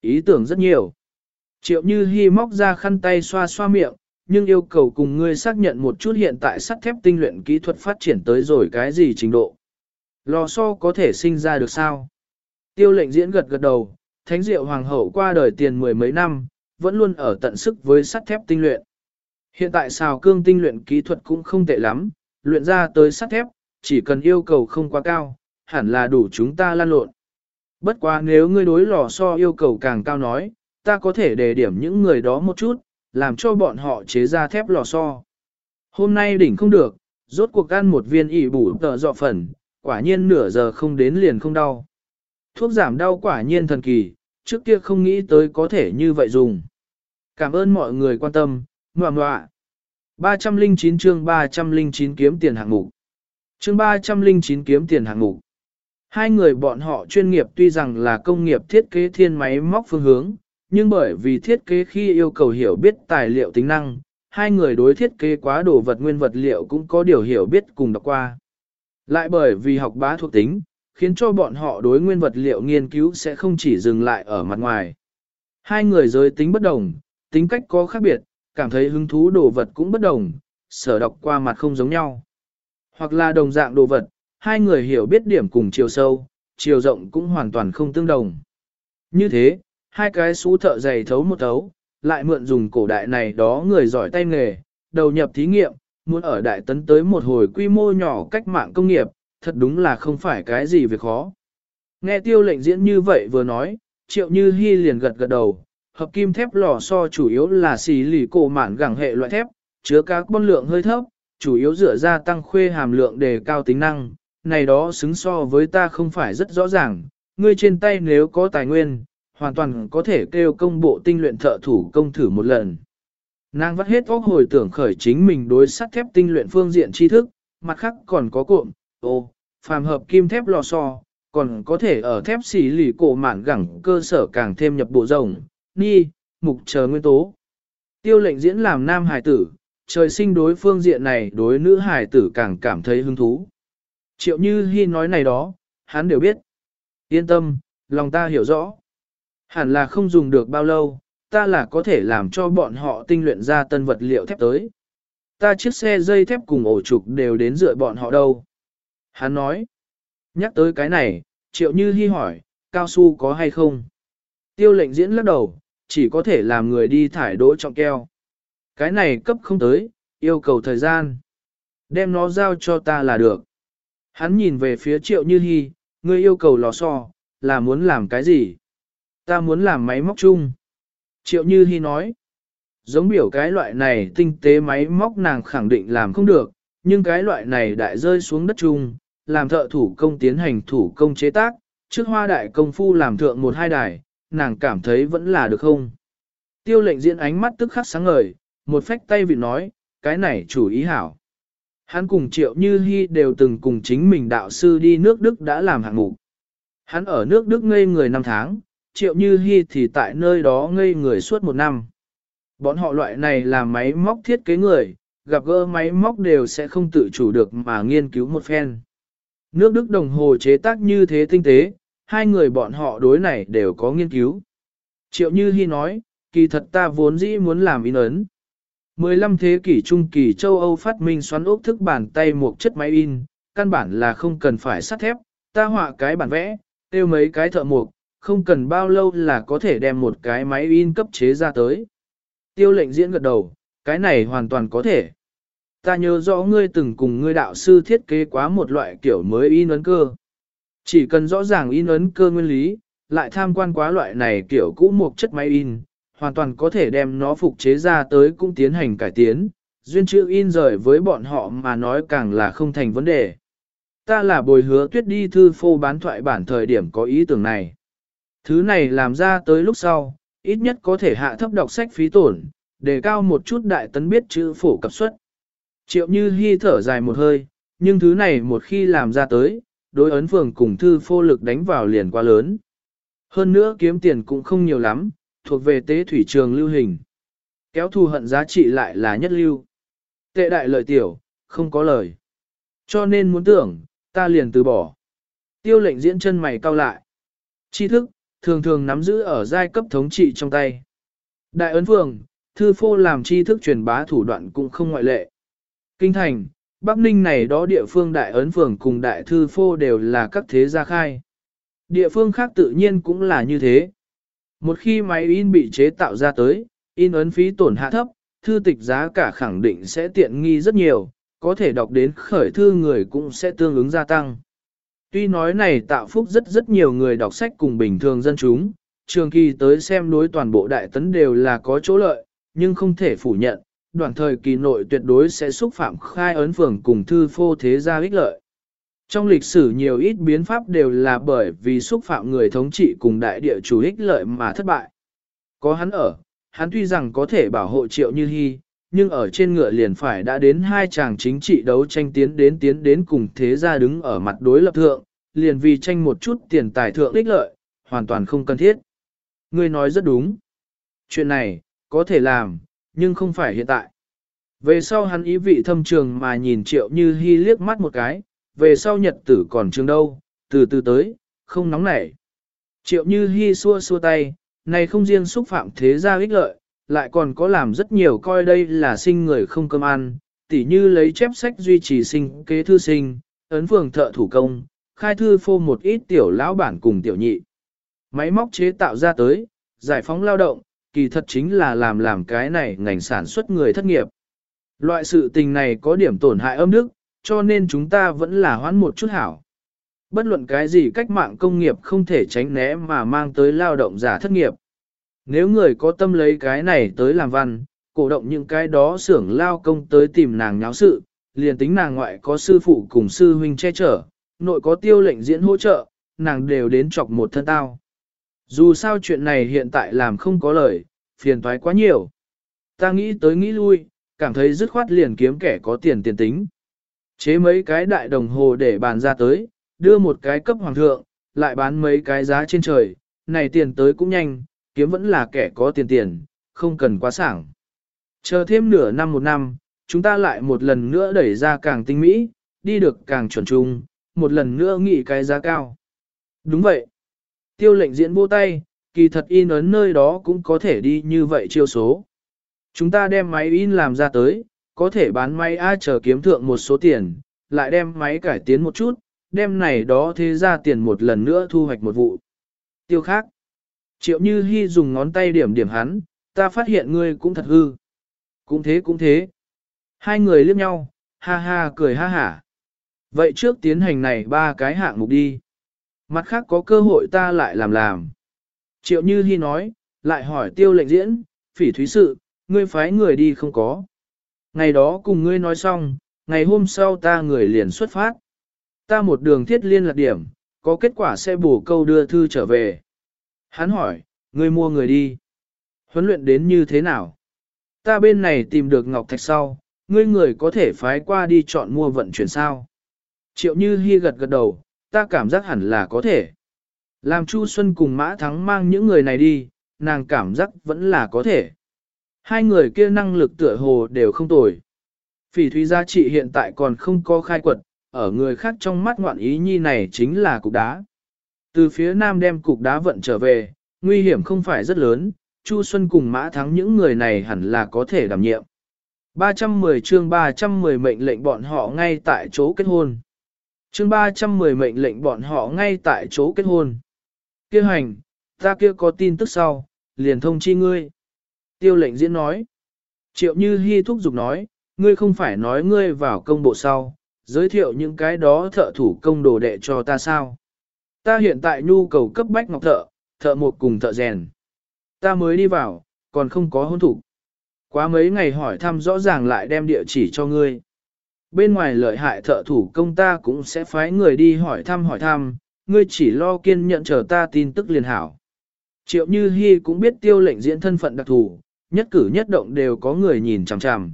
Ý tưởng rất nhiều. Triệu Như Hi móc ra khăn tay xoa xoa miệng, nhưng yêu cầu cùng ngươi xác nhận một chút hiện tại sắt thép tinh luyện kỹ thuật phát triển tới rồi cái gì trình độ. Lò xo có thể sinh ra được sao? Tiêu lệnh diễn gật gật đầu, thánh diệu hoàng hậu qua đời tiền mười mấy năm, vẫn luôn ở tận sức với sắt thép tinh luyện. Hiện tại xào cương tinh luyện kỹ thuật cũng không tệ lắm, luyện ra tới sắt thép, chỉ cần yêu cầu không quá cao, hẳn là đủ chúng ta lan lộn. Bất quá nếu ngươi đối lò so yêu cầu càng cao nói, ta có thể đề điểm những người đó một chút, làm cho bọn họ chế ra thép lò so. Hôm nay đỉnh không được, rốt cuộc ăn một viên ỉ bủ tờ dọ phần, quả nhiên nửa giờ không đến liền không đau. Thuốc giảm đau quả nhiên thần kỳ, trước kia không nghĩ tới có thể như vậy dùng. Cảm ơn mọi người quan tâm, ngoạ ngoạ. 309 chương 309 kiếm tiền hạng mục. Chương 309 kiếm tiền hạng mục. Hai người bọn họ chuyên nghiệp tuy rằng là công nghiệp thiết kế thiên máy móc phương hướng, nhưng bởi vì thiết kế khi yêu cầu hiểu biết tài liệu tính năng, hai người đối thiết kế quá đồ vật nguyên vật liệu cũng có điều hiểu biết cùng đọc qua. Lại bởi vì học bá thuộc tính, khiến cho bọn họ đối nguyên vật liệu nghiên cứu sẽ không chỉ dừng lại ở mặt ngoài. Hai người giới tính bất đồng, tính cách có khác biệt, cảm thấy hứng thú đồ vật cũng bất đồng, sở đọc qua mặt không giống nhau. Hoặc là đồng dạng đồ vật, hai người hiểu biết điểm cùng chiều sâu, chiều rộng cũng hoàn toàn không tương đồng. Như thế, hai cái xú thợ dày thấu một thấu, lại mượn dùng cổ đại này đó người giỏi tay nghề, đầu nhập thí nghiệm, muốn ở đại tấn tới một hồi quy mô nhỏ cách mạng công nghiệp, thật đúng là không phải cái gì việc khó. Nghe tiêu lệnh diễn như vậy vừa nói, triệu như hy liền gật gật đầu, hợp kim thép lò so chủ yếu là xì lì cổ mạn gẳng hệ loại thép, chứa các bon lượng hơi thấp, chủ yếu dựa ra tăng khuê hàm lượng đề cao tính năng, này đó xứng so với ta không phải rất rõ ràng, ngươi trên tay nếu có tài nguyên, hoàn toàn có thể kêu công bộ tinh luyện thợ thủ công thử một lần. Nàng vắt hết óc hồi tưởng khởi chính mình đối sắt thép tinh luyện phương diện tri thức, mặt khác còn có cụm, ô, phàm hợp kim thép lò xo, còn có thể ở thép xỉ lì cổ mạn gẳng cơ sở càng thêm nhập bộ rồng, ni, mục chờ nguyên tố. Tiêu lệnh diễn làm nam hải tử, trời sinh đối phương diện này đối nữ hải tử càng cảm thấy hứng thú. Triệu như hy nói này đó, hắn đều biết. Yên tâm, lòng ta hiểu rõ. Hẳn là không dùng được bao lâu, ta là có thể làm cho bọn họ tinh luyện ra tân vật liệu thép tới. Ta chiếc xe dây thép cùng ổ trục đều đến dựa bọn họ đâu. Hắn nói, nhắc tới cái này, triệu như hy hỏi, cao su có hay không? Tiêu lệnh diễn lắc đầu, chỉ có thể làm người đi thải đỗ trọng keo. Cái này cấp không tới, yêu cầu thời gian. Đem nó giao cho ta là được. Hắn nhìn về phía triệu như hy, ngươi yêu cầu lò xo, là muốn làm cái gì? Ta muốn làm máy móc chung. Triệu Như Hi nói, giống biểu cái loại này tinh tế máy móc nàng khẳng định làm không được, nhưng cái loại này đại rơi xuống đất chung, làm thợ thủ công tiến hành thủ công chế tác, trước hoa đại công phu làm thượng một hai đài, nàng cảm thấy vẫn là được không. Tiêu lệnh diễn ánh mắt tức khắc sáng ngời, một phách tay vị nói, cái này chủ ý hảo. Hắn cùng Triệu Như Hi đều từng cùng chính mình đạo sư đi nước Đức đã làm hạng mục. Hắn ở nước Đức ngây người năm tháng, triệu như hy thì tại nơi đó ngây người suốt một năm. Bọn họ loại này là máy móc thiết kế người, gặp gỡ máy móc đều sẽ không tự chủ được mà nghiên cứu một phen. Nước Đức đồng hồ chế tác như thế tinh tế, hai người bọn họ đối này đều có nghiên cứu. Triệu Như Hi nói, kỳ thật ta vốn dĩ muốn làm in ấn. 15 thế kỷ trung kỳ châu Âu phát minh xoắn ốc thức bàn tay một chất máy in, căn bản là không cần phải sắt thép, ta họa cái bản vẽ, tiêu mấy cái thợ mộc, không cần bao lâu là có thể đem một cái máy in cấp chế ra tới. Tiêu lệnh diễn gật đầu, cái này hoàn toàn có thể. Ta nhớ rõ ngươi từng cùng ngươi đạo sư thiết kế quá một loại kiểu mới in ấn cơ. Chỉ cần rõ ràng in ấn cơ nguyên lý, lại tham quan quá loại này kiểu cũ một chất máy in, hoàn toàn có thể đem nó phục chế ra tới cũng tiến hành cải tiến. Duyên chữ in rời với bọn họ mà nói càng là không thành vấn đề. Ta là bồi hứa tuyết đi thư phô bán thoại bản thời điểm có ý tưởng này. Thứ này làm ra tới lúc sau, ít nhất có thể hạ thấp đọc sách phí tổn, đề cao một chút đại tấn biết chữ phổ cập suất. Triệu như hy thở dài một hơi, nhưng thứ này một khi làm ra tới, đối ấn phường cùng thư phô lực đánh vào liền quá lớn. Hơn nữa kiếm tiền cũng không nhiều lắm, thuộc về tế thủy trường lưu hình. Kéo thù hận giá trị lại là nhất lưu. Tệ đại lợi tiểu, không có lời. Cho nên muốn tưởng, ta liền từ bỏ. Tiêu lệnh diễn chân mày cao lại. Tri thức, thường thường nắm giữ ở giai cấp thống trị trong tay. Đại ấn phường, thư phô làm tri thức truyền bá thủ đoạn cũng không ngoại lệ. Kinh thành, Bắc Ninh này đó địa phương đại ấn phường cùng đại thư phô đều là các thế gia khai. Địa phương khác tự nhiên cũng là như thế. Một khi máy in bị chế tạo ra tới, in ấn phí tổn hạ thấp, thư tịch giá cả khẳng định sẽ tiện nghi rất nhiều, có thể đọc đến khởi thư người cũng sẽ tương ứng gia tăng. Tuy nói này tạo phúc rất rất nhiều người đọc sách cùng bình thường dân chúng, trường kỳ tới xem đối toàn bộ đại tấn đều là có chỗ lợi, nhưng không thể phủ nhận, đoạn thời kỳ nội tuyệt đối sẽ xúc phạm khai ấn phường cùng thư phô thế gia ích lợi. Trong lịch sử nhiều ít biến pháp đều là bởi vì xúc phạm người thống trị cùng đại địa chủ ích lợi mà thất bại. Có hắn ở, hắn tuy rằng có thể bảo hộ triệu như hy, nhưng ở trên ngựa liền phải đã đến hai chàng chính trị đấu tranh tiến đến tiến đến cùng thế gia đứng ở mặt đối lập thượng, liền vì tranh một chút tiền tài thượng ích lợi, hoàn toàn không cần thiết. Ngươi nói rất đúng. Chuyện này, có thể làm, nhưng không phải hiện tại. Về sau hắn ý vị thâm trường mà nhìn triệu như hy liếc mắt một cái, về sau nhật tử còn trường đâu, từ từ tới, không nóng nảy. Triệu như hy xua xua tay, này không riêng xúc phạm thế gia ích lợi, lại còn có làm rất nhiều coi đây là sinh người không cơm ăn, tỉ như lấy chép sách duy trì sinh kế thư sinh, ấn phường thợ thủ công, khai thư phô một ít tiểu lão bản cùng tiểu nhị. Máy móc chế tạo ra tới, giải phóng lao động, kỳ thật chính là làm làm cái này ngành sản xuất người thất nghiệp. Loại sự tình này có điểm tổn hại âm đức, cho nên chúng ta vẫn là hoãn một chút hảo. Bất luận cái gì cách mạng công nghiệp không thể tránh né mà mang tới lao động giả thất nghiệp. Nếu người có tâm lấy cái này tới làm văn, cổ động những cái đó xưởng lao công tới tìm nàng nháo sự, liền tính nàng ngoại có sư phụ cùng sư huynh che chở, nội có tiêu lệnh diễn hỗ trợ, nàng đều đến chọc một thân tao. Dù sao chuyện này hiện tại làm không có lời, phiền toái quá nhiều. Ta nghĩ tới nghĩ lui, cảm thấy dứt khoát liền kiếm kẻ có tiền tiền tính. Chế mấy cái đại đồng hồ để bàn ra tới, đưa một cái cấp hoàng thượng, lại bán mấy cái giá trên trời, này tiền tới cũng nhanh, kiếm vẫn là kẻ có tiền tiền, không cần quá sảng. Chờ thêm nửa năm một năm, chúng ta lại một lần nữa đẩy ra càng tinh mỹ, đi được càng chuẩn trung, một lần nữa nghỉ cái giá cao. Đúng vậy. Tiêu lệnh diễn vô tay, kỳ thật in ấn nơi đó cũng có thể đi như vậy chiêu số. Chúng ta đem máy in làm ra tới, có thể bán máy A chờ kiếm thượng một số tiền, lại đem máy cải tiến một chút, đem này đó thế ra tiền một lần nữa thu hoạch một vụ. Tiêu khác. Triệu Như Hi dùng ngón tay điểm điểm hắn, ta phát hiện ngươi cũng thật hư. Cũng thế cũng thế. Hai người liếc nhau, ha ha cười ha hả. Vậy trước tiến hành này ba cái hạng mục đi. Mặt khác có cơ hội ta lại làm làm. Triệu Như Hi nói, lại hỏi tiêu lệnh diễn, phỉ thúy sự, ngươi phái người đi không có. Ngày đó cùng ngươi nói xong, ngày hôm sau ta người liền xuất phát. Ta một đường thiết liên lạc điểm, có kết quả sẽ bổ câu đưa thư trở về. Hắn hỏi, ngươi mua người đi. Huấn luyện đến như thế nào? Ta bên này tìm được Ngọc Thạch sau, ngươi người có thể phái qua đi chọn mua vận chuyển sao? Triệu Như Hi gật gật đầu, ta cảm giác hẳn là có thể. Làm Chu Xuân cùng Mã Thắng mang những người này đi, nàng cảm giác vẫn là có thể. Hai người kia năng lực tựa hồ đều không tồi. Phỉ thúy giá trị hiện tại còn không có khai quật, ở người khác trong mắt ngoạn ý nhi này chính là cục đá. Từ phía nam đem cục đá vận trở về, nguy hiểm không phải rất lớn, Chu Xuân cùng Mã Thắng những người này hẳn là có thể đảm nhiệm. 310 chương 310 mệnh lệnh bọn họ ngay tại chỗ kết hôn. Chương 310 mệnh lệnh bọn họ ngay tại chỗ kết hôn. Kêu hành, ta kia có tin tức sau, liền thông chi ngươi. Tiêu lệnh diễn nói. Triệu Như Hi thúc giục nói, ngươi không phải nói ngươi vào công bộ sau, giới thiệu những cái đó thợ thủ công đồ đệ cho ta sao. Ta hiện tại nhu cầu cấp bách ngọc thợ, thợ một cùng thợ rèn. Ta mới đi vào, còn không có hôn thủ. Quá mấy ngày hỏi thăm rõ ràng lại đem địa chỉ cho ngươi. Bên ngoài lợi hại thợ thủ công ta cũng sẽ phái người đi hỏi thăm hỏi thăm, ngươi chỉ lo kiên nhận chờ ta tin tức liền hảo. Triệu Như Hi cũng biết tiêu lệnh diễn thân phận đặc thù, nhất cử nhất động đều có người nhìn chằm chằm.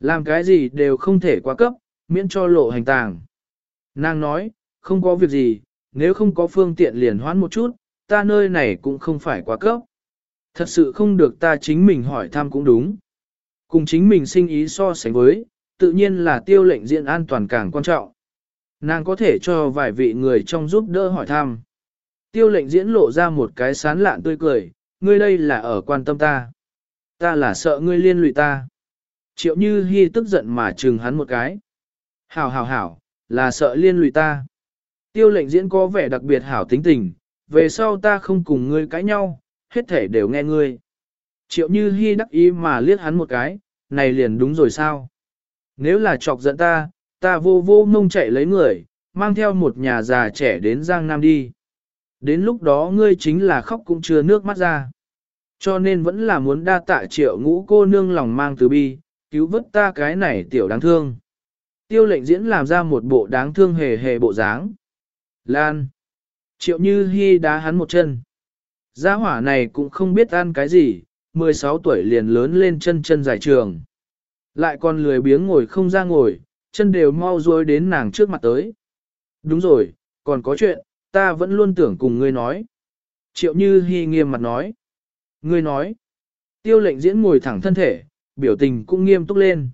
Làm cái gì đều không thể quá cấp, miễn cho lộ hành tàng. Nàng nói, không có việc gì, nếu không có phương tiện liền hoãn một chút, ta nơi này cũng không phải quá cấp. Thật sự không được ta chính mình hỏi thăm cũng đúng. Cùng chính mình sinh ý so sánh với, tự nhiên là tiêu lệnh diện an toàn càng quan trọng. Nàng có thể cho vài vị người trong giúp đỡ hỏi thăm. Tiêu lệnh diễn lộ ra một cái sán lạn tươi cười, ngươi đây là ở quan tâm ta. Ta là sợ ngươi liên lụy ta. Triệu như Hi tức giận mà trừng hắn một cái. Hảo hảo hảo, là sợ liên lụy ta. Tiêu lệnh diễn có vẻ đặc biệt hảo tính tình, về sau ta không cùng ngươi cãi nhau, hết thể đều nghe ngươi. Triệu như Hi đắc ý mà liếc hắn một cái, này liền đúng rồi sao? Nếu là chọc giận ta, ta vô vô mông chạy lấy người, mang theo một nhà già trẻ đến Giang Nam đi. Đến lúc đó ngươi chính là khóc cũng chưa nước mắt ra. Cho nên vẫn là muốn đa tạ triệu ngũ cô nương lòng mang từ bi, cứu vớt ta cái này tiểu đáng thương. Tiêu lệnh diễn làm ra một bộ đáng thương hề hề bộ dáng. Lan. Triệu như hy đá hắn một chân. Gia hỏa này cũng không biết ăn cái gì, 16 tuổi liền lớn lên chân chân dài trường. Lại còn lười biếng ngồi không ra ngồi, chân đều mau rối đến nàng trước mặt tới. Đúng rồi, còn có chuyện, ta vẫn luôn tưởng cùng ngươi nói. Triệu Như Hi nghiêm mặt nói. Ngươi nói. Tiêu lệnh diễn ngồi thẳng thân thể, biểu tình cũng nghiêm túc lên.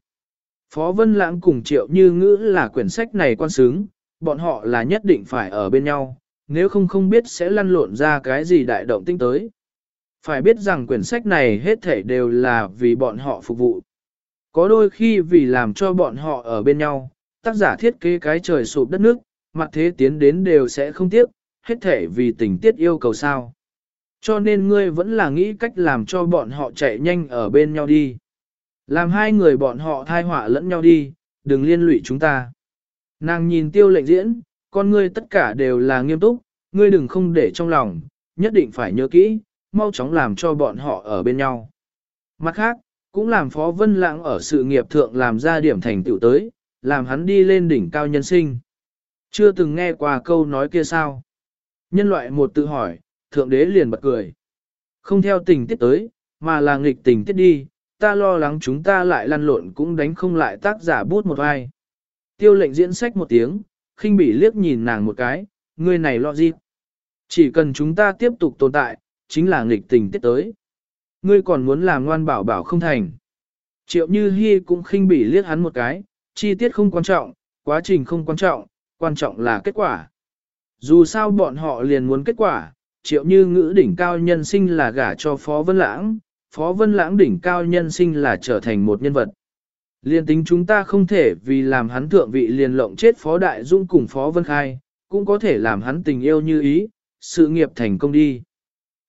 Phó Vân Lãng cùng Triệu Như Ngữ là quyển sách này quan xứng, bọn họ là nhất định phải ở bên nhau, nếu không không biết sẽ lăn lộn ra cái gì đại động tinh tới. Phải biết rằng quyển sách này hết thể đều là vì bọn họ phục vụ. Có đôi khi vì làm cho bọn họ ở bên nhau, tác giả thiết kế cái trời sụp đất nước, mặt thế tiến đến đều sẽ không tiếc, hết thể vì tình tiết yêu cầu sao. Cho nên ngươi vẫn là nghĩ cách làm cho bọn họ chạy nhanh ở bên nhau đi. Làm hai người bọn họ thai họa lẫn nhau đi, đừng liên lụy chúng ta. Nàng nhìn tiêu lệnh diễn, con ngươi tất cả đều là nghiêm túc, ngươi đừng không để trong lòng, nhất định phải nhớ kỹ, mau chóng làm cho bọn họ ở bên nhau. Mặt khác, cũng làm Phó Vân Lãng ở sự nghiệp thượng làm ra điểm thành tựu tới, làm hắn đi lên đỉnh cao nhân sinh. Chưa từng nghe qua câu nói kia sao? Nhân loại một tự hỏi, thượng đế liền bật cười. Không theo tình tiết tới, mà là nghịch tình tiết đi, ta lo lắng chúng ta lại lăn lộn cũng đánh không lại tác giả bút một ai. Tiêu lệnh diễn sách một tiếng, khinh bỉ liếc nhìn nàng một cái, người này lo gì? Chỉ cần chúng ta tiếp tục tồn tại, chính là nghịch tình tiết tới. Ngươi còn muốn làm ngoan bảo bảo không thành. Triệu Như Hi cũng khinh bỉ liếc hắn một cái, chi tiết không quan trọng, quá trình không quan trọng, quan trọng là kết quả. Dù sao bọn họ liền muốn kết quả, triệu như ngữ đỉnh cao nhân sinh là gả cho Phó Vân Lãng, Phó Vân Lãng đỉnh cao nhân sinh là trở thành một nhân vật. Liên tính chúng ta không thể vì làm hắn thượng vị liền lộng chết Phó Đại Dung cùng Phó Vân Khai, cũng có thể làm hắn tình yêu như ý, sự nghiệp thành công đi.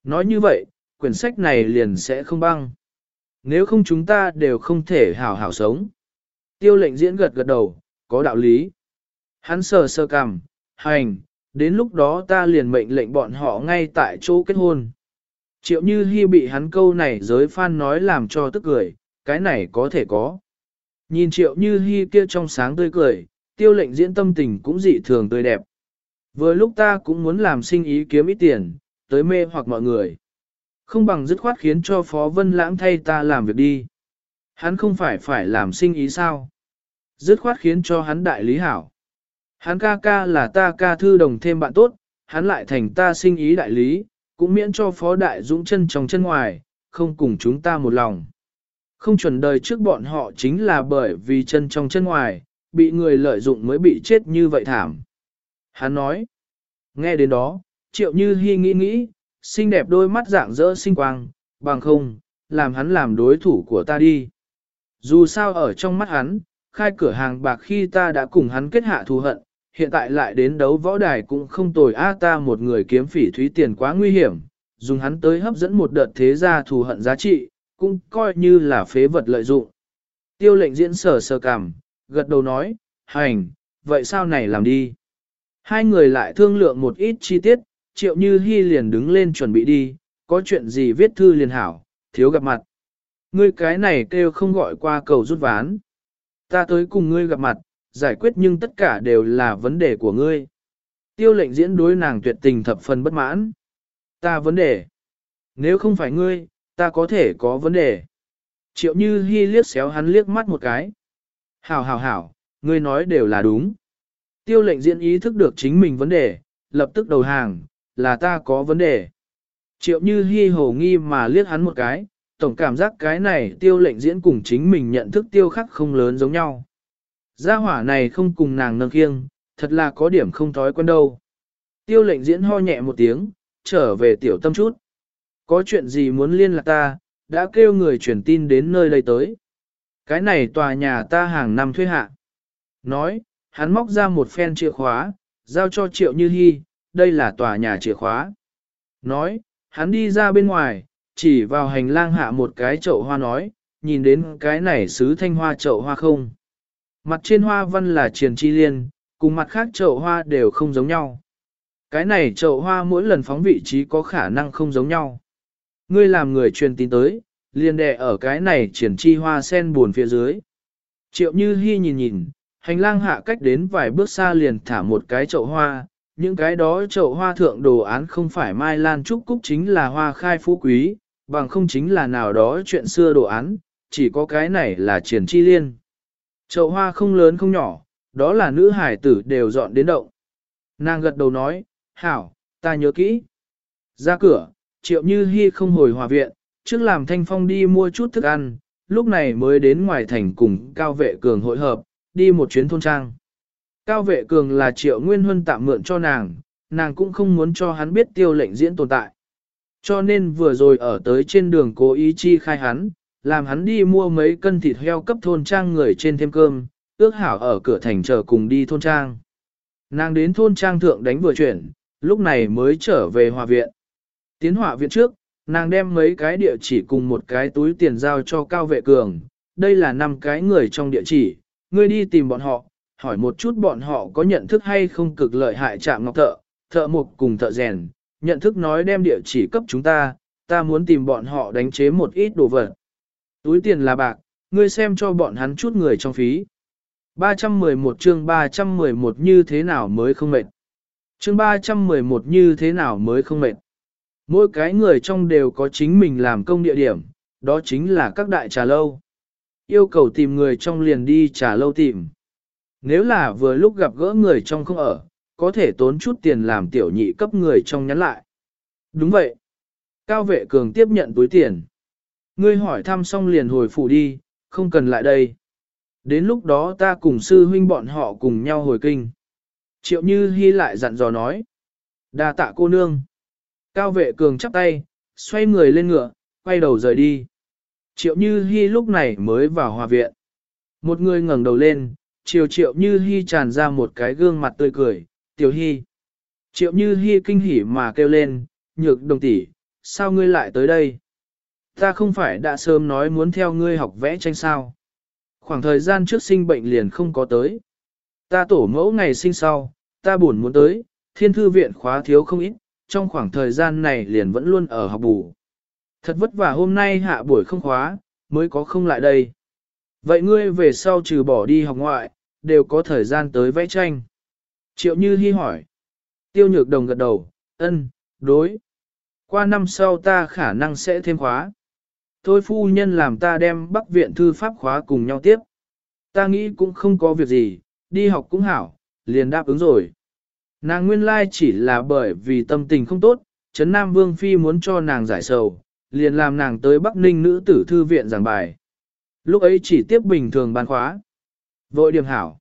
Nói như vậy, quyển sách này liền sẽ không băng. Nếu không chúng ta đều không thể hảo hảo sống. Tiêu lệnh diễn gật gật đầu, có đạo lý. Hắn sờ sơ cằm, hành, đến lúc đó ta liền mệnh lệnh bọn họ ngay tại chỗ kết hôn. Triệu Như Hi bị hắn câu này giới phan nói làm cho tức cười, cái này có thể có. Nhìn Triệu Như Hi kia trong sáng tươi cười, tiêu lệnh diễn tâm tình cũng dị thường tươi đẹp. Vừa lúc ta cũng muốn làm sinh ý kiếm ít tiền, tới mê hoặc mọi người. Không bằng dứt khoát khiến cho Phó Vân Lãng thay ta làm việc đi. Hắn không phải phải làm sinh ý sao? Dứt khoát khiến cho hắn đại lý hảo. Hắn ca ca là ta ca thư đồng thêm bạn tốt, hắn lại thành ta sinh ý đại lý, cũng miễn cho Phó Đại Dũng chân trong chân ngoài, không cùng chúng ta một lòng. Không chuẩn đời trước bọn họ chính là bởi vì chân trong chân ngoài, bị người lợi dụng mới bị chết như vậy thảm. Hắn nói, nghe đến đó, triệu như hy nghĩ nghĩ, xinh đẹp đôi mắt dạng dỡ sinh quang, bằng không, làm hắn làm đối thủ của ta đi. Dù sao ở trong mắt hắn, khai cửa hàng bạc khi ta đã cùng hắn kết hạ thù hận, hiện tại lại đến đấu võ đài cũng không tồi a ta một người kiếm phỉ thúy tiền quá nguy hiểm, dùng hắn tới hấp dẫn một đợt thế gia thù hận giá trị, cũng coi như là phế vật lợi dụng. Tiêu lệnh diễn sở sơ cảm, gật đầu nói, hành, vậy sao này làm đi. Hai người lại thương lượng một ít chi tiết, triệu như hy liền đứng lên chuẩn bị đi, có chuyện gì viết thư liền hảo, thiếu gặp mặt. Ngươi cái này kêu không gọi qua cầu rút ván. Ta tới cùng ngươi gặp mặt, giải quyết nhưng tất cả đều là vấn đề của ngươi. Tiêu lệnh diễn đối nàng tuyệt tình thập phần bất mãn. Ta vấn đề. Nếu không phải ngươi, ta có thể có vấn đề. Triệu như hy liếc xéo hắn liếc mắt một cái. Hảo hảo hảo, ngươi nói đều là đúng. Tiêu lệnh diễn ý thức được chính mình vấn đề, lập tức đầu hàng, là ta có vấn đề. Triệu như hy hồ nghi mà liếc hắn một cái, tổng cảm giác cái này tiêu lệnh diễn cùng chính mình nhận thức tiêu khắc không lớn giống nhau. Gia hỏa này không cùng nàng nâng khiêng, thật là có điểm không thói quen đâu. Tiêu lệnh diễn ho nhẹ một tiếng, trở về tiểu tâm chút. Có chuyện gì muốn liên lạc ta, đã kêu người truyền tin đến nơi đây tới. Cái này tòa nhà ta hàng năm thuê hạ. Nói, hắn móc ra một phen chìa khóa, giao cho Triệu Như hy, đây là tòa nhà chìa khóa. Nói, hắn đi ra bên ngoài, chỉ vào hành lang hạ một cái chậu hoa nói, nhìn đến cái này sứ thanh hoa chậu hoa không. Mặt trên hoa văn là triền chi liên, cùng mặt khác chậu hoa đều không giống nhau. Cái này chậu hoa mỗi lần phóng vị trí có khả năng không giống nhau. Ngươi làm người truyền tin tới, liền đè ở cái này triển chi hoa sen buồn phía dưới. Triệu Như Hi nhìn nhìn, hành lang hạ cách đến vài bước xa liền thả một cái chậu hoa, những cái đó chậu hoa thượng đồ án không phải mai lan trúc cúc chính là hoa khai phú quý, bằng không chính là nào đó chuyện xưa đồ án, chỉ có cái này là triển chi liên. Chậu hoa không lớn không nhỏ, đó là nữ hải tử đều dọn đến động. Nàng gật đầu nói, hảo, ta nhớ kỹ. Ra cửa, triệu như hy không hồi hòa viện, trước làm thanh phong đi mua chút thức ăn, lúc này mới đến ngoài thành cùng cao vệ cường hội hợp, đi một chuyến thôn trang. Cao vệ cường là triệu nguyên huân tạm mượn cho nàng, nàng cũng không muốn cho hắn biết tiêu lệnh diễn tồn tại. Cho nên vừa rồi ở tới trên đường cố ý chi khai hắn, làm hắn đi mua mấy cân thịt heo cấp thôn trang người trên thêm cơm, ước hảo ở cửa thành chờ cùng đi thôn trang. Nàng đến thôn trang thượng đánh vừa chuyển, lúc này mới trở về hòa viện. Tiến họa viện trước, nàng đem mấy cái địa chỉ cùng một cái túi tiền giao cho cao vệ cường. Đây là năm cái người trong địa chỉ, ngươi đi tìm bọn họ, hỏi một chút bọn họ có nhận thức hay không cực lợi hại chạm ngọc thợ, thợ mục cùng thợ rèn, nhận thức nói đem địa chỉ cấp chúng ta, ta muốn tìm bọn họ đánh chế một ít đồ vật. Túi tiền là bạc, ngươi xem cho bọn hắn chút người trong phí. 311 chương 311 như thế nào mới không mệt. Chương 311 như thế nào mới không mệt. Mỗi cái người trong đều có chính mình làm công địa điểm, đó chính là các đại trà lâu. Yêu cầu tìm người trong liền đi trà lâu tìm. Nếu là vừa lúc gặp gỡ người trong không ở, có thể tốn chút tiền làm tiểu nhị cấp người trong nhắn lại. Đúng vậy. Cao vệ cường tiếp nhận túi tiền. Ngươi hỏi thăm xong liền hồi phủ đi, không cần lại đây. Đến lúc đó ta cùng sư huynh bọn họ cùng nhau hồi kinh. Triệu Như Hi lại dặn dò nói. đa tạ cô nương. Cao vệ cường chắp tay, xoay người lên ngựa, quay đầu rời đi. Triệu Như Hi lúc này mới vào hòa viện. Một người ngẩng đầu lên, Triệu Triệu Như Hi tràn ra một cái gương mặt tươi cười, Tiểu Hi. Triệu Như Hi kinh hỉ mà kêu lên, nhược đồng tỷ, sao ngươi lại tới đây? Ta không phải đã sớm nói muốn theo ngươi học vẽ tranh sao? Khoảng thời gian trước sinh bệnh liền không có tới. Ta tổ mẫu ngày sinh sau, ta buồn muốn tới, thiên thư viện khóa thiếu không ít, trong khoảng thời gian này liền vẫn luôn ở học bù. Thật vất vả hôm nay hạ buổi không khóa, mới có không lại đây. Vậy ngươi về sau trừ bỏ đi học ngoại, đều có thời gian tới vẽ tranh. Triệu Như Hi hỏi. Tiêu Nhược Đồng gật đầu, ân, đối. Qua năm sau ta khả năng sẽ thêm khóa. Thôi phu nhân làm ta đem bắc viện thư pháp khóa cùng nhau tiếp. Ta nghĩ cũng không có việc gì, đi học cũng hảo, liền đáp ứng rồi. Nàng nguyên lai chỉ là bởi vì tâm tình không tốt, Trấn Nam Vương Phi muốn cho nàng giải sầu, liền làm nàng tới Bắc Ninh nữ tử thư viện giảng bài. Lúc ấy chỉ tiếp bình thường ban khóa. Vội điểm hảo.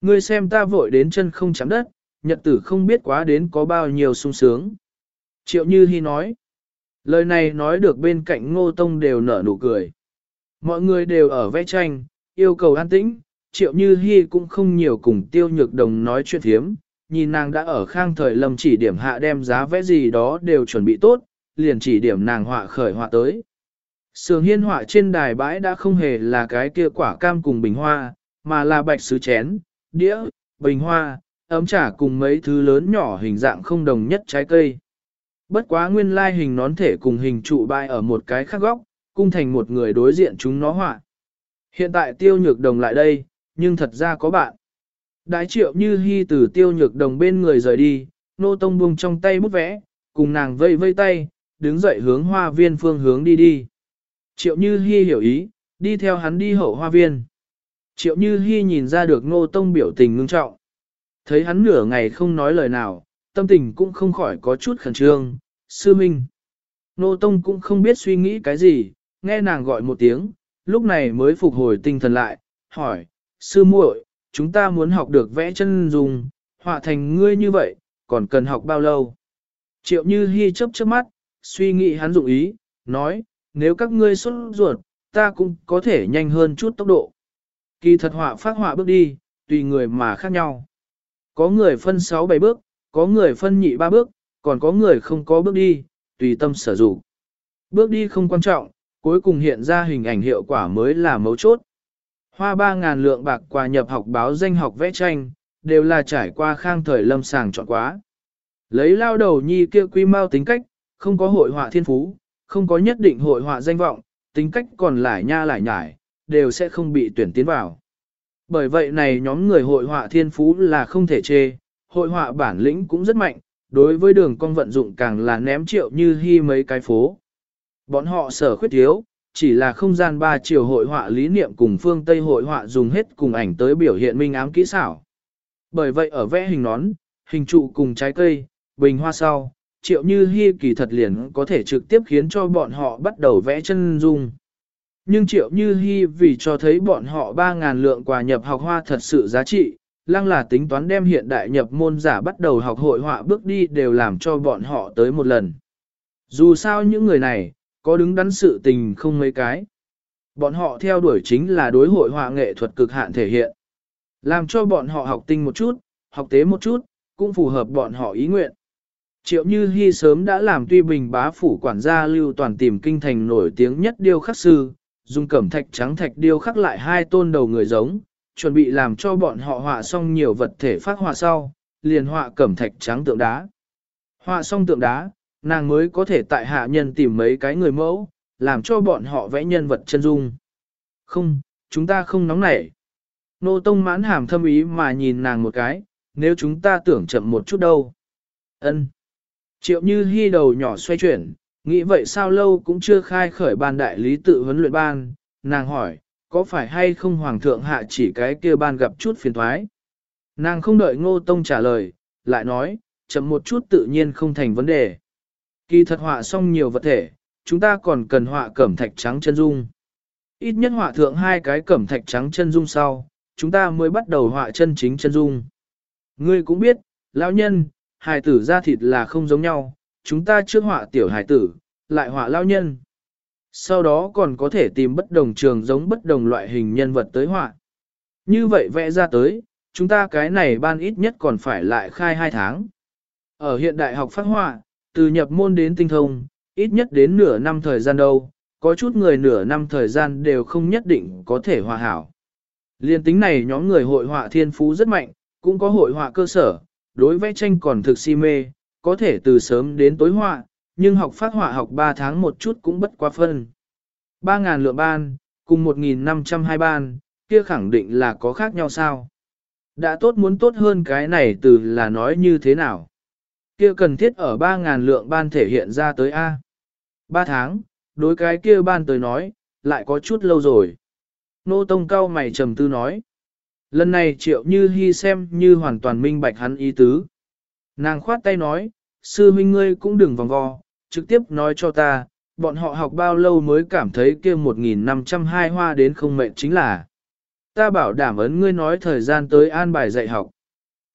Ngươi xem ta vội đến chân không chạm đất, nhật tử không biết quá đến có bao nhiêu sung sướng. Triệu Như Hi nói. Lời này nói được bên cạnh ngô tông đều nở nụ cười. Mọi người đều ở vẽ tranh, yêu cầu an tĩnh, triệu như hy cũng không nhiều cùng tiêu nhược đồng nói chuyện thiếm, nhìn nàng đã ở khang thời lâm chỉ điểm hạ đem giá vẽ gì đó đều chuẩn bị tốt, liền chỉ điểm nàng họa khởi họa tới. Sường hiên họa trên đài bãi đã không hề là cái kia quả cam cùng bình hoa, mà là bạch sứ chén, đĩa, bình hoa, ấm trà cùng mấy thứ lớn nhỏ hình dạng không đồng nhất trái cây. Bất quá nguyên lai hình nón thể cùng hình trụ bay ở một cái khác góc, cung thành một người đối diện chúng nó họa. Hiện tại tiêu nhược đồng lại đây, nhưng thật ra có bạn. Đái triệu như hy từ tiêu nhược đồng bên người rời đi, nô tông buông trong tay bút vẽ, cùng nàng vây vây tay, đứng dậy hướng hoa viên phương hướng đi đi. Triệu như hy hiểu ý, đi theo hắn đi hậu hoa viên. Triệu như hy nhìn ra được nô tông biểu tình ngưng trọng. Thấy hắn nửa ngày không nói lời nào, tâm tình cũng không khỏi có chút khẩn trương, sư minh. Nô tông cũng không biết suy nghĩ cái gì, nghe nàng gọi một tiếng, lúc này mới phục hồi tinh thần lại, hỏi, sư muội, chúng ta muốn học được vẽ chân dùng, họa thành ngươi như vậy, còn cần học bao lâu? Triệu Như Hi chớp chớp mắt, suy nghĩ hắn dụng ý, nói, nếu các ngươi xuất ruột, ta cũng có thể nhanh hơn chút tốc độ. Kỳ thật họa phát họa bước đi, tùy người mà khác nhau. Có người phân 6-7 bước, có người phân nhị ba bước, còn có người không có bước đi, tùy tâm sở dụng. Bước đi không quan trọng, cuối cùng hiện ra hình ảnh hiệu quả mới là mấu chốt. Hoa 3.000 lượng bạc quà nhập học báo danh học vẽ tranh, đều là trải qua khang thời lâm sàng chọn quá. Lấy lao đầu nhi kia quy mau tính cách, không có hội họa thiên phú, không có nhất định hội họa danh vọng, tính cách còn lại nha lại nhải, đều sẽ không bị tuyển tiến vào. Bởi vậy này nhóm người hội họa thiên phú là không thể chê, hội họa bản lĩnh cũng rất mạnh, đối với đường con vận dụng càng là ném triệu như hy mấy cái phố. Bọn họ sở khuyết thiếu, chỉ là không gian ba chiều hội họa lý niệm cùng phương Tây hội họa dùng hết cùng ảnh tới biểu hiện minh ám kỹ xảo. Bởi vậy ở vẽ hình nón, hình trụ cùng trái cây, bình hoa sau, triệu như hy kỳ thật liền có thể trực tiếp khiến cho bọn họ bắt đầu vẽ chân dung. Nhưng triệu như hy vì cho thấy bọn họ 3.000 lượng quà nhập học hoa thật sự giá trị, lăng là tính toán đem hiện đại nhập môn giả bắt đầu học hội họa bước đi đều làm cho bọn họ tới một lần. Dù sao những người này, có đứng đắn sự tình không mấy cái. Bọn họ theo đuổi chính là đối hội họa nghệ thuật cực hạn thể hiện. Làm cho bọn họ học tinh một chút, học tế một chút, cũng phù hợp bọn họ ý nguyện. Triệu Như Hi sớm đã làm tuy bình bá phủ quản gia lưu toàn tìm kinh thành nổi tiếng nhất điêu khắc sư, dùng cẩm thạch trắng thạch điêu khắc lại hai tôn đầu người giống, chuẩn bị làm cho bọn họ họa xong nhiều vật thể phát họa sau, liền họa cẩm thạch trắng tượng đá. Họa xong tượng đá, nàng mới có thể tại hạ nhân tìm mấy cái người mẫu, làm cho bọn họ vẽ nhân vật chân dung. Không, chúng ta không nóng nảy. Nô Tông mãn hàm thâm ý mà nhìn nàng một cái, nếu chúng ta tưởng chậm một chút đâu. Ân. Triệu như hy đầu nhỏ xoay chuyển, nghĩ vậy sao lâu cũng chưa khai khởi ban đại lý tự huấn luyện ban, nàng hỏi, có phải hay không hoàng thượng hạ chỉ cái kia ban gặp chút phiền thoái. Nàng không đợi ngô tông trả lời, lại nói, chậm một chút tự nhiên không thành vấn đề. Kỳ thật họa xong nhiều vật thể, chúng ta còn cần họa cẩm thạch trắng chân dung. Ít nhất họa thượng hai cái cẩm thạch trắng chân dung sau, chúng ta mới bắt đầu họa chân chính chân dung. Ngươi cũng biết, lão nhân, hài tử ra thịt là không giống nhau, chúng ta trước họa tiểu hài tử, lại họa lão nhân. Sau đó còn có thể tìm bất đồng trường giống bất đồng loại hình nhân vật tới họa. Như vậy vẽ ra tới, chúng ta cái này ban ít nhất còn phải lại khai hai tháng. Ở hiện đại học phát họa, từ nhập môn đến tinh thông, ít nhất đến nửa năm thời gian đâu, có chút người nửa năm thời gian đều không nhất định có thể hòa hảo. Liên tính này nhóm người hội họa thiên phú rất mạnh, cũng có hội họa cơ sở, đối vẽ tranh còn thực si mê, có thể từ sớm đến tối họa, nhưng học phát họa học 3 tháng một chút cũng bất quá phân. 3.000 lượng ban, cùng 1.502 ban, kia khẳng định là có khác nhau sao? Đã tốt muốn tốt hơn cái này từ là nói như thế nào? Kia cần thiết ở 3.000 lượng ban thể hiện ra tới A. 3 tháng, đối cái kia ban tới nói, lại có chút lâu rồi. Nô Tông cao mày trầm tư nói. Lần này triệu như hy xem như hoàn toàn minh bạch hắn ý tứ. Nàng khoát tay nói, sư huynh ngươi cũng đừng vòng vo, trực tiếp nói cho ta, bọn họ học bao lâu mới cảm thấy kia 1.502 hoa đến không mệnh chính là. Ta bảo đảm ấn ngươi nói thời gian tới an bài dạy học.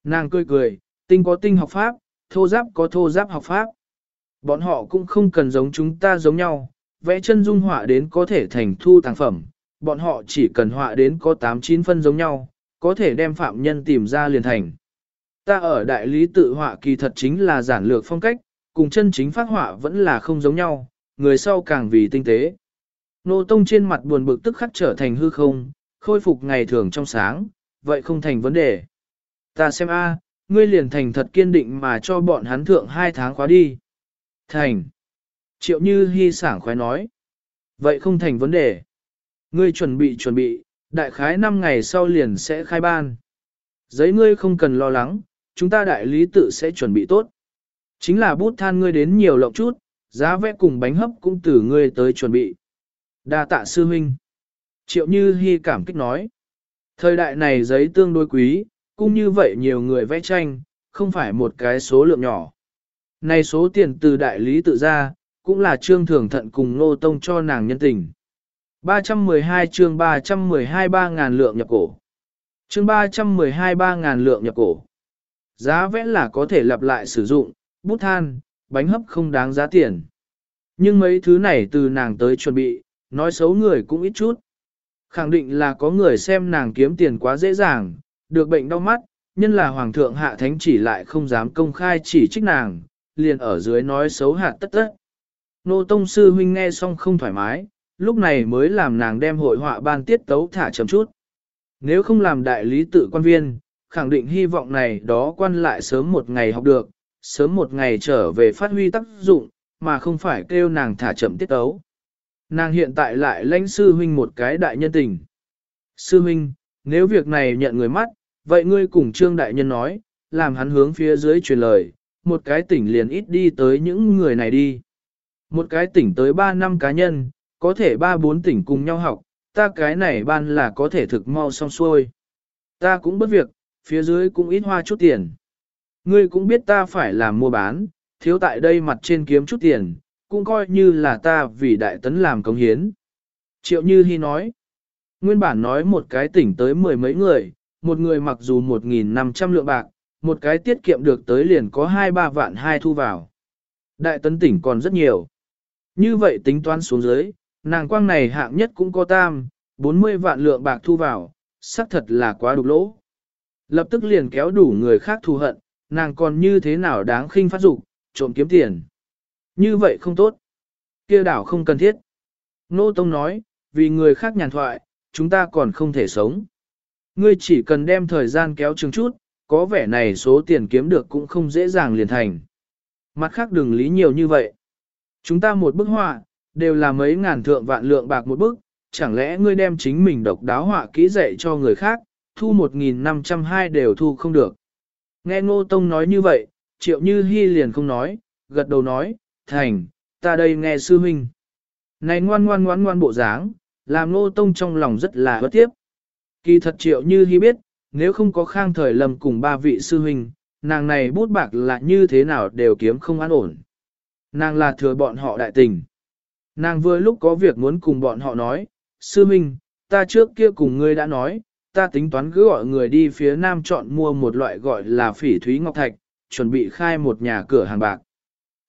Nàng cười cười, tinh có tinh học pháp, thô giáp có thô giáp học pháp. Bọn họ cũng không cần giống chúng ta giống nhau, vẽ chân dung họa đến có thể thành thu tàng phẩm, bọn họ chỉ cần họa đến có 8-9 phân giống nhau, có thể đem phạm nhân tìm ra liền thành. Ta ở đại lý tự họa kỳ thật chính là giản lược phong cách, cùng chân chính phát họa vẫn là không giống nhau, người sau càng vì tinh tế. Nô Tông trên mặt buồn bực tức khắc trở thành hư không, khôi phục ngày thường trong sáng, vậy không thành vấn đề. Ta xem a, ngươi liền thành thật kiên định mà cho bọn hắn thượng hai tháng khóa đi. Thành. Triệu Như Hi sảng khoái nói. Vậy không thành vấn đề. Ngươi chuẩn bị chuẩn bị, đại khái 5 ngày sau liền sẽ khai ban. Giấy ngươi không cần lo lắng, chúng ta đại lý tự sẽ chuẩn bị tốt. Chính là bút than ngươi đến nhiều lộng chút, giá vẽ cùng bánh hấp cũng từ ngươi tới chuẩn bị. Đa tạ sư huynh. Triệu Như Hi cảm kích nói. Thời đại này giấy tương đối quý, cũng như vậy nhiều người vẽ tranh, không phải một cái số lượng nhỏ. Này số tiền từ đại lý tự ra, cũng là trương thường thận cùng nô tông cho nàng nhân tình. 312 chương 312 ba ngàn lượng nhập cổ. Chương 312 ba ngàn lượng nhập cổ. Giá vẽ là có thể lặp lại sử dụng, bút than, bánh hấp không đáng giá tiền. Nhưng mấy thứ này từ nàng tới chuẩn bị, nói xấu người cũng ít chút. Khẳng định là có người xem nàng kiếm tiền quá dễ dàng, được bệnh đau mắt, nhân là hoàng thượng hạ thánh chỉ lại không dám công khai chỉ trích nàng, liền ở dưới nói xấu hạt tất tất. Nô Tông Sư Huynh nghe xong không thoải mái, lúc này mới làm nàng đem hội họa ban tiết tấu thả chậm chút. Nếu không làm đại lý tự quan viên, khẳng định hy vọng này đó quan lại sớm một ngày học được, sớm một ngày trở về phát huy tác dụng, mà không phải kêu nàng thả chậm tiết tấu. Nàng hiện tại lại lãnh sư huynh một cái đại nhân tình. Sư huynh, nếu việc này nhận người mắt, vậy ngươi cùng trương đại nhân nói, làm hắn hướng phía dưới truyền lời, một cái tỉnh liền ít đi tới những người này đi. Một cái tỉnh tới 3 năm cá nhân, có thể 3-4 tỉnh cùng nhau học, ta cái này ban là có thể thực mau xong xuôi. Ta cũng bất việc, phía dưới cũng ít hoa chút tiền. Ngươi cũng biết ta phải làm mua bán, thiếu tại đây mặt trên kiếm chút tiền, cũng coi như là ta vì đại tấn làm công hiến. Triệu Như Hi nói, nguyên bản nói một cái tỉnh tới mười mấy người, một người mặc dù 1.500 lượng bạc, một cái tiết kiệm được tới liền có 2-3 vạn hai thu vào. Đại tấn tỉnh còn rất nhiều. Như vậy tính toán xuống dưới, nàng quang này hạng nhất cũng có tam, 40 vạn lượng bạc thu vào, xác thật là quá đục lỗ. Lập tức liền kéo đủ người khác thù hận, nàng còn như thế nào đáng khinh phát dục trộm kiếm tiền. Như vậy không tốt. kia đảo không cần thiết. Nô Tông nói, vì người khác nhàn thoại, chúng ta còn không thể sống. Ngươi chỉ cần đem thời gian kéo chừng chút, có vẻ này số tiền kiếm được cũng không dễ dàng liền thành. Mặt khác đừng lý nhiều như vậy. Chúng ta một bức họa, đều là mấy ngàn thượng vạn lượng bạc một bức, chẳng lẽ ngươi đem chính mình độc đáo họa kỹ dạy cho người khác, thu 1.502 đều thu không được. Nghe Ngô Tông nói như vậy, triệu như Hi liền không nói, gật đầu nói, thành, ta đây nghe sư huynh. Này ngoan ngoan ngoan ngoan bộ dáng, làm Ngô Tông trong lòng rất là bất tiếp. Kỳ thật triệu như Hi biết, nếu không có khang thời lầm cùng ba vị sư huynh, nàng này bút bạc là như thế nào đều kiếm không an ổn. Nàng là thừa bọn họ đại tình. Nàng vừa lúc có việc muốn cùng bọn họ nói, sư huynh, ta trước kia cùng ngươi đã nói, ta tính toán cứ gọi người đi phía nam chọn mua một loại gọi là phỉ thúy ngọc thạch, chuẩn bị khai một nhà cửa hàng bạc.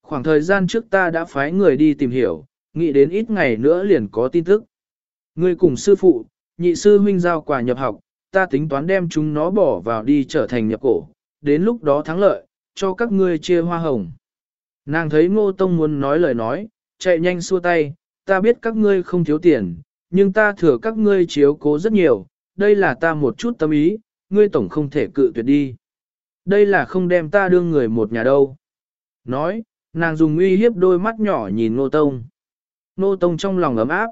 Khoảng thời gian trước ta đã phái người đi tìm hiểu, nghĩ đến ít ngày nữa liền có tin tức. Ngươi cùng sư phụ, nhị sư huynh giao quà nhập học, ta tính toán đem chúng nó bỏ vào đi trở thành nhập cổ, đến lúc đó thắng lợi, cho các ngươi chia hoa hồng. Nàng thấy ngô tông muốn nói lời nói, chạy nhanh xua tay, ta biết các ngươi không thiếu tiền, nhưng ta thừa các ngươi chiếu cố rất nhiều, đây là ta một chút tâm ý, ngươi tổng không thể cự tuyệt đi. Đây là không đem ta đương người một nhà đâu. Nói, nàng dùng uy hiếp đôi mắt nhỏ nhìn Nô Tông. Nô Tông trong lòng ấm áp.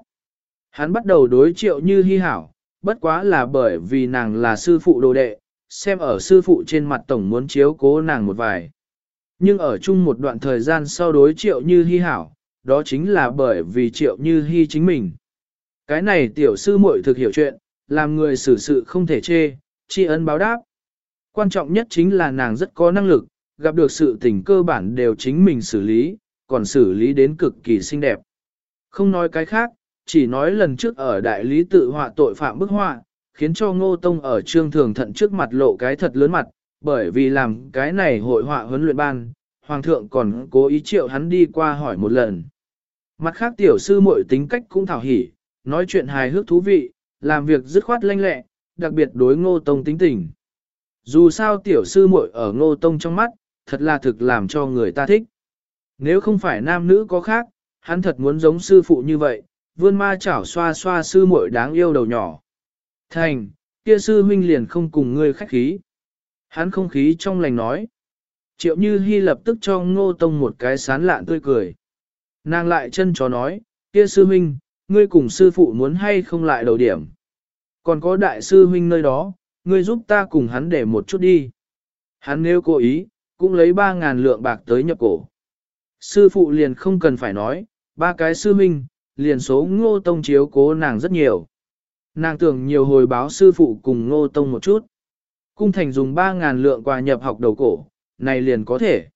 Hắn bắt đầu đối triệu như hy hảo, bất quá là bởi vì nàng là sư phụ đồ đệ, xem ở sư phụ trên mặt tổng muốn chiếu cố nàng một vài. Nhưng ở chung một đoạn thời gian sau đối triệu như hy hảo, đó chính là bởi vì triệu như hy chính mình. Cái này tiểu sư muội thực hiểu chuyện, làm người xử sự không thể chê, tri ân báo đáp. Quan trọng nhất chính là nàng rất có năng lực, gặp được sự tình cơ bản đều chính mình xử lý, còn xử lý đến cực kỳ xinh đẹp. Không nói cái khác, chỉ nói lần trước ở đại lý tự họa tội phạm bức họa, khiến cho ngô tông ở trương thường thận trước mặt lộ cái thật lớn mặt, bởi vì làm cái này hội họa huấn luyện ban, hoàng thượng còn cố ý triệu hắn đi qua hỏi một lần. Mặt khác tiểu sư muội tính cách cũng thảo hỉ, nói chuyện hài hước thú vị, làm việc dứt khoát lanh lẹ, đặc biệt đối ngô tông tính tình. Dù sao tiểu sư muội ở ngô tông trong mắt, thật là thực làm cho người ta thích. Nếu không phải nam nữ có khác, hắn thật muốn giống sư phụ như vậy, vươn ma chảo xoa xoa sư muội đáng yêu đầu nhỏ. Thành, kia sư huynh liền không cùng ngươi khách khí. Hắn không khí trong lành nói. Triệu Như Hi lập tức cho Ngô Tông một cái sán lạn tươi cười. Nàng lại chân chó nói, kia sư huynh, ngươi cùng sư phụ muốn hay không lại đầu điểm. Còn có đại sư huynh nơi đó, ngươi giúp ta cùng hắn để một chút đi. Hắn nếu cố ý, cũng lấy ba ngàn lượng bạc tới nhập cổ. Sư phụ liền không cần phải nói, ba cái sư huynh, liền số ngô tông chiếu cố nàng rất nhiều. Nàng tưởng nhiều hồi báo sư phụ cùng ngô tông một chút. Cung thành dùng ba ngàn lượng quà nhập học đầu cổ, này liền có thể.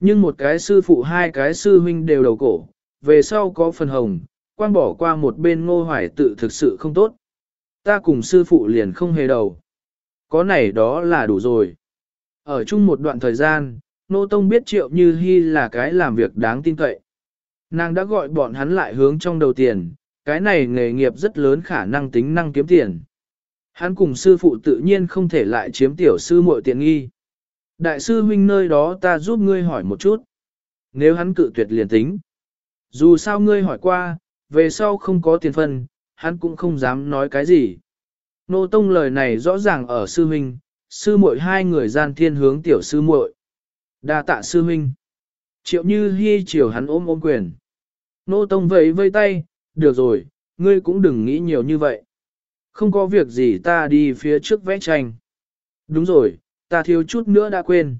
Nhưng một cái sư phụ hai cái sư huynh đều đầu cổ, về sau có phần hồng, quan bỏ qua một bên ngô hoài tự thực sự không tốt. Ta cùng sư phụ liền không hề đầu. Có này đó là đủ rồi. Ở chung một đoạn thời gian, Nô Tông biết Triệu Như Hi là cái làm việc đáng tin cậy. Nàng đã gọi bọn hắn lại hướng trong đầu tiền, cái này nghề nghiệp rất lớn khả năng tính năng kiếm tiền. Hắn cùng sư phụ tự nhiên không thể lại chiếm tiểu sư muội tiện nghi. Đại sư huynh nơi đó ta giúp ngươi hỏi một chút. Nếu hắn cự tuyệt liền tính. Dù sao ngươi hỏi qua, về sau không có tiền phân, hắn cũng không dám nói cái gì. Nô Tông lời này rõ ràng ở sư huynh, sư muội hai người gian thiên hướng tiểu sư muội. Đa tạ sư huynh. Triệu Như Hi chiều hắn ôm ôm quyền. Nô Tông vẫy vây tay, được rồi, ngươi cũng đừng nghĩ nhiều như vậy. Không có việc gì ta đi phía trước vẽ tranh. Đúng rồi, ta thiếu chút nữa đã quên.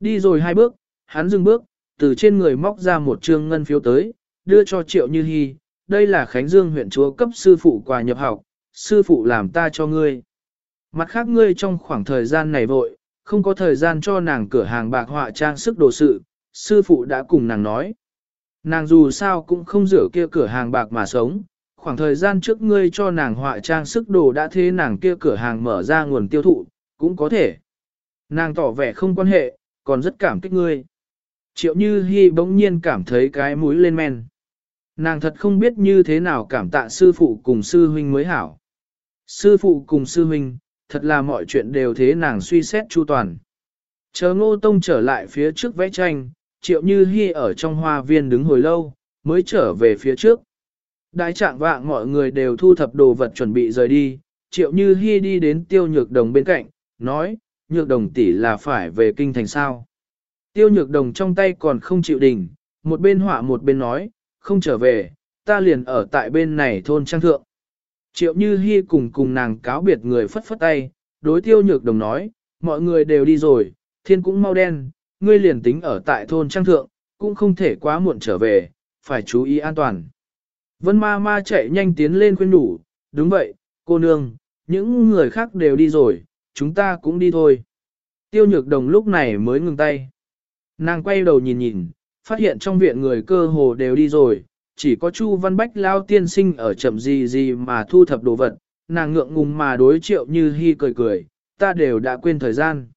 Đi rồi hai bước, hắn dừng bước, từ trên người móc ra một trương ngân phiếu tới, đưa cho Triệu Như Hi. Đây là Khánh Dương huyện chúa cấp sư phụ quà nhập học, sư phụ làm ta cho ngươi. Mặt khác ngươi trong khoảng thời gian này vội, không có thời gian cho nàng cửa hàng bạc họa trang sức đồ sự, sư phụ đã cùng nàng nói. Nàng dù sao cũng không rửa kia cửa hàng bạc mà sống, khoảng thời gian trước ngươi cho nàng họa trang sức đồ đã thế nàng kia cửa hàng mở ra nguồn tiêu thụ, cũng có thể. Nàng tỏ vẻ không quan hệ, còn rất cảm kích ngươi. Triệu Như Hi bỗng nhiên cảm thấy cái mũi lên men. Nàng thật không biết như thế nào cảm tạ sư phụ cùng sư huynh mới hảo. Sư phụ cùng sư huynh, thật là mọi chuyện đều thế nàng suy xét chu toàn. Chờ ngô tông trở lại phía trước vẽ tranh, triệu như hy ở trong hoa viên đứng hồi lâu, mới trở về phía trước. Đại trạng vạng mọi người đều thu thập đồ vật chuẩn bị rời đi, triệu như hy đi đến tiêu nhược đồng bên cạnh, nói, nhược đồng tỷ là phải về kinh thành sao. Tiêu nhược đồng trong tay còn không chịu đình, một bên họa một bên nói, không trở về, ta liền ở tại bên này thôn trang thượng. Triệu Như Hi cùng cùng nàng cáo biệt người phất phất tay, đối tiêu nhược đồng nói, mọi người đều đi rồi, thiên cũng mau đen, ngươi liền tính ở tại thôn trang thượng, cũng không thể quá muộn trở về, phải chú ý an toàn. Vân ma ma chạy nhanh tiến lên khuyên đủ, đúng vậy, cô nương, những người khác đều đi rồi, chúng ta cũng đi thôi. Tiêu nhược đồng lúc này mới ngừng tay. Nàng quay đầu nhìn nhìn, phát hiện trong viện người cơ hồ đều đi rồi, chỉ có Chu Văn Bách lao tiên sinh ở chậm gì gì mà thu thập đồ vật, nàng ngượng ngùng mà đối triệu như hy cười cười, ta đều đã quên thời gian.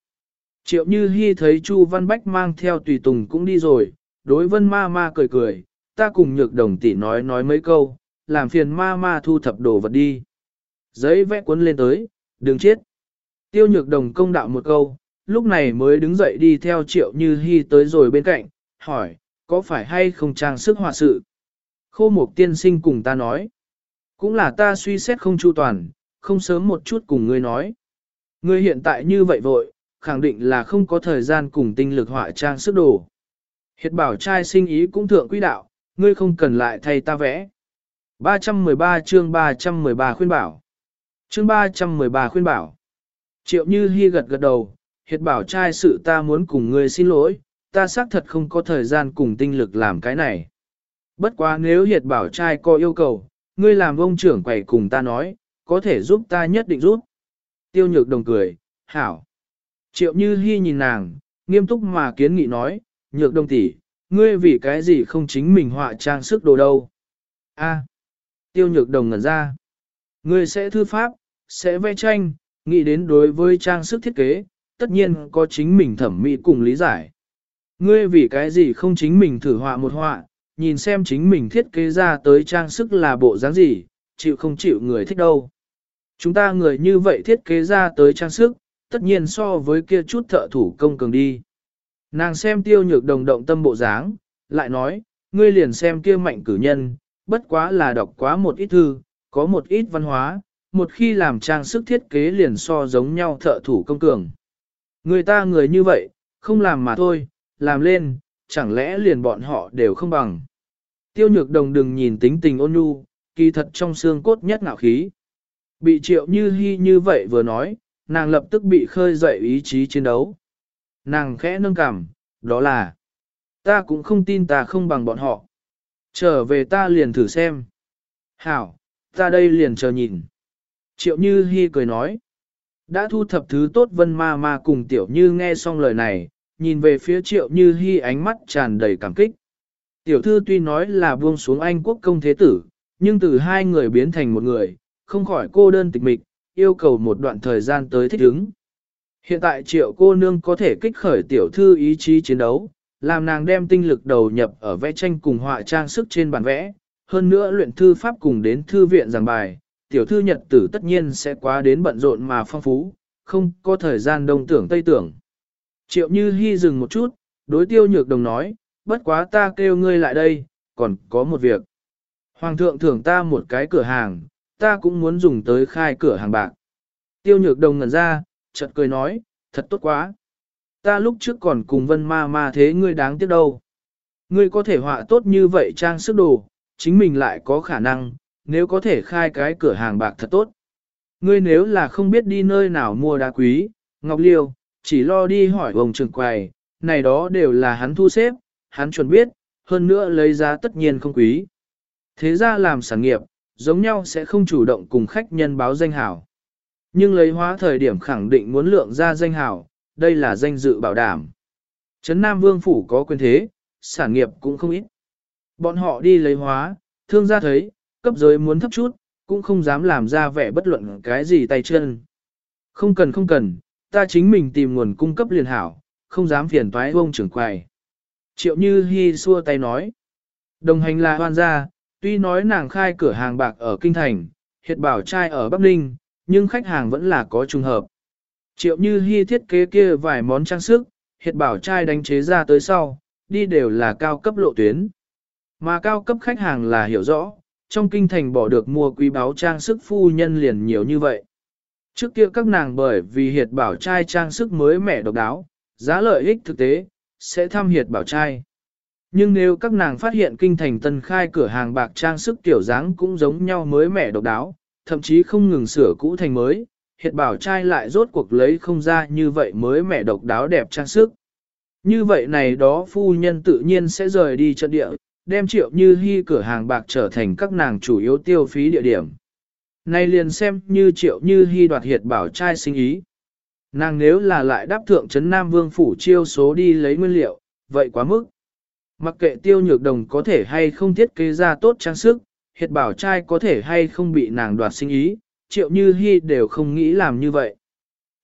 Triệu như hy thấy Chu Văn Bách mang theo tùy tùng cũng đi rồi, đối vân ma ma cười cười, ta cùng nhược đồng tỷ nói nói mấy câu, làm phiền ma ma thu thập đồ vật đi. Giấy vẽ cuốn lên tới, đừng chết. Tiêu nhược đồng công đạo một câu, lúc này mới đứng dậy đi theo triệu như hy tới rồi bên cạnh, hỏi, có phải hay không trang sức họa sự? Khô mục tiên sinh cùng ta nói. Cũng là ta suy xét không chu toàn, không sớm một chút cùng ngươi nói. Ngươi hiện tại như vậy vội, khẳng định là không có thời gian cùng tinh lực họa trang sức đồ. Hiệt bảo trai sinh ý cũng thượng quý đạo, ngươi không cần lại thay ta vẽ. 313 chương 313 khuyên bảo. Chương 313 khuyên bảo. Triệu Như Hi gật gật đầu, hiệt bảo trai sự ta muốn cùng ngươi xin lỗi, ta xác thật không có thời gian cùng tinh lực làm cái này. Bất quá nếu hiệt bảo trai có yêu cầu, ngươi làm ông trưởng quầy cùng ta nói, có thể giúp ta nhất định giúp. Tiêu nhược đồng cười, hảo. Triệu như hy nhìn nàng, nghiêm túc mà kiến nghị nói, nhược đồng tỷ, ngươi vì cái gì không chính mình họa trang sức đồ đâu. A. tiêu nhược đồng ngẩn ra. Ngươi sẽ thư pháp, sẽ vẽ tranh, nghĩ đến đối với trang sức thiết kế, tất nhiên có chính mình thẩm mỹ cùng lý giải. Ngươi vì cái gì không chính mình thử họa một họa, nhìn xem chính mình thiết kế ra tới trang sức là bộ dáng gì, chịu không chịu người thích đâu. Chúng ta người như vậy thiết kế ra tới trang sức, tất nhiên so với kia chút thợ thủ công cường đi. Nàng xem tiêu nhược đồng động tâm bộ dáng, lại nói, ngươi liền xem kia mạnh cử nhân, bất quá là đọc quá một ít thư, có một ít văn hóa, một khi làm trang sức thiết kế liền so giống nhau thợ thủ công cường. Người ta người như vậy, không làm mà thôi, làm lên, chẳng lẽ liền bọn họ đều không bằng. Tiêu nhược đồng đừng nhìn tính tình ôn nhu, kỳ thật trong xương cốt nhất ngạo khí. Bị triệu như hy như vậy vừa nói, nàng lập tức bị khơi dậy ý chí chiến đấu. Nàng khẽ nâng cảm, đó là, ta cũng không tin ta không bằng bọn họ. Trở về ta liền thử xem. Hảo, ta đây liền chờ nhìn. Triệu như hy cười nói. Đã thu thập thứ tốt vân ma ma cùng tiểu như nghe xong lời này, nhìn về phía triệu như hy ánh mắt tràn đầy cảm kích. Tiểu thư tuy nói là buông xuống Anh quốc công thế tử, nhưng từ hai người biến thành một người, không khỏi cô đơn tịch mịch, yêu cầu một đoạn thời gian tới thích ứng. Hiện tại triệu cô nương có thể kích khởi tiểu thư ý chí chiến đấu, làm nàng đem tinh lực đầu nhập ở vẽ tranh cùng họa trang sức trên bản vẽ, hơn nữa luyện thư pháp cùng đến thư viện giảng bài, tiểu thư nhật tử tất nhiên sẽ quá đến bận rộn mà phong phú, không có thời gian đông tưởng tây tưởng. Triệu Như Hi dừng một chút, đối tiêu nhược đồng nói, bất quá ta kêu ngươi lại đây, còn có một việc. Hoàng thượng thưởng ta một cái cửa hàng, ta cũng muốn dùng tới khai cửa hàng bạc. Tiêu nhược đồng ngẩn ra, chợt cười nói, thật tốt quá. Ta lúc trước còn cùng vân ma ma thế ngươi đáng tiếc đâu. Ngươi có thể họa tốt như vậy trang sức đồ, chính mình lại có khả năng, nếu có thể khai cái cửa hàng bạc thật tốt. Ngươi nếu là không biết đi nơi nào mua đá quý, ngọc liêu, chỉ lo đi hỏi ông trường quầy, này đó đều là hắn thu xếp, hắn chuẩn biết, hơn nữa lấy giá tất nhiên không quý. Thế ra làm sản nghiệp, giống nhau sẽ không chủ động cùng khách nhân báo danh hảo. Nhưng lấy hóa thời điểm khẳng định muốn lượng ra danh hảo, đây là danh dự bảo đảm. Trấn Nam Vương Phủ có quyền thế, sản nghiệp cũng không ít. Bọn họ đi lấy hóa, thương gia thấy, cấp giới muốn thấp chút, cũng không dám làm ra vẻ bất luận cái gì tay chân. Không cần không cần, ta chính mình tìm nguồn cung cấp liền hảo, không dám phiền toái ông trưởng quầy. Triệu Như Hi xua tay nói. Đồng hành là hoan gia, tuy nói nàng khai cửa hàng bạc ở Kinh Thành, hiện bảo trai ở Bắc Ninh, nhưng khách hàng vẫn là có trùng hợp. Triệu Như Hi thiết kế kia vài món trang sức, hiện bảo trai đánh chế ra tới sau, đi đều là cao cấp lộ tuyến. Mà cao cấp khách hàng là hiểu rõ, trong kinh thành bỏ được mua quý báo trang sức phu nhân liền nhiều như vậy. Trước kia các nàng bởi vì hiệt bảo trai trang sức mới mẻ độc đáo, giá lợi ích thực tế, sẽ thăm hiệt bảo trai. Nhưng nếu các nàng phát hiện kinh thành tân khai cửa hàng bạc trang sức kiểu dáng cũng giống nhau mới mẻ độc đáo, thậm chí không ngừng sửa cũ thành mới, hiệt bảo trai lại rốt cuộc lấy không ra như vậy mới mẻ độc đáo đẹp trang sức. Như vậy này đó phu nhân tự nhiên sẽ rời đi trận địa, đem triệu như hy cửa hàng bạc trở thành các nàng chủ yếu tiêu phí địa điểm nay liền xem như triệu như hy đoạt hiệt bảo trai sinh ý. Nàng nếu là lại đáp thượng trấn Nam Vương Phủ chiêu số đi lấy nguyên liệu, vậy quá mức. Mặc kệ tiêu nhược đồng có thể hay không thiết kế ra tốt trang sức, hiệt bảo trai có thể hay không bị nàng đoạt sinh ý, triệu như hy đều không nghĩ làm như vậy.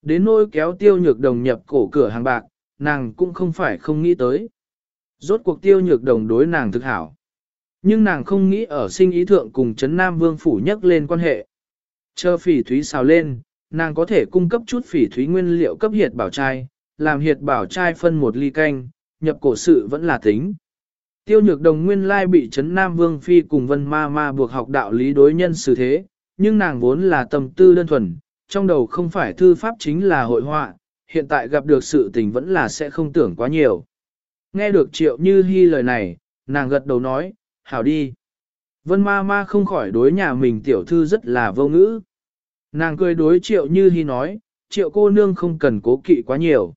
Đến nỗi kéo tiêu nhược đồng nhập cổ cửa hàng bạc, nàng cũng không phải không nghĩ tới. Rốt cuộc tiêu nhược đồng đối nàng thực hảo. Nhưng nàng không nghĩ ở sinh ý thượng cùng Trấn Nam Vương Phủ nhắc lên quan hệ. Chờ phỉ thúy xào lên, nàng có thể cung cấp chút phỉ thúy nguyên liệu cấp hiệt bảo trai, làm hiệt bảo trai phân một ly canh, nhập cổ sự vẫn là tính. Tiêu nhược đồng nguyên lai bị Trấn Nam Vương Phi cùng Vân Ma Ma buộc học đạo lý đối nhân xử thế, nhưng nàng vốn là tâm tư đơn thuần, trong đầu không phải thư pháp chính là hội họa, hiện tại gặp được sự tình vẫn là sẽ không tưởng quá nhiều. Nghe được triệu như hy lời này, nàng gật đầu nói, hảo đi. Vân ma ma không khỏi đối nhà mình tiểu thư rất là vô ngữ. Nàng cười đối triệu như hy nói, triệu cô nương không cần cố kỵ quá nhiều.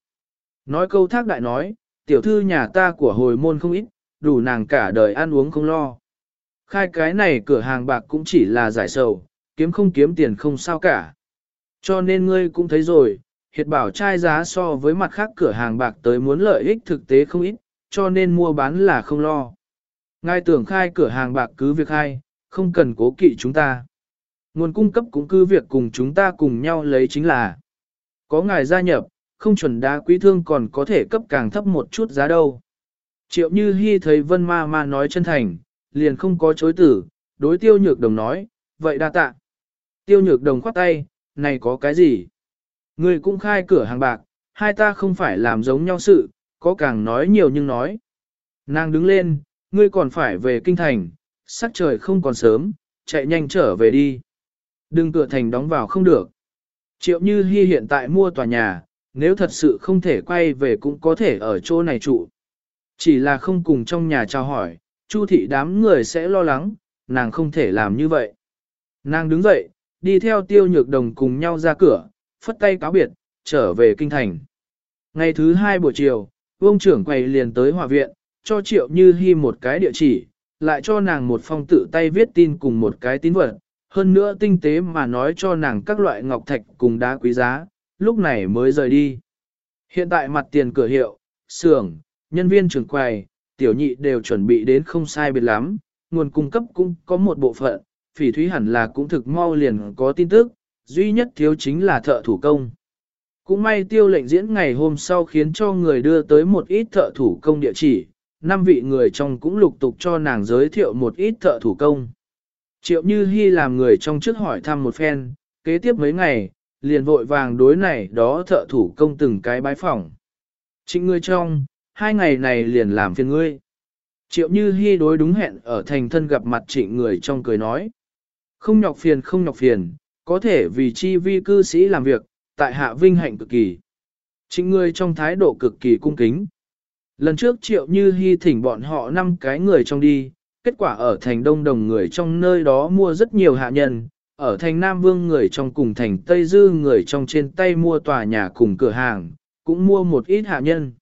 Nói câu thác đại nói, tiểu thư nhà ta của hồi môn không ít, đủ nàng cả đời ăn uống không lo. Khai cái này cửa hàng bạc cũng chỉ là giải sầu, kiếm không kiếm tiền không sao cả. Cho nên ngươi cũng thấy rồi, hiệt bảo trai giá so với mặt khác cửa hàng bạc tới muốn lợi ích thực tế không ít, cho nên mua bán là không lo. Ngài tưởng khai cửa hàng bạc cứ việc khai, không cần cố kỵ chúng ta. Nguồn cung cấp cũng cứ việc cùng chúng ta cùng nhau lấy chính là. Có ngài gia nhập, không chuẩn đá quý thương còn có thể cấp càng thấp một chút giá đâu. Triệu Như Hi thấy Vân Ma Ma nói chân thành, liền không có chối tử, đối tiêu nhược đồng nói, vậy đa tạ. Tiêu nhược đồng khoát tay, này có cái gì? Người cũng khai cửa hàng bạc, hai ta không phải làm giống nhau sự, có càng nói nhiều nhưng nói. Nàng đứng lên, ngươi còn phải về kinh thành, sắc trời không còn sớm, chạy nhanh trở về đi. Đừng cửa thành đóng vào không được. Triệu Như Hi hiện tại mua tòa nhà, nếu thật sự không thể quay về cũng có thể ở chỗ này trụ. Chỉ là không cùng trong nhà chào hỏi, Chu thị đám người sẽ lo lắng, nàng không thể làm như vậy. Nàng đứng dậy, đi theo tiêu nhược đồng cùng nhau ra cửa, phất tay cáo biệt, trở về kinh thành. Ngày thứ hai buổi chiều, Vương trưởng quầy liền tới hòa viện, cho Triệu Như Hi một cái địa chỉ, lại cho nàng một phong tự tay viết tin cùng một cái tín vật, hơn nữa tinh tế mà nói cho nàng các loại ngọc thạch cùng đá quý giá, lúc này mới rời đi. Hiện tại mặt tiền cửa hiệu, xưởng, nhân viên trưởng quầy, tiểu nhị đều chuẩn bị đến không sai biệt lắm, nguồn cung cấp cũng có một bộ phận, phỉ thúy hẳn là cũng thực mau liền có tin tức, duy nhất thiếu chính là thợ thủ công. Cũng may tiêu lệnh diễn ngày hôm sau khiến cho người đưa tới một ít thợ thủ công địa chỉ, năm vị người trong cũng lục tục cho nàng giới thiệu một ít thợ thủ công. Triệu Như Hi làm người trong trước hỏi thăm một phen, kế tiếp mấy ngày, liền vội vàng đối này đó thợ thủ công từng cái bái phỏng. Trịnh ngươi trong, hai ngày này liền làm phiền ngươi. Triệu Như Hi đối đúng hẹn ở thành thân gặp mặt trịnh người trong cười nói. Không nhọc phiền không nhọc phiền, có thể vì chi vi cư sĩ làm việc, tại hạ vinh hạnh cực kỳ. Trịnh người trong thái độ cực kỳ cung kính. Lần trước Triệu Như Hi thỉnh bọn họ năm cái người trong đi, kết quả ở thành đông đồng người trong nơi đó mua rất nhiều hạ nhân, ở thành Nam Vương người trong cùng thành Tây Dư người trong trên tay mua tòa nhà cùng cửa hàng, cũng mua một ít hạ nhân.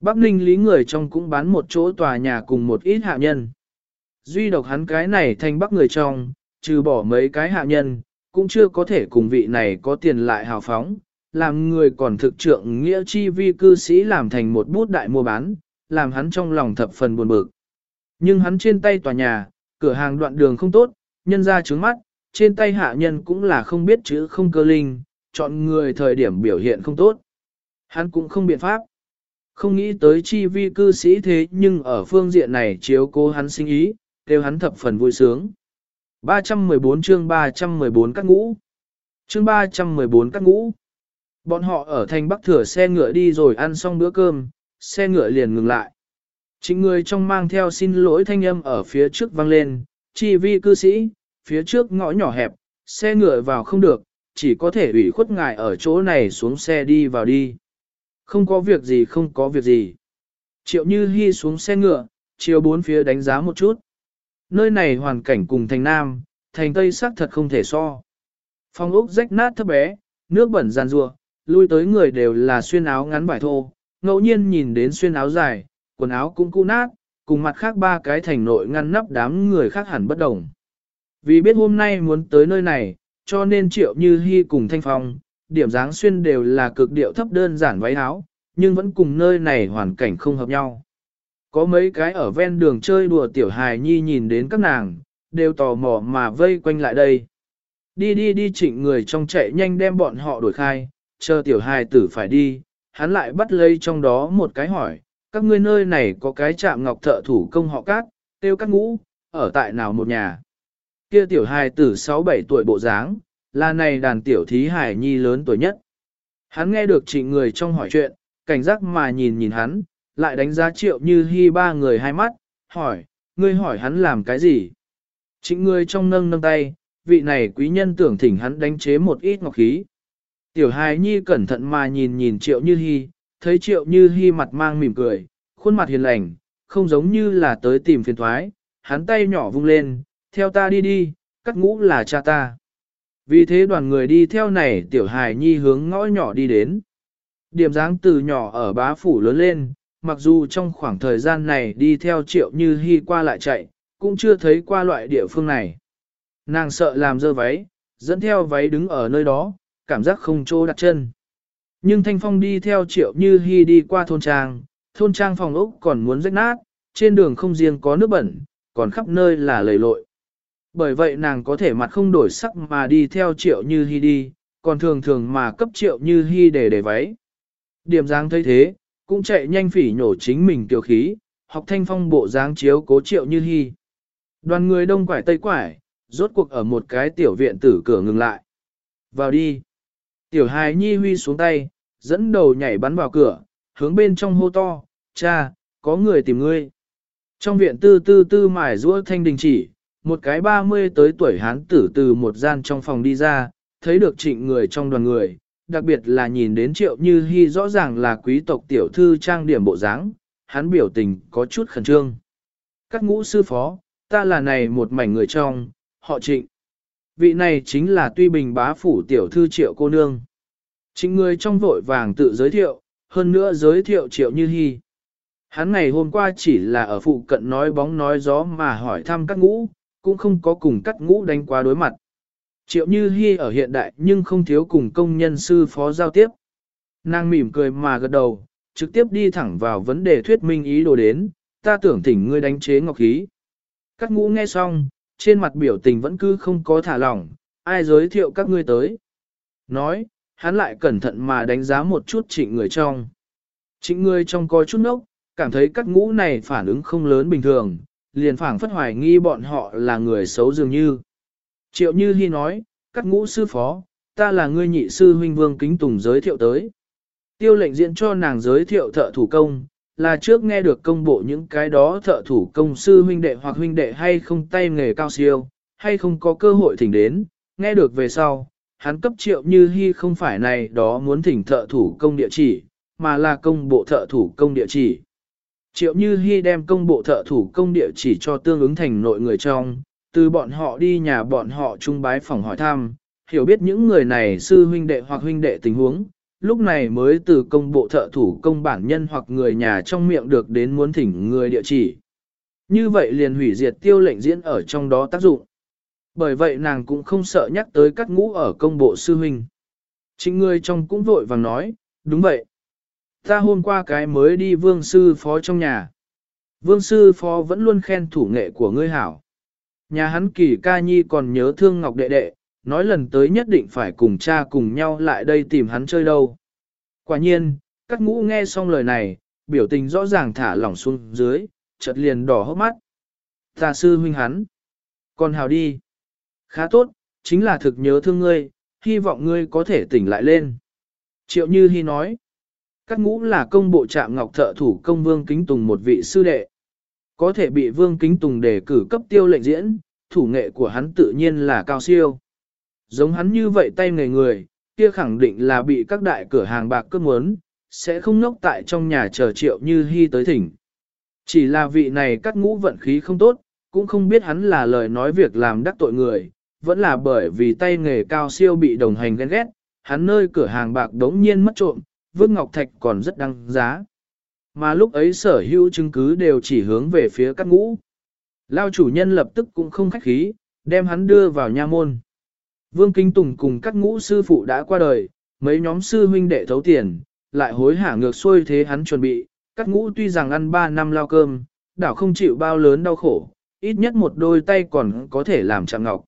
Bắc Ninh lý người trong cũng bán một chỗ tòa nhà cùng một ít hạ nhân. Duy độc hắn cái này thành Bắc người trong, trừ bỏ mấy cái hạ nhân, cũng chưa có thể cùng vị này có tiền lại hào phóng, làm người còn thực trượng nghĩa chi vi cư sĩ làm thành một bút đại mua bán, làm hắn trong lòng thập phần buồn bực. Nhưng hắn trên tay tòa nhà, cửa hàng đoạn đường không tốt, nhân ra trướng mắt, trên tay hạ nhân cũng là không biết chữ không cơ linh, chọn người thời điểm biểu hiện không tốt. Hắn cũng không biện pháp. Không nghĩ tới chi vi cư sĩ thế nhưng ở phương diện này chiếu cố hắn sinh ý, kêu hắn thập phần vui sướng. 314 chương 314 các ngũ. Chương 314 các ngũ. Bọn họ ở thành Bắc Thừa xe ngựa đi rồi ăn xong bữa cơm, xe ngựa liền ngừng lại. Chính người trong mang theo xin lỗi thanh âm ở phía trước vang lên, chi vi cư sĩ, phía trước ngõ nhỏ hẹp, xe ngựa vào không được, chỉ có thể ủy khuất ngài ở chỗ này xuống xe đi vào đi. Không có việc gì không có việc gì. Triệu Như Hi xuống xe ngựa, chiều bốn phía đánh giá một chút. Nơi này hoàn cảnh cùng thành Nam, thành Tây sắc thật không thể so. Phòng ốc rách nát thấp bé, nước bẩn gian rua, lui tới người đều là xuyên áo ngắn vải thô, ngẫu nhiên nhìn đến xuyên áo dài, quần áo cũng cũ nát, cùng mặt khác ba cái thành nội ngăn nắp đám người khác hẳn bất đồng. Vì biết hôm nay muốn tới nơi này, cho nên triệu như hy cùng thanh phong, điểm dáng xuyên đều là cực điệu thấp đơn giản váy áo, nhưng vẫn cùng nơi này hoàn cảnh không hợp nhau. Có mấy cái ở ven đường chơi đùa tiểu hài nhi nhìn đến các nàng, đều tò mò mà vây quanh lại đây. Đi đi đi chỉnh người trong chạy nhanh đem bọn họ đuổi khai, chờ tiểu hài tử phải đi, hắn lại bắt lấy trong đó một cái hỏi, các ngươi nơi này có cái chạm ngọc thợ thủ công họ cát, tiêu các ngũ, ở tại nào một nhà. Kia tiểu hài tử 6-7 tuổi bộ dáng, là này đàn tiểu thí hải nhi lớn tuổi nhất. Hắn nghe được trịnh người trong hỏi chuyện, cảnh giác mà nhìn nhìn hắn, lại đánh giá triệu như hy ba người hai mắt, hỏi, ngươi hỏi hắn làm cái gì? Trịnh người trong nâng nâng tay, vị này quý nhân tưởng thỉnh hắn đánh chế một ít ngọc khí. Tiểu hài nhi cẩn thận mà nhìn nhìn triệu như hy, thấy triệu như hy mặt mang mỉm cười, khuôn mặt hiền lành, không giống như là tới tìm phiền thoái, hắn tay nhỏ vung lên, theo ta đi đi, cắt ngũ là cha ta. Vì thế đoàn người đi theo này tiểu hài nhi hướng ngõ nhỏ đi đến. Điểm dáng từ nhỏ ở bá phủ lớn lên, mặc dù trong khoảng thời gian này đi theo triệu như hy qua lại chạy, cũng chưa thấy qua loại địa phương này. Nàng sợ làm dơ váy, dẫn theo váy đứng ở nơi đó, cảm giác không chỗ đặt chân. Nhưng Thanh Phong đi theo triệu như hy đi qua thôn trang, thôn trang phòng ốc còn muốn rách nát, trên đường không riêng có nước bẩn, còn khắp nơi là lầy lội. Bởi vậy nàng có thể mặt không đổi sắc mà đi theo triệu như hy đi, còn thường thường mà cấp triệu như hy để để váy. Điểm dáng thấy thế, cũng chạy nhanh phỉ nhổ chính mình tiểu khí, học thanh phong bộ dáng chiếu cố triệu như hy. Đoàn người đông quải tây quải, rốt cuộc ở một cái tiểu viện tử cửa ngừng lại. Vào đi. Tiểu hài nhi huy xuống tay, dẫn đầu nhảy bắn vào cửa, hướng bên trong hô to, cha, có người tìm ngươi. Trong viện tư tư tư mải rũa thanh đình chỉ, một cái ba mươi tới tuổi hán tử từ một gian trong phòng đi ra, thấy được trịnh người trong đoàn người, đặc biệt là nhìn đến triệu như hy rõ ràng là quý tộc tiểu thư trang điểm bộ dáng, hắn biểu tình có chút khẩn trương. Các ngũ sư phó, ta là này một mảnh người trong, họ trịnh. Vị này chính là tuy bình bá phủ tiểu thư triệu cô nương. chính người trong vội vàng tự giới thiệu, hơn nữa giới thiệu triệu như hy. Hắn ngày hôm qua chỉ là ở phụ cận nói bóng nói gió mà hỏi thăm các ngũ, cũng không có cùng các ngũ đánh qua đối mặt. Triệu Như hy ở hiện đại nhưng không thiếu cùng công nhân sư phó giao tiếp. Nàng mỉm cười mà gật đầu, trực tiếp đi thẳng vào vấn đề thuyết minh ý đồ đến, ta tưởng thỉnh ngươi đánh chế ngọc khí. Các ngũ nghe xong, trên mặt biểu tình vẫn cứ không có thả lỏng, ai giới thiệu các ngươi tới. Nói, hắn lại cẩn thận mà đánh giá một chút trịnh người trong. Trịnh người trong có chút nốc, cảm thấy các ngũ này phản ứng không lớn bình thường, liền phảng phất hoài nghi bọn họ là người xấu dường như. Triệu Như Hi nói, các ngũ sư phó, ta là ngươi nhị sư huynh vương kính tùng giới thiệu tới. Tiêu lệnh diễn cho nàng giới thiệu thợ thủ công, là trước nghe được công bộ những cái đó thợ thủ công sư huynh đệ hoặc huynh đệ hay không tay nghề cao siêu, hay không có cơ hội thỉnh đến, nghe được về sau, hắn cấp triệu như hy không phải này đó muốn thỉnh thợ thủ công địa chỉ, mà là công bộ thợ thủ công địa chỉ. Triệu như hy đem công bộ thợ thủ công địa chỉ cho tương ứng thành nội người trong, từ bọn họ đi nhà bọn họ trung bái phòng hỏi thăm, hiểu biết những người này sư huynh đệ hoặc huynh đệ tình huống, lúc này mới từ công bộ thợ thủ công bản nhân hoặc người nhà trong miệng được đến muốn thỉnh người địa chỉ. Như vậy liền hủy diệt tiêu lệnh diễn ở trong đó tác dụng. Bởi vậy nàng cũng không sợ nhắc tới các ngũ ở công bộ sư huynh. Chính người trong cũng vội vàng nói, đúng vậy. Ta hôm qua cái mới đi vương sư phó trong nhà. Vương sư phó vẫn luôn khen thủ nghệ của ngươi hảo. Nhà hắn kỳ ca nhi còn nhớ thương ngọc đệ đệ, nói lần tới nhất định phải cùng cha cùng nhau lại đây tìm hắn chơi đâu. Quả nhiên, các ngũ nghe xong lời này, biểu tình rõ ràng thả lỏng xuống dưới, chợt liền đỏ hốc mắt. Ta sư huynh hắn. con hào đi. Khá tốt, chính là thực nhớ thương ngươi, hy vọng ngươi có thể tỉnh lại lên. Triệu Như Hi nói. Các ngũ là công bộ trạm ngọc thợ thủ công Vương Kính Tùng một vị sư đệ. Có thể bị Vương Kính Tùng đề cử cấp tiêu lệnh diễn, thủ nghệ của hắn tự nhiên là cao siêu. Giống hắn như vậy tay nghề người, kia khẳng định là bị các đại cửa hàng bạc cướp muốn, sẽ không nốc tại trong nhà chờ triệu như hy tới thỉnh. Chỉ là vị này cắt ngũ vận khí không tốt, cũng không biết hắn là lời nói việc làm đắc tội người, vẫn là bởi vì tay nghề cao siêu bị đồng hành ghen ghét, hắn nơi cửa hàng bạc đống nhiên mất trộm, vương ngọc thạch còn rất đăng giá. Mà lúc ấy sở hữu chứng cứ đều chỉ hướng về phía cắt ngũ. Lao chủ nhân lập tức cũng không khách khí, đem hắn đưa vào nha môn. Vương Kinh Tùng cùng các ngũ sư phụ đã qua đời, mấy nhóm sư huynh đệ thấu tiền, lại hối hả ngược xuôi thế hắn chuẩn bị, các ngũ tuy rằng ăn 3 năm lao cơm, đảo không chịu bao lớn đau khổ, ít nhất một đôi tay còn có thể làm chạm ngọc.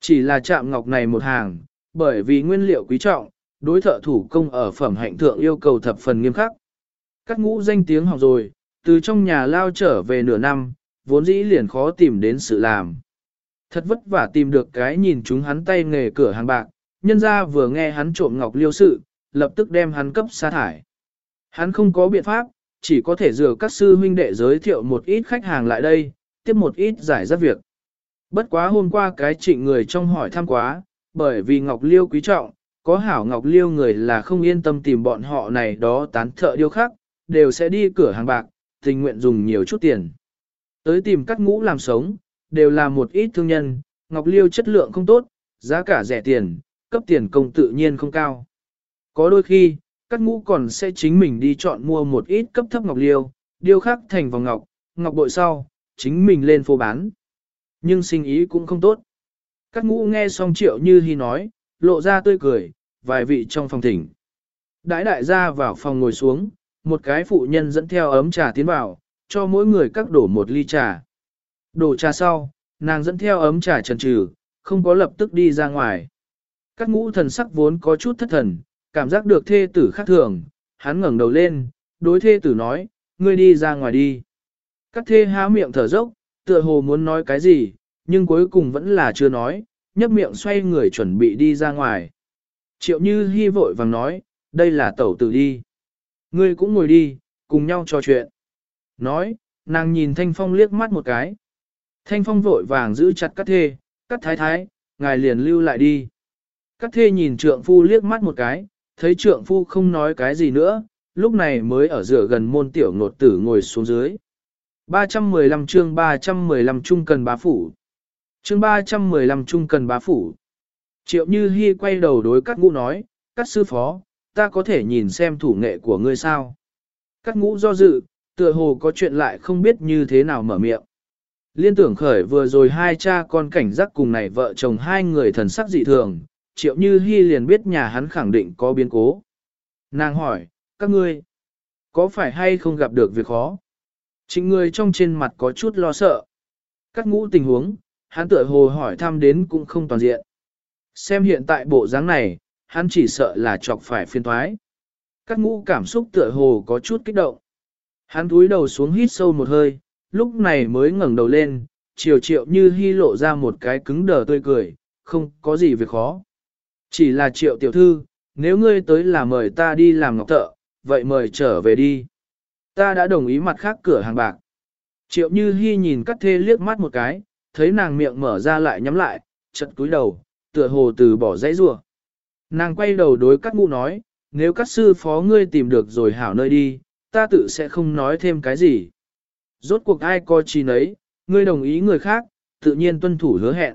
Chỉ là chạm ngọc này một hàng, bởi vì nguyên liệu quý trọng, đối thợ thủ công ở phẩm hạnh thượng yêu cầu thập phần nghiêm khắc. Các ngũ danh tiếng học rồi, từ trong nhà lao trở về nửa năm, vốn dĩ liền khó tìm đến sự làm. Thật vất vả tìm được cái nhìn chúng hắn tay nghề cửa hàng bạc, nhân ra vừa nghe hắn trộm ngọc liêu sự, lập tức đem hắn cấp sa thải. Hắn không có biện pháp, chỉ có thể dừa các sư huynh đệ giới thiệu một ít khách hàng lại đây, tiếp một ít giải rất việc. Bất quá hôm qua cái trịnh người trong hỏi thăm quá, bởi vì ngọc liêu quý trọng, có hảo ngọc liêu người là không yên tâm tìm bọn họ này đó tán thợ điêu khắc đều sẽ đi cửa hàng bạc, tình nguyện dùng nhiều chút tiền. Tới tìm các ngũ làm sống, đều là một ít thương nhân, ngọc liêu chất lượng không tốt, giá cả rẻ tiền, cấp tiền công tự nhiên không cao. Có đôi khi, các ngũ còn sẽ chính mình đi chọn mua một ít cấp thấp ngọc liêu, điêu khắc thành vòng ngọc, ngọc bội sau, chính mình lên phố bán. Nhưng sinh ý cũng không tốt. Các ngũ nghe xong triệu như hy nói, lộ ra tươi cười, vài vị trong phòng thỉnh. Đãi đại gia vào phòng ngồi xuống, một cái phụ nhân dẫn theo ấm trà tiến vào, cho mỗi người các đổ một ly trà. Đổ trà sau, nàng dẫn theo ấm trà trần trừ, không có lập tức đi ra ngoài. Các ngũ thần sắc vốn có chút thất thần, cảm giác được thê tử khác thường, hắn ngẩng đầu lên, đối thê tử nói, ngươi đi ra ngoài đi. Các thê há miệng thở dốc, tựa hồ muốn nói cái gì, nhưng cuối cùng vẫn là chưa nói, nhấp miệng xoay người chuẩn bị đi ra ngoài. Triệu như hy vội vàng nói, đây là tẩu tử đi. Ngươi cũng ngồi đi, cùng nhau trò chuyện. Nói, nàng nhìn Thanh Phong liếc mắt một cái. Thanh phong vội vàng giữ chặt các thê, các thái thái, ngài liền lưu lại đi. Các thê nhìn trượng phu liếc mắt một cái, thấy trượng phu không nói cái gì nữa, lúc này mới ở rửa gần môn tiểu nột tử ngồi xuống dưới. 315 chương 315 trung cần bá phủ. Chương 315 trung cần bá phủ. Triệu Như Hi quay đầu đối các ngũ nói, các sư phó, ta có thể nhìn xem thủ nghệ của ngươi sao. Các ngũ do dự, tựa hồ có chuyện lại không biết như thế nào mở miệng. Liên tưởng khởi vừa rồi hai cha con cảnh giác cùng này vợ chồng hai người thần sắc dị thường, triệu như hy liền biết nhà hắn khẳng định có biến cố. Nàng hỏi, các ngươi, có phải hay không gặp được việc khó? Chính người trong trên mặt có chút lo sợ. Các ngũ tình huống, hắn tựa hồ hỏi thăm đến cũng không toàn diện. Xem hiện tại bộ dáng này, hắn chỉ sợ là chọc phải phiên thoái. Các ngũ cảm xúc tựa hồ có chút kích động. Hắn túi đầu xuống hít sâu một hơi, lúc này mới ngẩng đầu lên, chiều triệu như hy lộ ra một cái cứng đờ tươi cười, không có gì việc khó. Chỉ là triệu tiểu thư, nếu ngươi tới là mời ta đi làm ngọc thợ, vậy mời trở về đi. Ta đã đồng ý mặt khác cửa hàng bạc. Triệu như hy nhìn cắt thê liếc mắt một cái, thấy nàng miệng mở ra lại nhắm lại, chật cúi đầu, tựa hồ từ bỏ dãy rủa. Nàng quay đầu đối các ngũ nói, nếu các sư phó ngươi tìm được rồi hảo nơi đi, ta tự sẽ không nói thêm cái gì. Rốt cuộc ai coi chi nấy, ngươi đồng ý người khác, tự nhiên tuân thủ hứa hẹn.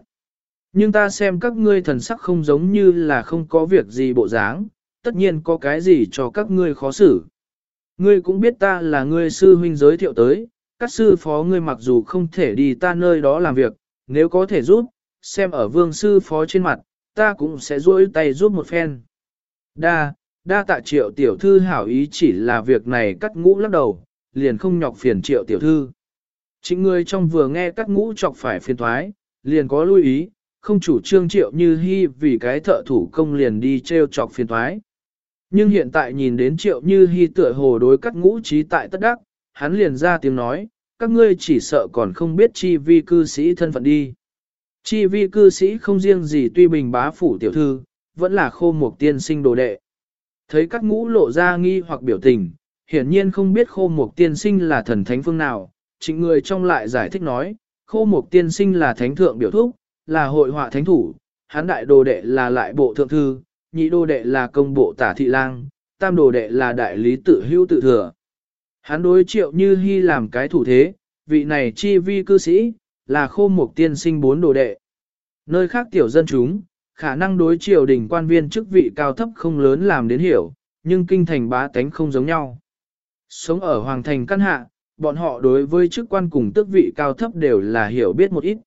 Nhưng ta xem các ngươi thần sắc không giống như là không có việc gì bộ dáng, tất nhiên có cái gì cho các ngươi khó xử. Ngươi cũng biết ta là ngươi sư huynh giới thiệu tới, các sư phó ngươi mặc dù không thể đi ta nơi đó làm việc, nếu có thể giúp, xem ở vương sư phó trên mặt, ta cũng sẽ duỗi tay giúp một phen. Đa, đa tạ triệu tiểu thư hảo ý chỉ là việc này cắt ngũ lắc đầu, liền không nhọc phiền triệu tiểu thư. Chính người trong vừa nghe các ngũ chọc phải phiền thoái, liền có lưu ý, không chủ trương triệu như hy vì cái thợ thủ công liền đi treo chọc phiền thoái. Nhưng hiện tại nhìn đến triệu như hy tựa hồ đối các ngũ trí tại tất đắc, hắn liền ra tiếng nói, các ngươi chỉ sợ còn không biết chi vi cư sĩ thân phận đi. Chi vi cư sĩ không riêng gì tuy bình bá phủ tiểu thư, vẫn là khô một tiên sinh đồ đệ. Thấy các ngũ lộ ra nghi hoặc biểu tình, hiển nhiên không biết khô mục tiên sinh là thần thánh phương nào, trịnh người trong lại giải thích nói, khô mục tiên sinh là thánh thượng biểu thúc, là hội họa thánh thủ, hán đại đồ đệ là lại bộ thượng thư, nhị đồ đệ là công bộ tả thị lang, tam đồ đệ là đại lý tự hữu tự thừa. Hắn đối triệu như hy làm cái thủ thế, vị này chi vi cư sĩ, là khô mục tiên sinh bốn đồ đệ. Nơi khác tiểu dân chúng, khả năng đối triều đình quan viên chức vị cao thấp không lớn làm đến hiểu, nhưng kinh thành bá tánh không giống nhau. Sống ở hoàng thành căn hạ, bọn họ đối với chức quan cùng tước vị cao thấp đều là hiểu biết một ít.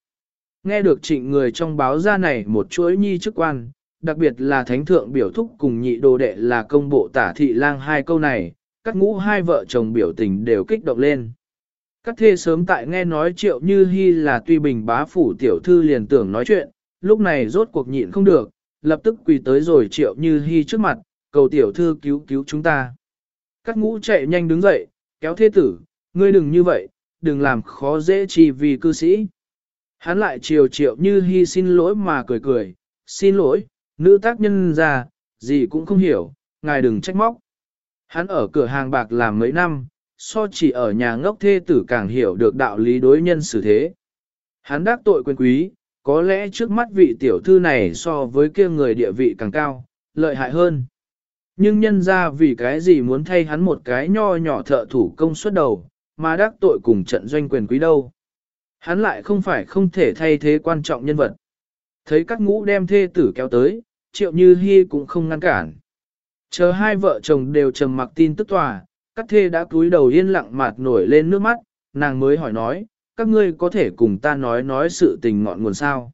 Nghe được trịnh người trong báo ra này một chuỗi nhi chức quan, đặc biệt là thánh thượng biểu thúc cùng nhị đồ đệ là công bộ tả thị lang hai câu này, các ngũ hai vợ chồng biểu tình đều kích động lên. Các thê sớm tại nghe nói triệu như hy là tuy bình bá phủ tiểu thư liền tưởng nói chuyện, lúc này rốt cuộc nhịn không được, lập tức quỳ tới rồi triệu như hy trước mặt, cầu tiểu thư cứu cứu chúng ta. Các ngũ chạy nhanh đứng dậy, kéo thế tử, ngươi đừng như vậy, đừng làm khó dễ chi vì cư sĩ. Hắn lại chiều triệu như hy xin lỗi mà cười cười, xin lỗi, nữ tác nhân ra, gì cũng không hiểu, ngài đừng trách móc. Hắn ở cửa hàng bạc làm mấy năm, so chỉ ở nhà ngốc thê tử càng hiểu được đạo lý đối nhân xử thế. Hắn đắc tội quyền quý, có lẽ trước mắt vị tiểu thư này so với kia người địa vị càng cao, lợi hại hơn. Nhưng nhân ra vì cái gì muốn thay hắn một cái nho nhỏ thợ thủ công suốt đầu, mà đắc tội cùng trận doanh quyền quý đâu. Hắn lại không phải không thể thay thế quan trọng nhân vật. Thấy các ngũ đem thê tử kéo tới, triệu như hy cũng không ngăn cản. Chờ hai vợ chồng đều trầm mặc tin tức tòa, các thê đã cúi đầu yên lặng mạt nổi lên nước mắt, nàng mới hỏi nói, các ngươi có thể cùng ta nói nói sự tình ngọn nguồn sao.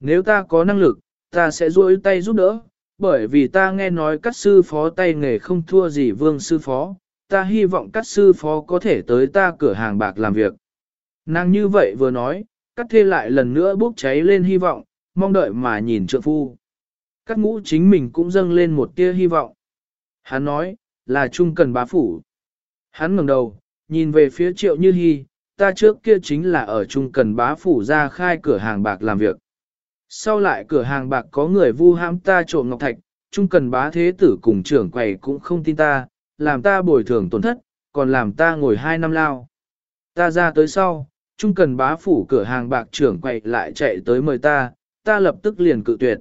Nếu ta có năng lực, ta sẽ duỗi tay giúp đỡ, bởi vì ta nghe nói các sư phó tay nghề không thua gì vương sư phó, ta hy vọng các sư phó có thể tới ta cửa hàng bạc làm việc. Nàng như vậy vừa nói, các thê lại lần nữa bốc cháy lên hy vọng, mong đợi mà nhìn trượng phu. Các ngũ chính mình cũng dâng lên một tia hy vọng. Hắn nói, là trung cần bá phủ. Hắn ngẩng đầu, nhìn về phía triệu như hy, ta trước kia chính là ở trung cần bá phủ ra khai cửa hàng bạc làm việc. Sau lại cửa hàng bạc có người vu ham ta trộm ngọc thạch, trung cần bá thế tử cùng trưởng quầy cũng không tin ta, làm ta bồi thường tổn thất, còn làm ta ngồi hai năm lao. Ta ra tới sau, trung cần bá phủ cửa hàng bạc trưởng quầy lại chạy tới mời ta, ta lập tức liền cự tuyệt.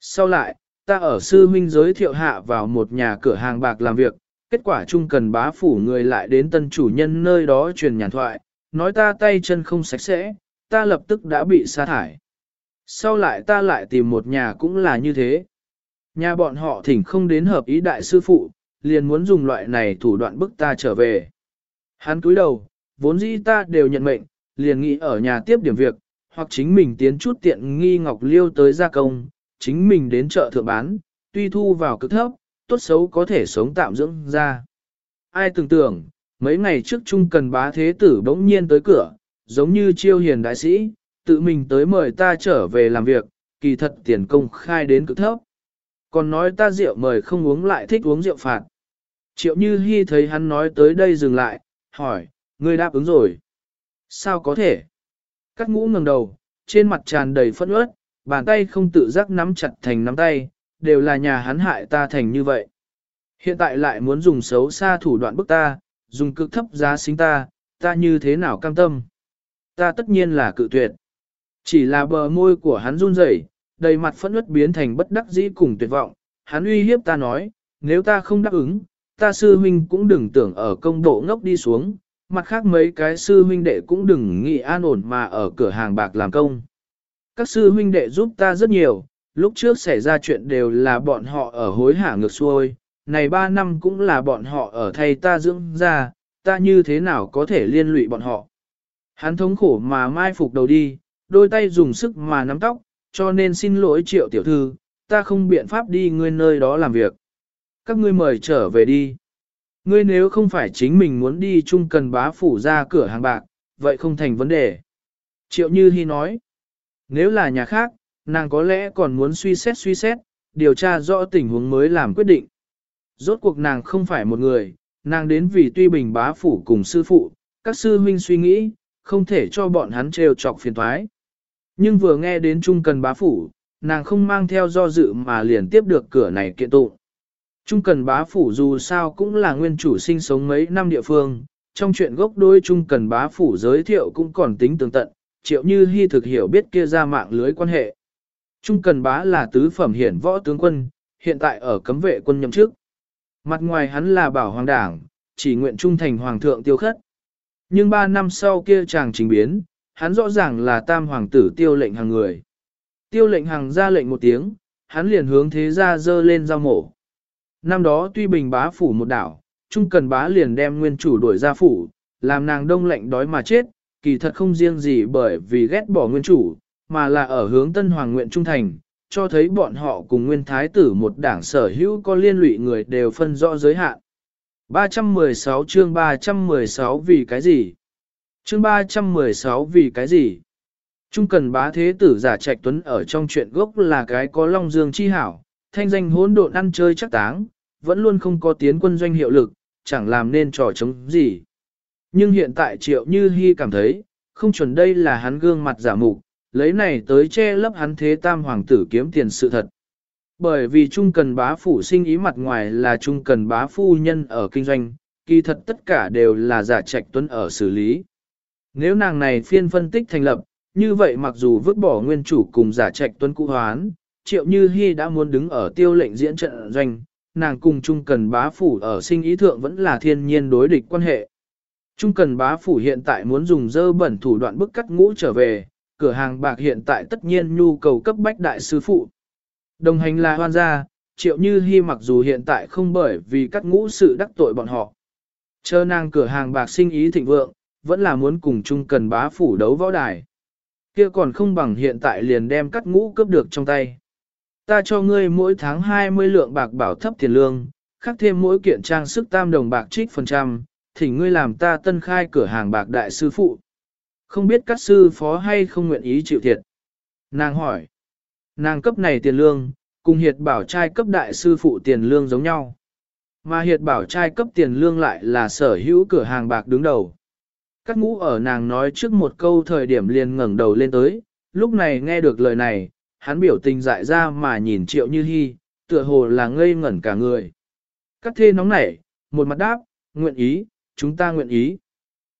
Sau lại, ta ở sư huynh giới thiệu hạ vào một nhà cửa hàng bạc làm việc, kết quả trung cần bá phủ người lại đến tân chủ nhân nơi đó truyền nhàn thoại, nói ta tay chân không sạch sẽ, ta lập tức đã bị sa thải. Sau lại ta lại tìm một nhà cũng là như thế. Nhà bọn họ thỉnh không đến hợp ý đại sư phụ, liền muốn dùng loại này thủ đoạn bức ta trở về. Hắn cúi đầu, vốn dĩ ta đều nhận mệnh, liền nghĩ ở nhà tiếp điểm việc, hoặc chính mình tiến chút tiện nghi ngọc liêu tới gia công, chính mình đến chợ thượng bán, tuy thu vào cực thấp, tốt xấu có thể sống tạm dưỡng ra. Ai tưởng tưởng, mấy ngày trước trung cần bá thế tử bỗng nhiên tới cửa, giống như chiêu hiền đại sĩ, tự mình tới mời ta trở về làm việc, kỳ thật tiền công khai đến cực thấp. Còn nói ta rượu mời không uống lại thích uống rượu phạt. Triệu Như Hi thấy hắn nói tới đây dừng lại, hỏi, ngươi đáp ứng rồi. Sao có thể? Cắt ngũ ngẩng đầu, trên mặt tràn đầy phẫn uất, bàn tay không tự giác nắm chặt thành nắm tay, đều là nhà hắn hại ta thành như vậy. Hiện tại lại muốn dùng xấu xa thủ đoạn bức ta, dùng cực thấp giá xính ta, ta như thế nào cam tâm? Ta tất nhiên là cự tuyệt. Chỉ là bờ môi của hắn run rẩy, đầy mặt phẫn uất biến thành bất đắc dĩ cùng tuyệt vọng. Hắn uy hiếp ta nói, nếu ta không đáp ứng, ta sư huynh cũng đừng tưởng ở công độ ngốc đi xuống, mặt khác mấy cái sư huynh đệ cũng đừng nghĩ an ổn mà ở cửa hàng bạc làm công. Các sư huynh đệ giúp ta rất nhiều, lúc trước xảy ra chuyện đều là bọn họ ở hối hả ngược xuôi, này ba năm cũng là bọn họ ở thay ta dưỡng ra, ta như thế nào có thể liên lụy bọn họ. Hắn thống khổ mà mai phục đầu đi, đôi tay dùng sức mà nắm tóc, cho nên xin lỗi triệu tiểu thư, ta không biện pháp đi ngươi nơi đó làm việc. Các ngươi mời trở về đi. Ngươi nếu không phải chính mình muốn đi chung cần bá phủ ra cửa hàng bạc, vậy không thành vấn đề. Triệu Như Hi nói, nếu là nhà khác, nàng có lẽ còn muốn suy xét suy xét, điều tra rõ tình huống mới làm quyết định. Rốt cuộc nàng không phải một người, nàng đến vì tuy bình bá phủ cùng sư phụ, các sư huynh suy nghĩ, không thể cho bọn hắn trêu chọc phiền thoái. Nhưng vừa nghe đến trung cần bá phủ, nàng không mang theo do dự mà liền tiếp được cửa này kiện tụng. Trung cần bá phủ dù sao cũng là nguyên chủ sinh sống mấy năm địa phương, trong chuyện gốc đôi trung cần bá phủ giới thiệu cũng còn tính tường tận, triệu như hy thực hiểu biết kia ra mạng lưới quan hệ. Trung cần bá là tứ phẩm hiển võ tướng quân, hiện tại ở cấm vệ quân nhậm chức. Mặt ngoài hắn là bảo hoàng đảng, chỉ nguyện trung thành hoàng thượng tiêu khất. Nhưng ba năm sau kia chàng trình biến, hắn rõ ràng là tam hoàng tử tiêu lệnh hàng người. Tiêu lệnh hàng ra lệnh một tiếng, hắn liền hướng thế ra dơ lên giao mổ. Năm đó tuy bình bá phủ một đảo, trung cần bá liền đem nguyên chủ đuổi ra phủ, làm nàng đông lệnh đói mà chết, kỳ thật không riêng gì bởi vì ghét bỏ nguyên chủ, mà là ở hướng tân hoàng nguyện trung thành, cho thấy bọn họ cùng nguyên thái tử một đảng sở hữu có liên lụy người đều phân rõ giới hạn. 316 chương 316 vì cái gì? Chương 316 vì cái gì? Trung cần bá thế tử giả trạch tuấn ở trong chuyện gốc là cái có long dương chi hảo, thanh danh hỗn độn ăn chơi chắc táng, vẫn luôn không có tiến quân doanh hiệu lực, chẳng làm nên trò chống gì. Nhưng hiện tại triệu như hy cảm thấy, không chuẩn đây là hắn gương mặt giả mục, lấy này tới che lấp hắn thế tam hoàng tử kiếm tiền sự thật. Bởi vì trung cần bá phủ sinh ý mặt ngoài là trung cần bá phu nhân ở kinh doanh, kỳ thật tất cả đều là giả trạch tuấn ở xử lý. Nếu nàng này phiên phân tích thành lập, như vậy mặc dù vứt bỏ nguyên chủ cùng giả trạch tuân cụ hoán, triệu như hy đã muốn đứng ở tiêu lệnh diễn trận doanh, nàng cùng trung cần bá phủ ở sinh ý thượng vẫn là thiên nhiên đối địch quan hệ. Trung cần bá phủ hiện tại muốn dùng dơ bẩn thủ đoạn bức cắt ngũ trở về, cửa hàng bạc hiện tại tất nhiên nhu cầu cấp bách đại sư phụ. Đồng hành là hoan gia, triệu như hy mặc dù hiện tại không bởi vì cắt ngũ sự đắc tội bọn họ. Chờ nàng cửa hàng bạc sinh ý thịnh vượng, vẫn là muốn cùng chung cần bá phủ đấu võ đài. kia còn không bằng hiện tại liền đem cắt ngũ cướp được trong tay. Ta cho ngươi mỗi tháng 20 lượng bạc bảo thấp tiền lương, khắc thêm mỗi kiện trang sức tam đồng bạc trích phần trăm, thỉnh ngươi làm ta tân khai cửa hàng bạc đại sư phụ. Không biết các sư phó hay không nguyện ý chịu thiệt. Nàng hỏi. Nàng cấp này tiền lương, cùng hiệt bảo trai cấp đại sư phụ tiền lương giống nhau. Mà hiệt bảo trai cấp tiền lương lại là sở hữu cửa hàng bạc đứng đầu. Các ngũ ở nàng nói trước một câu thời điểm liền ngẩng đầu lên tới, lúc này nghe được lời này, hắn biểu tình dại ra mà nhìn triệu như hy, tựa hồ là ngây ngẩn cả người. Các thê nóng nảy, một mặt đáp, nguyện ý, chúng ta nguyện ý.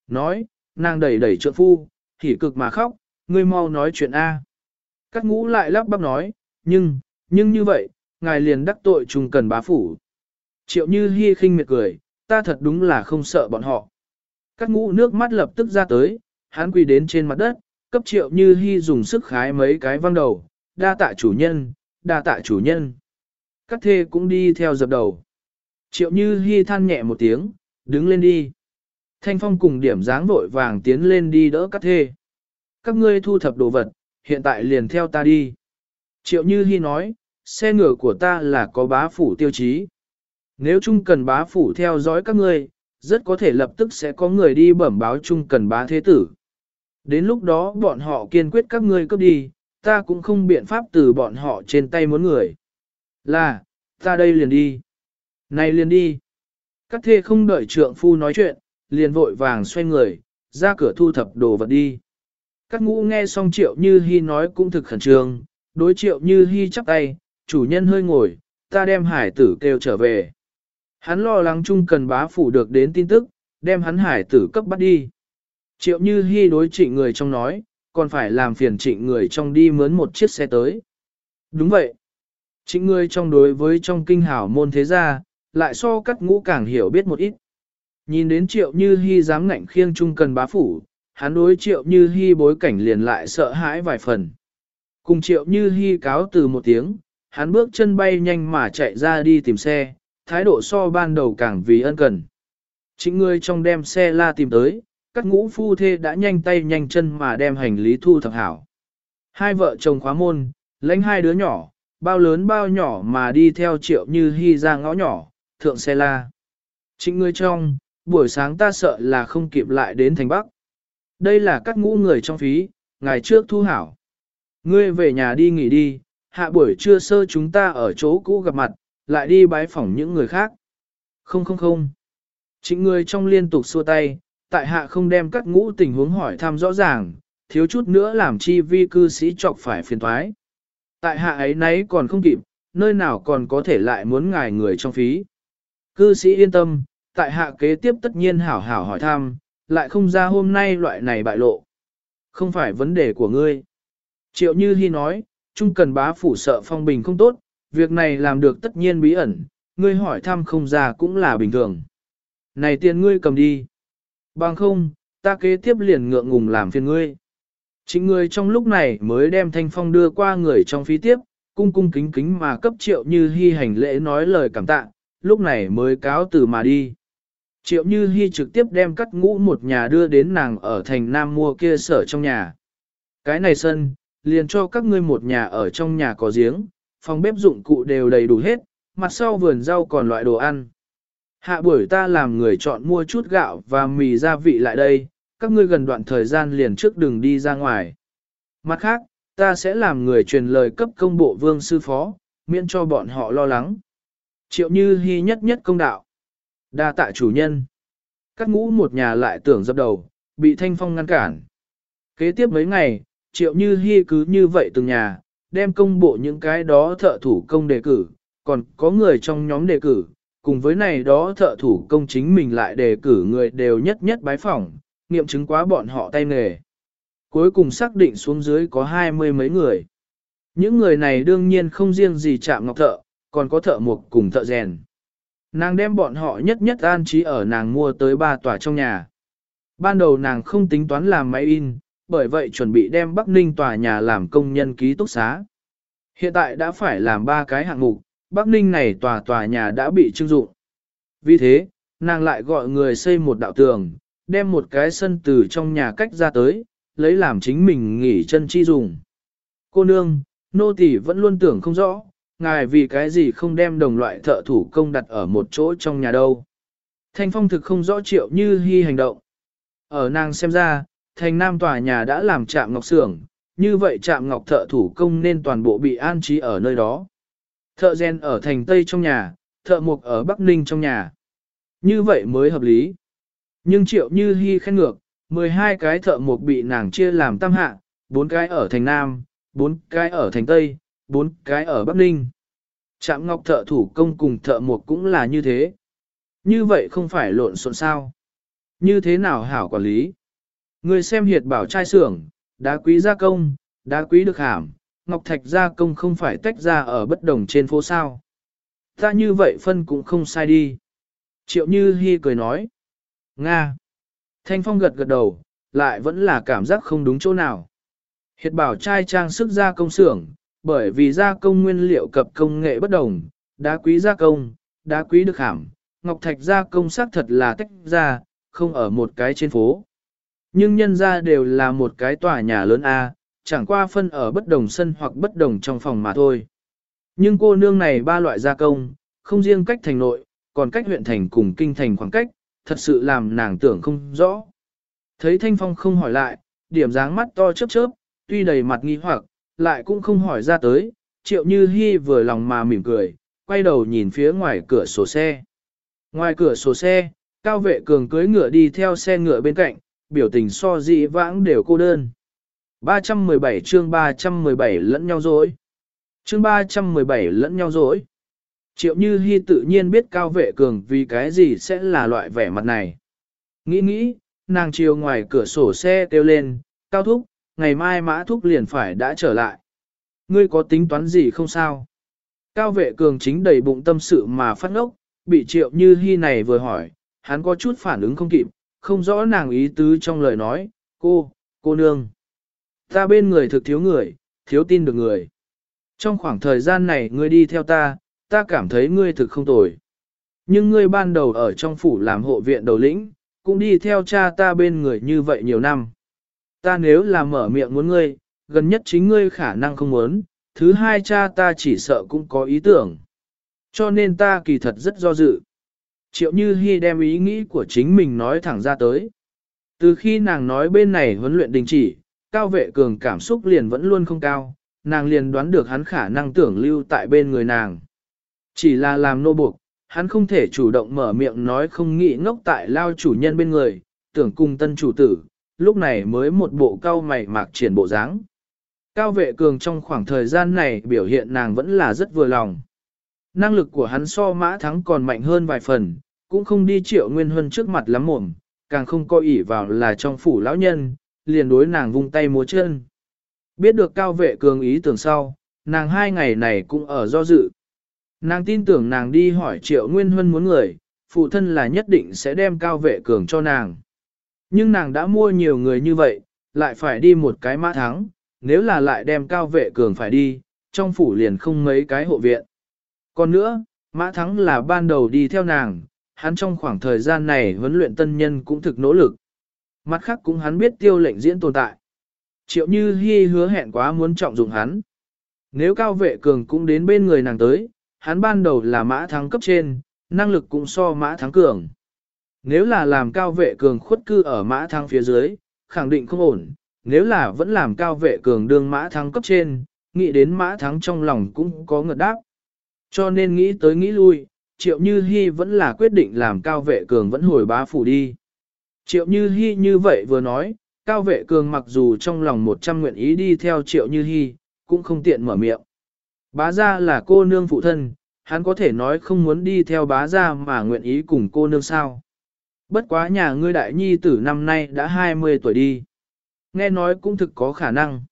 Nói, nàng đẩy đẩy trượng phu, hỉ cực mà khóc, ngươi mau nói chuyện A. Các ngũ lại lắp bắp nói, nhưng, nhưng như vậy, ngài liền đắc tội trùng cần bá phủ. Triệu như hy khinh miệt cười, ta thật đúng là không sợ bọn họ. Các ngũ nước mắt lập tức ra tới, hắn quỳ đến trên mặt đất, cấp triệu như hy dùng sức khái mấy cái văng đầu, đa tạ chủ nhân, đa tạ chủ nhân. Các thê cũng đi theo dập đầu. Triệu như hy than nhẹ một tiếng, đứng lên đi. Thanh phong cùng điểm dáng vội vàng tiến lên đi đỡ các thê. Các ngươi thu thập đồ vật, hiện tại liền theo ta đi. Triệu Như Hi nói, xe ngựa của ta là có bá phủ tiêu chí. Nếu chung cần bá phủ theo dõi các ngươi, rất có thể lập tức sẽ có người đi bẩm báo chung cần bá thế tử. Đến lúc đó bọn họ kiên quyết các ngươi cướp đi, ta cũng không biện pháp từ bọn họ trên tay muốn người. Là, ta đây liền đi. Này liền đi. Các thê không đợi trượng phu nói chuyện, liền vội vàng xoay người, ra cửa thu thập đồ vật đi. Các ngũ nghe xong triệu như hy nói cũng thực khẩn trương, đối triệu như hy chắp tay, chủ nhân hơi ngồi, ta đem hải tử kêu trở về. Hắn lo lắng chung cần bá phủ được đến tin tức, đem hắn hải tử cấp bắt đi. Triệu như hy đối trịnh người trong nói, còn phải làm phiền trịnh người trong đi mướn một chiếc xe tới. Đúng vậy. Trịnh người trong đối với trong kinh hảo môn thế gia, lại so cắt ngũ càng hiểu biết một ít. Nhìn đến triệu như hy dám ngạnh khiêng chung cần bá phủ, hắn đối triệu như hy bối cảnh liền lại sợ hãi vài phần. Cùng triệu như hy cáo từ một tiếng, hắn bước chân bay nhanh mà chạy ra đi tìm xe, thái độ so ban đầu càng vì ân cần. Chính người trong đem xe la tìm tới, các ngũ phu thê đã nhanh tay nhanh chân mà đem hành lý thu thập hảo. Hai vợ chồng khóa môn, lãnh hai đứa nhỏ, bao lớn bao nhỏ mà đi theo triệu như hy ra ngõ nhỏ, thượng xe la. Chính người trong, buổi sáng ta sợ là không kịp lại đến thành Bắc. Đây là các ngũ người trong phí, ngày trước thu hảo. Ngươi về nhà đi nghỉ đi, hạ buổi trưa sơ chúng ta ở chỗ cũ gặp mặt, lại đi bái phỏng những người khác. Không không không. Trịnh người trong liên tục xua tay, tại hạ không đem các ngũ tình huống hỏi thăm rõ ràng, thiếu chút nữa làm chi vi cư sĩ chọc phải phiền thoái. Tại hạ ấy nấy còn không kịp, nơi nào còn có thể lại muốn ngài người trong phí. Cư sĩ yên tâm, tại hạ kế tiếp tất nhiên hảo hảo hỏi thăm, lại không ra hôm nay loại này bại lộ. Không phải vấn đề của ngươi. Triệu Như Hi nói, chung cần bá phủ sợ phong bình không tốt, việc này làm được tất nhiên bí ẩn, ngươi hỏi thăm không ra cũng là bình thường. Này tiền ngươi cầm đi. Bằng không, ta kế tiếp liền ngượng ngùng làm phiền ngươi. Chính ngươi trong lúc này mới đem thanh phong đưa qua người trong phí tiếp, cung cung kính kính mà cấp triệu như hy hành lễ nói lời cảm tạ, lúc này mới cáo từ mà đi. Triệu Như Hi trực tiếp đem cắt ngũ một nhà đưa đến nàng ở thành Nam mua kia sở trong nhà. Cái này sân, liền cho các ngươi một nhà ở trong nhà có giếng, phòng bếp dụng cụ đều đầy đủ hết, mặt sau vườn rau còn loại đồ ăn. Hạ buổi ta làm người chọn mua chút gạo và mì gia vị lại đây, các ngươi gần đoạn thời gian liền trước đừng đi ra ngoài. Mặt khác, ta sẽ làm người truyền lời cấp công bộ vương sư phó, miễn cho bọn họ lo lắng. Triệu Như Hi nhất nhất công đạo. Đa tạ chủ nhân. Các ngũ một nhà lại tưởng dập đầu, bị thanh phong ngăn cản. Kế tiếp mấy ngày, triệu như hy cứ như vậy từng nhà, đem công bộ những cái đó thợ thủ công đề cử, còn có người trong nhóm đề cử, cùng với này đó thợ thủ công chính mình lại đề cử người đều nhất nhất bái phỏng, nghiệm chứng quá bọn họ tay nghề. Cuối cùng xác định xuống dưới có hai mươi mấy người. Những người này đương nhiên không riêng gì chạm ngọc thợ, còn có thợ mộc cùng thợ rèn. Nàng đem bọn họ nhất nhất an trí ở nàng mua tới ba tòa trong nhà. Ban đầu nàng không tính toán làm máy in, bởi vậy chuẩn bị đem Bắc Ninh tòa nhà làm công nhân ký túc xá. Hiện tại đã phải làm ba cái hạng mục, Bắc Ninh này tòa tòa nhà đã bị trưng dụng. Vì thế, nàng lại gọi người xây một đạo tường, đem một cái sân từ trong nhà cách ra tới, lấy làm chính mình nghỉ chân chi dùng. Cô nương, nô tỳ vẫn luôn tưởng không rõ, ngài vì cái gì không đem đồng loại thợ thủ công đặt ở một chỗ trong nhà đâu. Thanh phong thực không rõ triệu như hy hành động. Ở nàng xem ra, thành nam tòa nhà đã làm trạm ngọc xưởng, như vậy trạm ngọc thợ thủ công nên toàn bộ bị an trí ở nơi đó. Thợ gen ở thành Tây trong nhà, thợ mục ở Bắc Ninh trong nhà. Như vậy mới hợp lý. Nhưng triệu như hy khen ngược, 12 cái thợ mục bị nàng chia làm tam hạ, 4 cái ở thành Nam, 4 cái ở thành Tây, bốn cái ở Bắc Ninh. Trạm ngọc thợ thủ công cùng thợ mộc cũng là như thế. Như vậy không phải lộn xộn sao. Như thế nào hảo quản lý? Người xem hiệt bảo trai xưởng, đá quý gia công, đá quý được hàm, ngọc thạch gia công không phải tách ra ở bất đồng trên phố sao. Ta như vậy phân cũng không sai đi. Triệu Như Hi cười nói. Nga. Thanh Phong gật gật đầu, lại vẫn là cảm giác không đúng chỗ nào. Hiệt bảo trai trang sức gia công xưởng, bởi vì gia công nguyên liệu cập công nghệ bất đồng, đá quý gia công, đá quý được hàm, ngọc thạch gia công xác thật là tách ra, không ở một cái trên phố. Nhưng nhân ra đều là một cái tòa nhà lớn A, chẳng qua phân ở bất đồng sân hoặc bất đồng trong phòng mà thôi. Nhưng cô nương này ba loại gia công, không riêng cách thành nội, còn cách huyện thành cùng kinh thành khoảng cách, thật sự làm nàng tưởng không rõ. Thấy Thanh Phong không hỏi lại, điểm dáng mắt to chớp chớp, tuy đầy mặt nghi hoặc, lại cũng không hỏi ra tới, triệu như hy vừa lòng mà mỉm cười, quay đầu nhìn phía ngoài cửa sổ xe. Ngoài cửa sổ xe, cao vệ cường cưới ngựa đi theo xe ngựa bên cạnh, biểu tình so dị vãng đều cô đơn. 317 chương 317 lẫn nhau dối. Chương 317 lẫn nhau dối. Triệu Như Hi tự nhiên biết cao vệ cường vì cái gì sẽ là loại vẻ mặt này. Nghĩ nghĩ, nàng chiều ngoài cửa sổ xe kêu lên, cao thúc, ngày mai mã thúc liền phải đã trở lại. Ngươi có tính toán gì không sao? Cao vệ cường chính đầy bụng tâm sự mà phát ngốc, bị triệu như hy này vừa hỏi, hắn có chút phản ứng không kịp, không rõ nàng ý tứ trong lời nói, cô, cô nương. Ta bên người thực thiếu người, thiếu tin được người. Trong khoảng thời gian này ngươi đi theo ta, ta cảm thấy ngươi thực không tồi. Nhưng ngươi ban đầu ở trong phủ làm hộ viện đầu lĩnh, cũng đi theo cha ta bên người như vậy nhiều năm. Ta nếu là mở miệng muốn ngươi, gần nhất chính ngươi khả năng không muốn, thứ hai cha ta chỉ sợ cũng có ý tưởng. Cho nên ta kỳ thật rất do dự. Triệu Như Hi đem ý nghĩ của chính mình nói thẳng ra tới. Từ khi nàng nói bên này huấn luyện đình chỉ, cao vệ cường cảm xúc liền vẫn luôn không cao, nàng liền đoán được hắn khả năng tưởng lưu tại bên người nàng. Chỉ là làm nô buộc, hắn không thể chủ động mở miệng nói không nghĩ ngốc tại lao chủ nhân bên người, tưởng cùng tân chủ tử, lúc này mới một bộ cao mày mạc triển bộ dáng. Cao vệ cường trong khoảng thời gian này biểu hiện nàng vẫn là rất vừa lòng. Năng lực của hắn so mã thắng còn mạnh hơn vài phần, cũng không đi triệu nguyên huân trước mặt lắm mồm, càng không coi ỉ vào là trong phủ lão nhân, liền đối nàng vung tay múa chân. Biết được cao vệ cường ý tưởng sau, nàng hai ngày này cũng ở do dự. Nàng tin tưởng nàng đi hỏi triệu nguyên huân muốn người, phụ thân là nhất định sẽ đem cao vệ cường cho nàng. Nhưng nàng đã mua nhiều người như vậy, lại phải đi một cái mã thắng, nếu là lại đem cao vệ cường phải đi, trong phủ liền không mấy cái hộ viện. Còn nữa, mã thắng là ban đầu đi theo nàng, hắn trong khoảng thời gian này huấn luyện tân nhân cũng thực nỗ lực. Mặt khác cũng hắn biết tiêu lệnh diễn tồn tại. Triệu Như Hi hứa hẹn quá muốn trọng dụng hắn. Nếu cao vệ cường cũng đến bên người nàng tới, hắn ban đầu là mã thắng cấp trên, năng lực cũng so mã thắng cường. Nếu là làm cao vệ cường khuất cư ở mã thắng phía dưới, khẳng định không ổn, nếu là vẫn làm cao vệ cường đương mã thắng cấp trên, nghĩ đến mã thắng trong lòng cũng có ngợt đáp. Cho nên nghĩ tới nghĩ lui, triệu như hy vẫn là quyết định làm cao vệ cường vẫn hồi bá phủ đi. Triệu như hy như vậy vừa nói, cao vệ cường mặc dù trong lòng một trăm nguyện ý đi theo triệu như hy, cũng không tiện mở miệng. Bá gia là cô nương phụ thân, hắn có thể nói không muốn đi theo bá gia mà nguyện ý cùng cô nương sao. Bất quá nhà ngươi đại nhi tử năm nay đã 20 tuổi đi. Nghe nói cũng thực có khả năng.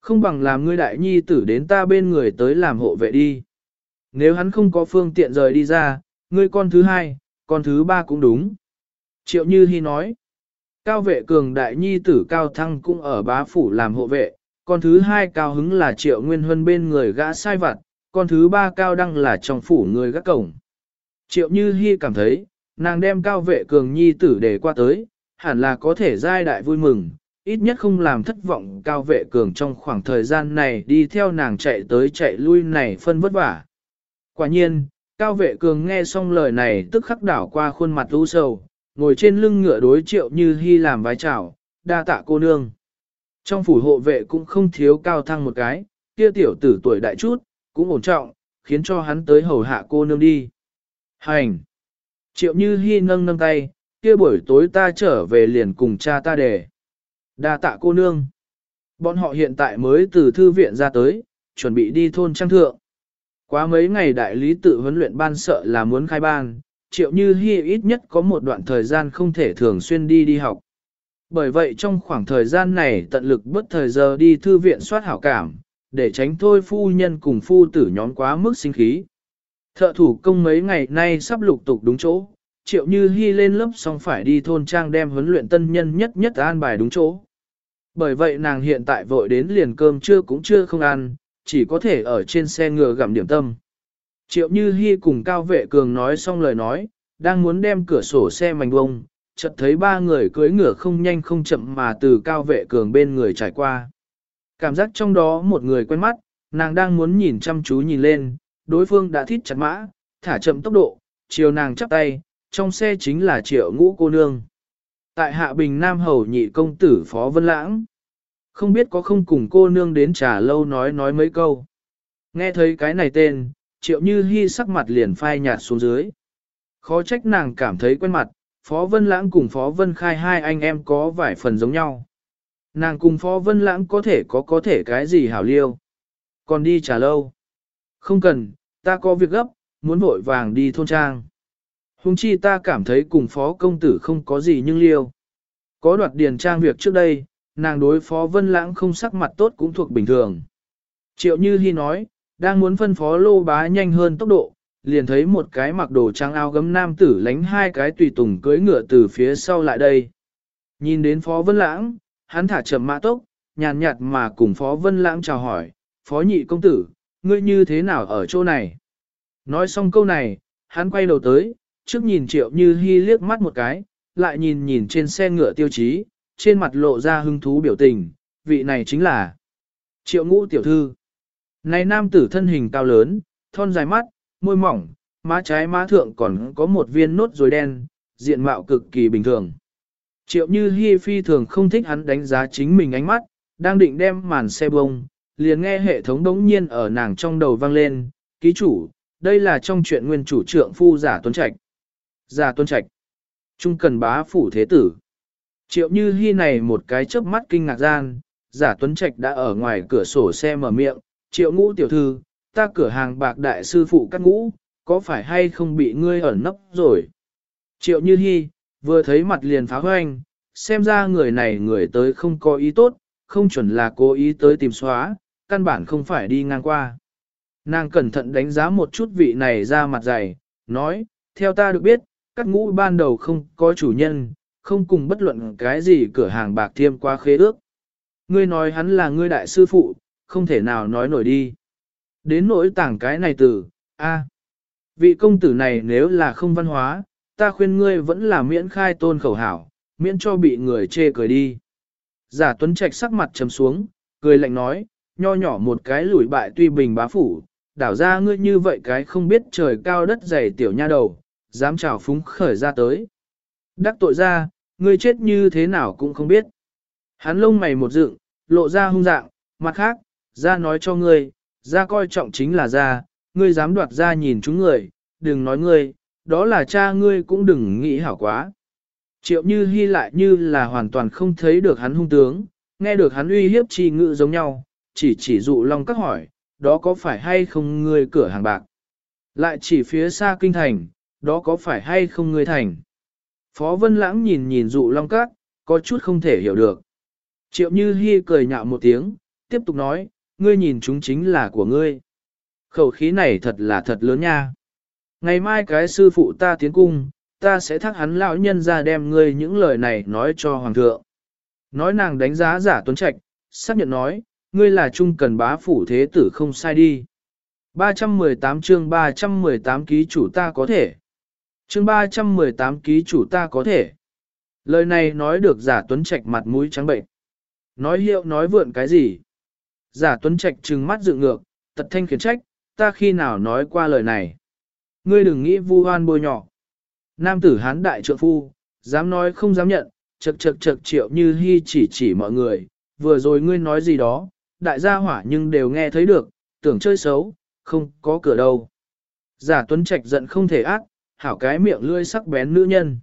Không bằng làm ngươi đại nhi tử đến ta bên người tới làm hộ vệ đi. Nếu hắn không có phương tiện rời đi ra, ngươi con thứ hai, con thứ ba cũng đúng. Triệu Như Hi nói. Cao vệ cường đại nhi tử Cao Thăng cũng ở bá phủ làm hộ vệ, con thứ hai Cao Hứng là Triệu Nguyên Huân bên người gã sai vặt, con thứ ba Cao Đăng là trong phủ người gác cổng. Triệu Như Hi cảm thấy, nàng đem Cao vệ cường nhi tử để qua tới, hẳn là có thể giai đại vui mừng, ít nhất không làm thất vọng Cao vệ cường trong khoảng thời gian này đi theo nàng chạy tới chạy lui này phân vất vả. Quả nhiên, Cao vệ cường nghe xong lời này tức khắc đảo qua khuôn mặt u sầu, ngồi trên lưng ngựa đối triệu như hy làm vái chào, đa tạ cô nương. Trong phủ hộ vệ cũng không thiếu cao thăng một cái, kia tiểu tử tuổi đại chút, cũng ổn trọng, khiến cho hắn tới hầu hạ cô nương đi. Hành! Triệu như hy nâng nâng tay, kia buổi tối ta trở về liền cùng cha ta để. Đa tạ cô nương. Bọn họ hiện tại mới từ thư viện ra tới, chuẩn bị đi thôn trang thượng. Quá mấy ngày đại lý tự huấn luyện ban sợ là muốn khai ban, triệu như hy ít nhất có một đoạn thời gian không thể thường xuyên đi đi học. Bởi vậy trong khoảng thời gian này tận lực bất thời giờ đi thư viện soát hảo cảm, để tránh thôi phu nhân cùng phu tử nhóm quá mức sinh khí. Thợ thủ công mấy ngày nay sắp lục tục đúng chỗ, triệu như hy lên lớp xong phải đi thôn trang đem huấn luyện tân nhân nhất nhất an bài đúng chỗ. Bởi vậy nàng hiện tại vội đến liền cơm trưa cũng chưa không ăn, chỉ có thể ở trên xe ngựa gặm điểm tâm. Triệu Như Hi cùng Cao Vệ Cường nói xong lời nói, đang muốn đem cửa sổ xe mảnh bông, chợt thấy ba người cưỡi ngựa không nhanh không chậm mà từ Cao Vệ Cường bên người trải qua. Cảm giác trong đó một người quen mắt, nàng đang muốn nhìn chăm chú nhìn lên, đối phương đã thít chặt mã, thả chậm tốc độ, chiều nàng chắp tay, trong xe chính là Triệu Ngũ cô nương. Tại Hạ Bình Nam Hầu nhị công tử Phó Vân Lãng. Không biết có không cùng cô nương đến trà lâu nói nói mấy câu. Nghe thấy cái này tên, triệu như hy sắc mặt liền phai nhạt xuống dưới. Khó trách nàng cảm thấy quen mặt, Phó Vân Lãng cùng Phó Vân Khai hai anh em có vài phần giống nhau. Nàng cùng Phó Vân Lãng có thể có có thể cái gì hảo liêu. Còn đi trả lâu. Không cần, ta có việc gấp, muốn vội vàng đi thôn trang. Hùng chi ta cảm thấy cùng Phó Công Tử không có gì nhưng liêu. Có đoạt điền trang việc trước đây, nàng đối Phó Vân Lãng không sắc mặt tốt cũng thuộc bình thường. Triệu Như Hi nói, đang muốn phân phó lô bá nhanh hơn tốc độ, liền thấy một cái mặc đồ trắng áo gấm nam tử lánh hai cái tùy tùng cưỡi ngựa từ phía sau lại đây. Nhìn đến Phó Vân Lãng, hắn thả chậm mã tốc, nhàn nhạt mà cùng Phó Vân Lãng chào hỏi, Phó nhị công tử, ngươi như thế nào ở chỗ này? Nói xong câu này, hắn quay đầu tới, trước nhìn triệu như hy liếc mắt một cái, lại nhìn nhìn trên xe ngựa tiêu chí, trên mặt lộ ra hứng thú biểu tình, vị này chính là triệu ngũ tiểu thư. Này nam tử thân hình cao lớn, thon dài mắt, môi mỏng, má trái má thượng còn có một viên nốt rồi đen, diện mạo cực kỳ bình thường. Triệu như hi phi thường không thích hắn đánh giá chính mình ánh mắt, đang định đem màn xe bông, liền nghe hệ thống đống nhiên ở nàng trong đầu vang lên, ký chủ, đây là trong chuyện nguyên chủ trượng phu giả tuấn trạch. Giả tuấn trạch. Trung cần bá phủ thế tử. Triệu như Hi này một cái chớp mắt kinh ngạc gian, giả tuấn trạch đã ở ngoài cửa sổ xe mở miệng, triệu ngũ tiểu thư, ta cửa hàng bạc đại sư phụ cắt ngũ, có phải hay không bị ngươi ẩn nấp rồi? Triệu như Hi vừa thấy mặt liền phá hoanh, xem ra người này người tới không có ý tốt, không chuẩn là cố ý tới tìm xóa, căn bản không phải đi ngang qua. Nàng cẩn thận đánh giá một chút vị này ra mặt dày, nói, theo ta được biết, các ngũ ban đầu không có chủ nhân, không cùng bất luận cái gì cửa hàng bạc thiêm qua khế ước. Ngươi nói hắn là ngươi đại sư phụ, không thể nào nói nổi đi. Đến nỗi tảng cái này từ, a, vị công tử này nếu là không văn hóa, ta khuyên ngươi vẫn là miễn khai tôn khẩu hảo, miễn cho bị người chê cười đi. Giả tuấn trạch sắc mặt trầm xuống, cười lạnh nói, nho nhỏ một cái lủi bại tuy bình bá phủ, đảo ra ngươi như vậy cái không biết trời cao đất dày tiểu nha đầu, dám trào phúng khởi ra tới. Đắc tội ra, ngươi chết như thế nào cũng không biết. Hắn lông mày một dựng, lộ ra hung dạng, mặt khác, ra nói cho ngươi, ra coi trọng chính là ra, ngươi dám đoạt ra nhìn chúng người, đừng nói ngươi, đó là cha ngươi cũng đừng nghĩ hảo quá. Triệu như hy lại như là hoàn toàn không thấy được hắn hung tướng, nghe được hắn uy hiếp chi ngự giống nhau, chỉ chỉ dụ long các hỏi, đó có phải hay không ngươi cửa hàng bạc? Lại chỉ phía xa kinh thành, đó có phải hay không ngươi thành? Phó Vân Lãng nhìn nhìn dụ long các, có chút không thể hiểu được. Triệu Như Hi cười nhạo một tiếng, tiếp tục nói, ngươi nhìn chúng chính là của ngươi. Khẩu khí này thật là thật lớn nha. Ngày mai cái sư phụ ta tiến cung, ta sẽ thắc hắn lão nhân ra đem ngươi những lời này nói cho hoàng thượng. Nói nàng đánh giá giả tuấn trạch, xác nhận nói, ngươi là trung cần bá phủ thế tử không sai đi. 318 chương 318 ký chủ ta có thể. Chương 318 ký chủ ta có thể. Lời này nói được giả tuấn trạch mặt mũi trắng bệnh. Nói hiệu nói vượn cái gì? Giả tuấn trạch trừng mắt dựng ngược, tật thanh khiển trách, ta khi nào nói qua lời này. Ngươi đừng nghĩ vu hoan bôi nhỏ. Nam tử hán đại trượng phu, dám nói không dám nhận, chật chật chật triệu như hy chỉ chỉ mọi người, vừa rồi ngươi nói gì đó, đại gia hỏa nhưng đều nghe thấy được, tưởng chơi xấu, không có cửa đâu. Giả tuấn trạch giận không thể ác, hảo cái miệng lưỡi sắc bén nữ nhân.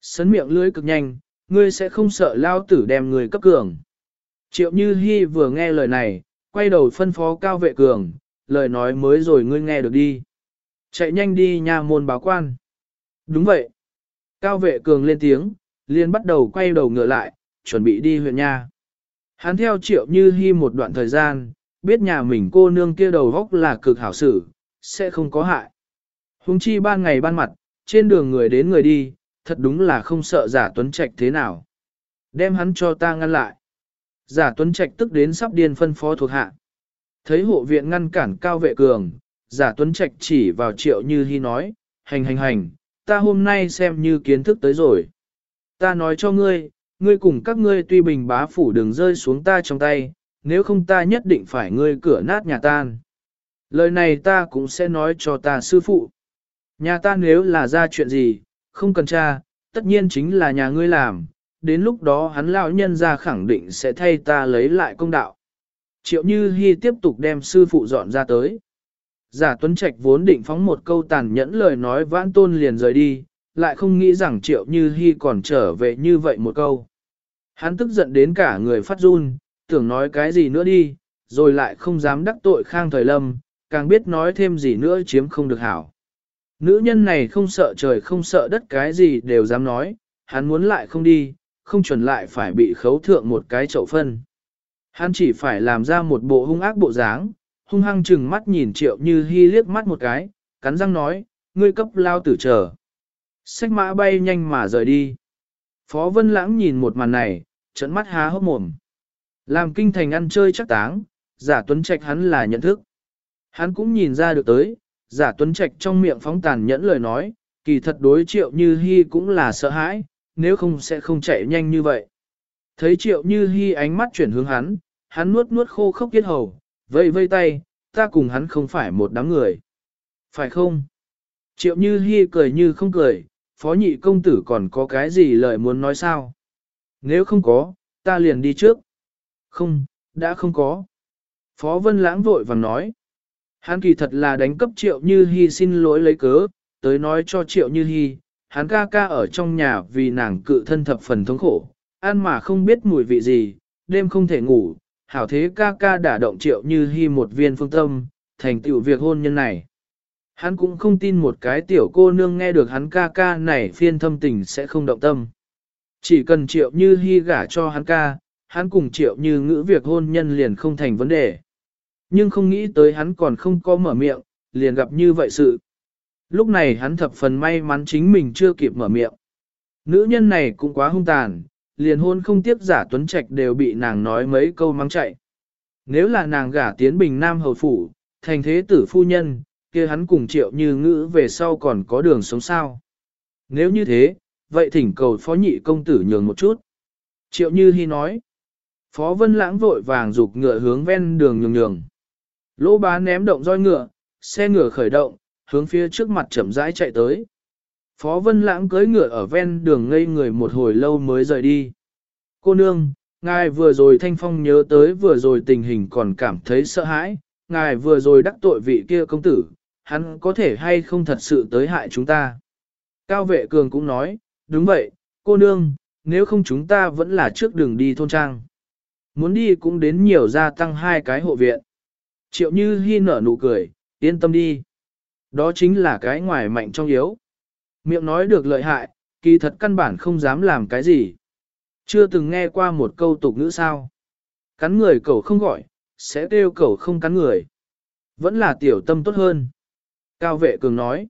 Sấn miệng lưỡi cực nhanh, ngươi sẽ không sợ lao tử đem người cấp cường. Triệu Như Hi vừa nghe lời này, quay đầu phân phó cao vệ cường, lời nói mới rồi ngươi nghe được đi. Chạy nhanh đi nhà môn báo quan. Đúng vậy. Cao vệ cường lên tiếng, liền bắt đầu quay đầu ngựa lại, chuẩn bị đi huyện nha. Hắn theo triệu như hi một đoạn thời gian, biết nhà mình cô nương kia đầu góc là cực hảo sử, sẽ không có hại. Hùng chi ban ngày ban mặt, trên đường người đến người đi, thật đúng là không sợ giả tuấn trạch thế nào. Đem hắn cho ta ngăn lại. Giả tuấn trạch tức đến sắp điên phân phó thuộc hạ. Thấy hộ viện ngăn cản cao vệ cường, giả tuấn trạch chỉ vào triệu như hy nói, hành hành hành, ta hôm nay xem như kiến thức tới rồi. Ta nói cho ngươi, ngươi cùng các ngươi tuy bình bá phủ đừng rơi xuống ta trong tay, nếu không ta nhất định phải ngươi cửa nát nhà tan. Lời này ta cũng sẽ nói cho ta sư phụ. Nhà ta nếu là ra chuyện gì, không cần cha, tất nhiên chính là nhà ngươi làm, đến lúc đó hắn lão nhân ra khẳng định sẽ thay ta lấy lại công đạo. Triệu Như Hi tiếp tục đem sư phụ dọn ra tới. Giả Tuấn Trạch vốn định phóng một câu tàn nhẫn lời nói vãn tôn liền rời đi, lại không nghĩ rằng Triệu Như Hi còn trở về như vậy một câu. Hắn tức giận đến cả người phát run, tưởng nói cái gì nữa đi, rồi lại không dám đắc tội khang thời lâm, càng biết nói thêm gì nữa chiếm không được hảo. Nữ nhân này không sợ trời không sợ đất cái gì đều dám nói, hắn muốn lại không đi, không chuẩn lại phải bị khấu thượng một cái chậu phân. Hắn chỉ phải làm ra một bộ hung ác bộ dáng, hung hăng chừng mắt nhìn triệu như hy liếc mắt một cái, cắn răng nói, ngươi cấp lao tử chờ. Sách mã bay nhanh mà rời đi. Phó Vân Lãng nhìn một màn này, trận mắt há hốc mồm. Làm kinh thành ăn chơi chắc táng, giả tuấn trạch hắn là nhận thức. Hắn cũng nhìn ra được tới, giả tuấn trạch trong miệng phóng tàn nhẫn lời nói, kỳ thật đối triệu như hy cũng là sợ hãi, nếu không sẽ không chạy nhanh như vậy. Thấy triệu như hy ánh mắt chuyển hướng hắn, hắn nuốt nuốt khô khốc kết hầu, vây vây tay, ta cùng hắn không phải một đám người. Phải không? Triệu như hy cười như không cười, phó nhị công tử còn có cái gì lời muốn nói sao? Nếu không có, ta liền đi trước. Không, đã không có. Phó Vân Lãng vội vàng nói. Hắn kỳ thật là đánh cấp Triệu Như Hi xin lỗi lấy cớ, tới nói cho Triệu Như Hi, hắn ca ca ở trong nhà vì nàng cự thân thập phần thống khổ, ăn mà không biết mùi vị gì, đêm không thể ngủ, hảo thế ca ca đả động Triệu Như Hi một viên phương tâm, thành tựu việc hôn nhân này. Hắn cũng không tin một cái tiểu cô nương nghe được hắn ca ca này phiên thâm tình sẽ không động tâm. Chỉ cần Triệu Như Hi gả cho hắn ca, hắn cùng Triệu Như ngữ việc hôn nhân liền không thành vấn đề. Nhưng không nghĩ tới hắn còn không có mở miệng, liền gặp như vậy sự. Lúc này hắn thập phần may mắn chính mình chưa kịp mở miệng. Nữ nhân này cũng quá hung tàn, liền hôn không tiếp giả tuấn trạch đều bị nàng nói mấy câu mang chạy. Nếu là nàng gả tiến bình nam hầu phủ, thành thế tử phu nhân, kia hắn cùng triệu như ngữ về sau còn có đường sống sao. Nếu như thế, vậy thỉnh cầu phó nhị công tử nhường một chút. Triệu như hy nói. Phó vân lãng vội vàng rục ngựa hướng ven đường nhường nhường. Lỗ bá ném động roi ngựa, xe ngựa khởi động, hướng phía trước mặt chậm rãi chạy tới. Phó Vân Lãng cưỡi ngựa ở ven đường ngây người một hồi lâu mới rời đi. Cô nương, ngài vừa rồi thanh phong nhớ tới vừa rồi tình hình còn cảm thấy sợ hãi, ngài vừa rồi đắc tội vị kia công tử, hắn có thể hay không thật sự tới hại chúng ta. Cao vệ cường cũng nói, đúng vậy, cô nương, nếu không chúng ta vẫn là trước đường đi thôn trang. Muốn đi cũng đến nhiều gia tăng hai cái hộ viện. Triệu Như Hi nở nụ cười, yên tâm đi. Đó chính là cái ngoài mạnh trong yếu. Miệng nói được lợi hại, kỳ thật căn bản không dám làm cái gì. Chưa từng nghe qua một câu tục ngữ sao. Cắn người cậu không gọi, sẽ kêu cậu không cắn người. Vẫn là tiểu tâm tốt hơn. Cao vệ cường nói.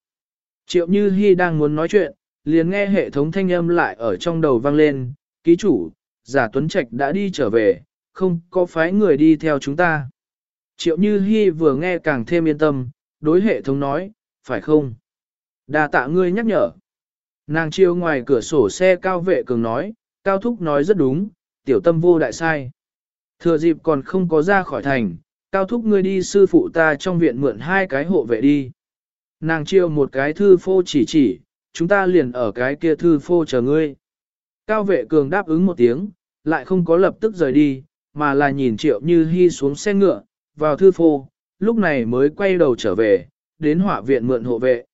Triệu Như Hi đang muốn nói chuyện, liền nghe hệ thống thanh âm lại ở trong đầu vang lên. Ký chủ, giả Tuấn Trạch đã đi trở về, không có phái người đi theo chúng ta. Triệu Như Hi vừa nghe càng thêm yên tâm, đối hệ thống nói, phải không? Đà tạ ngươi nhắc nhở. Nàng chiêu ngoài cửa sổ xe cao vệ cường nói, cao thúc nói rất đúng, tiểu tâm vô đại sai. Thừa dịp còn không có ra khỏi thành, cao thúc ngươi đi sư phụ ta trong viện mượn hai cái hộ vệ đi. Nàng chiêu một cái thư phô chỉ chỉ, chúng ta liền ở cái kia thư phô chờ ngươi. Cao vệ cường đáp ứng một tiếng, lại không có lập tức rời đi, mà là nhìn triệu như hy xuống xe ngựa, vào thư phô, lúc này mới quay đầu trở về, đến họa viện mượn hộ vệ.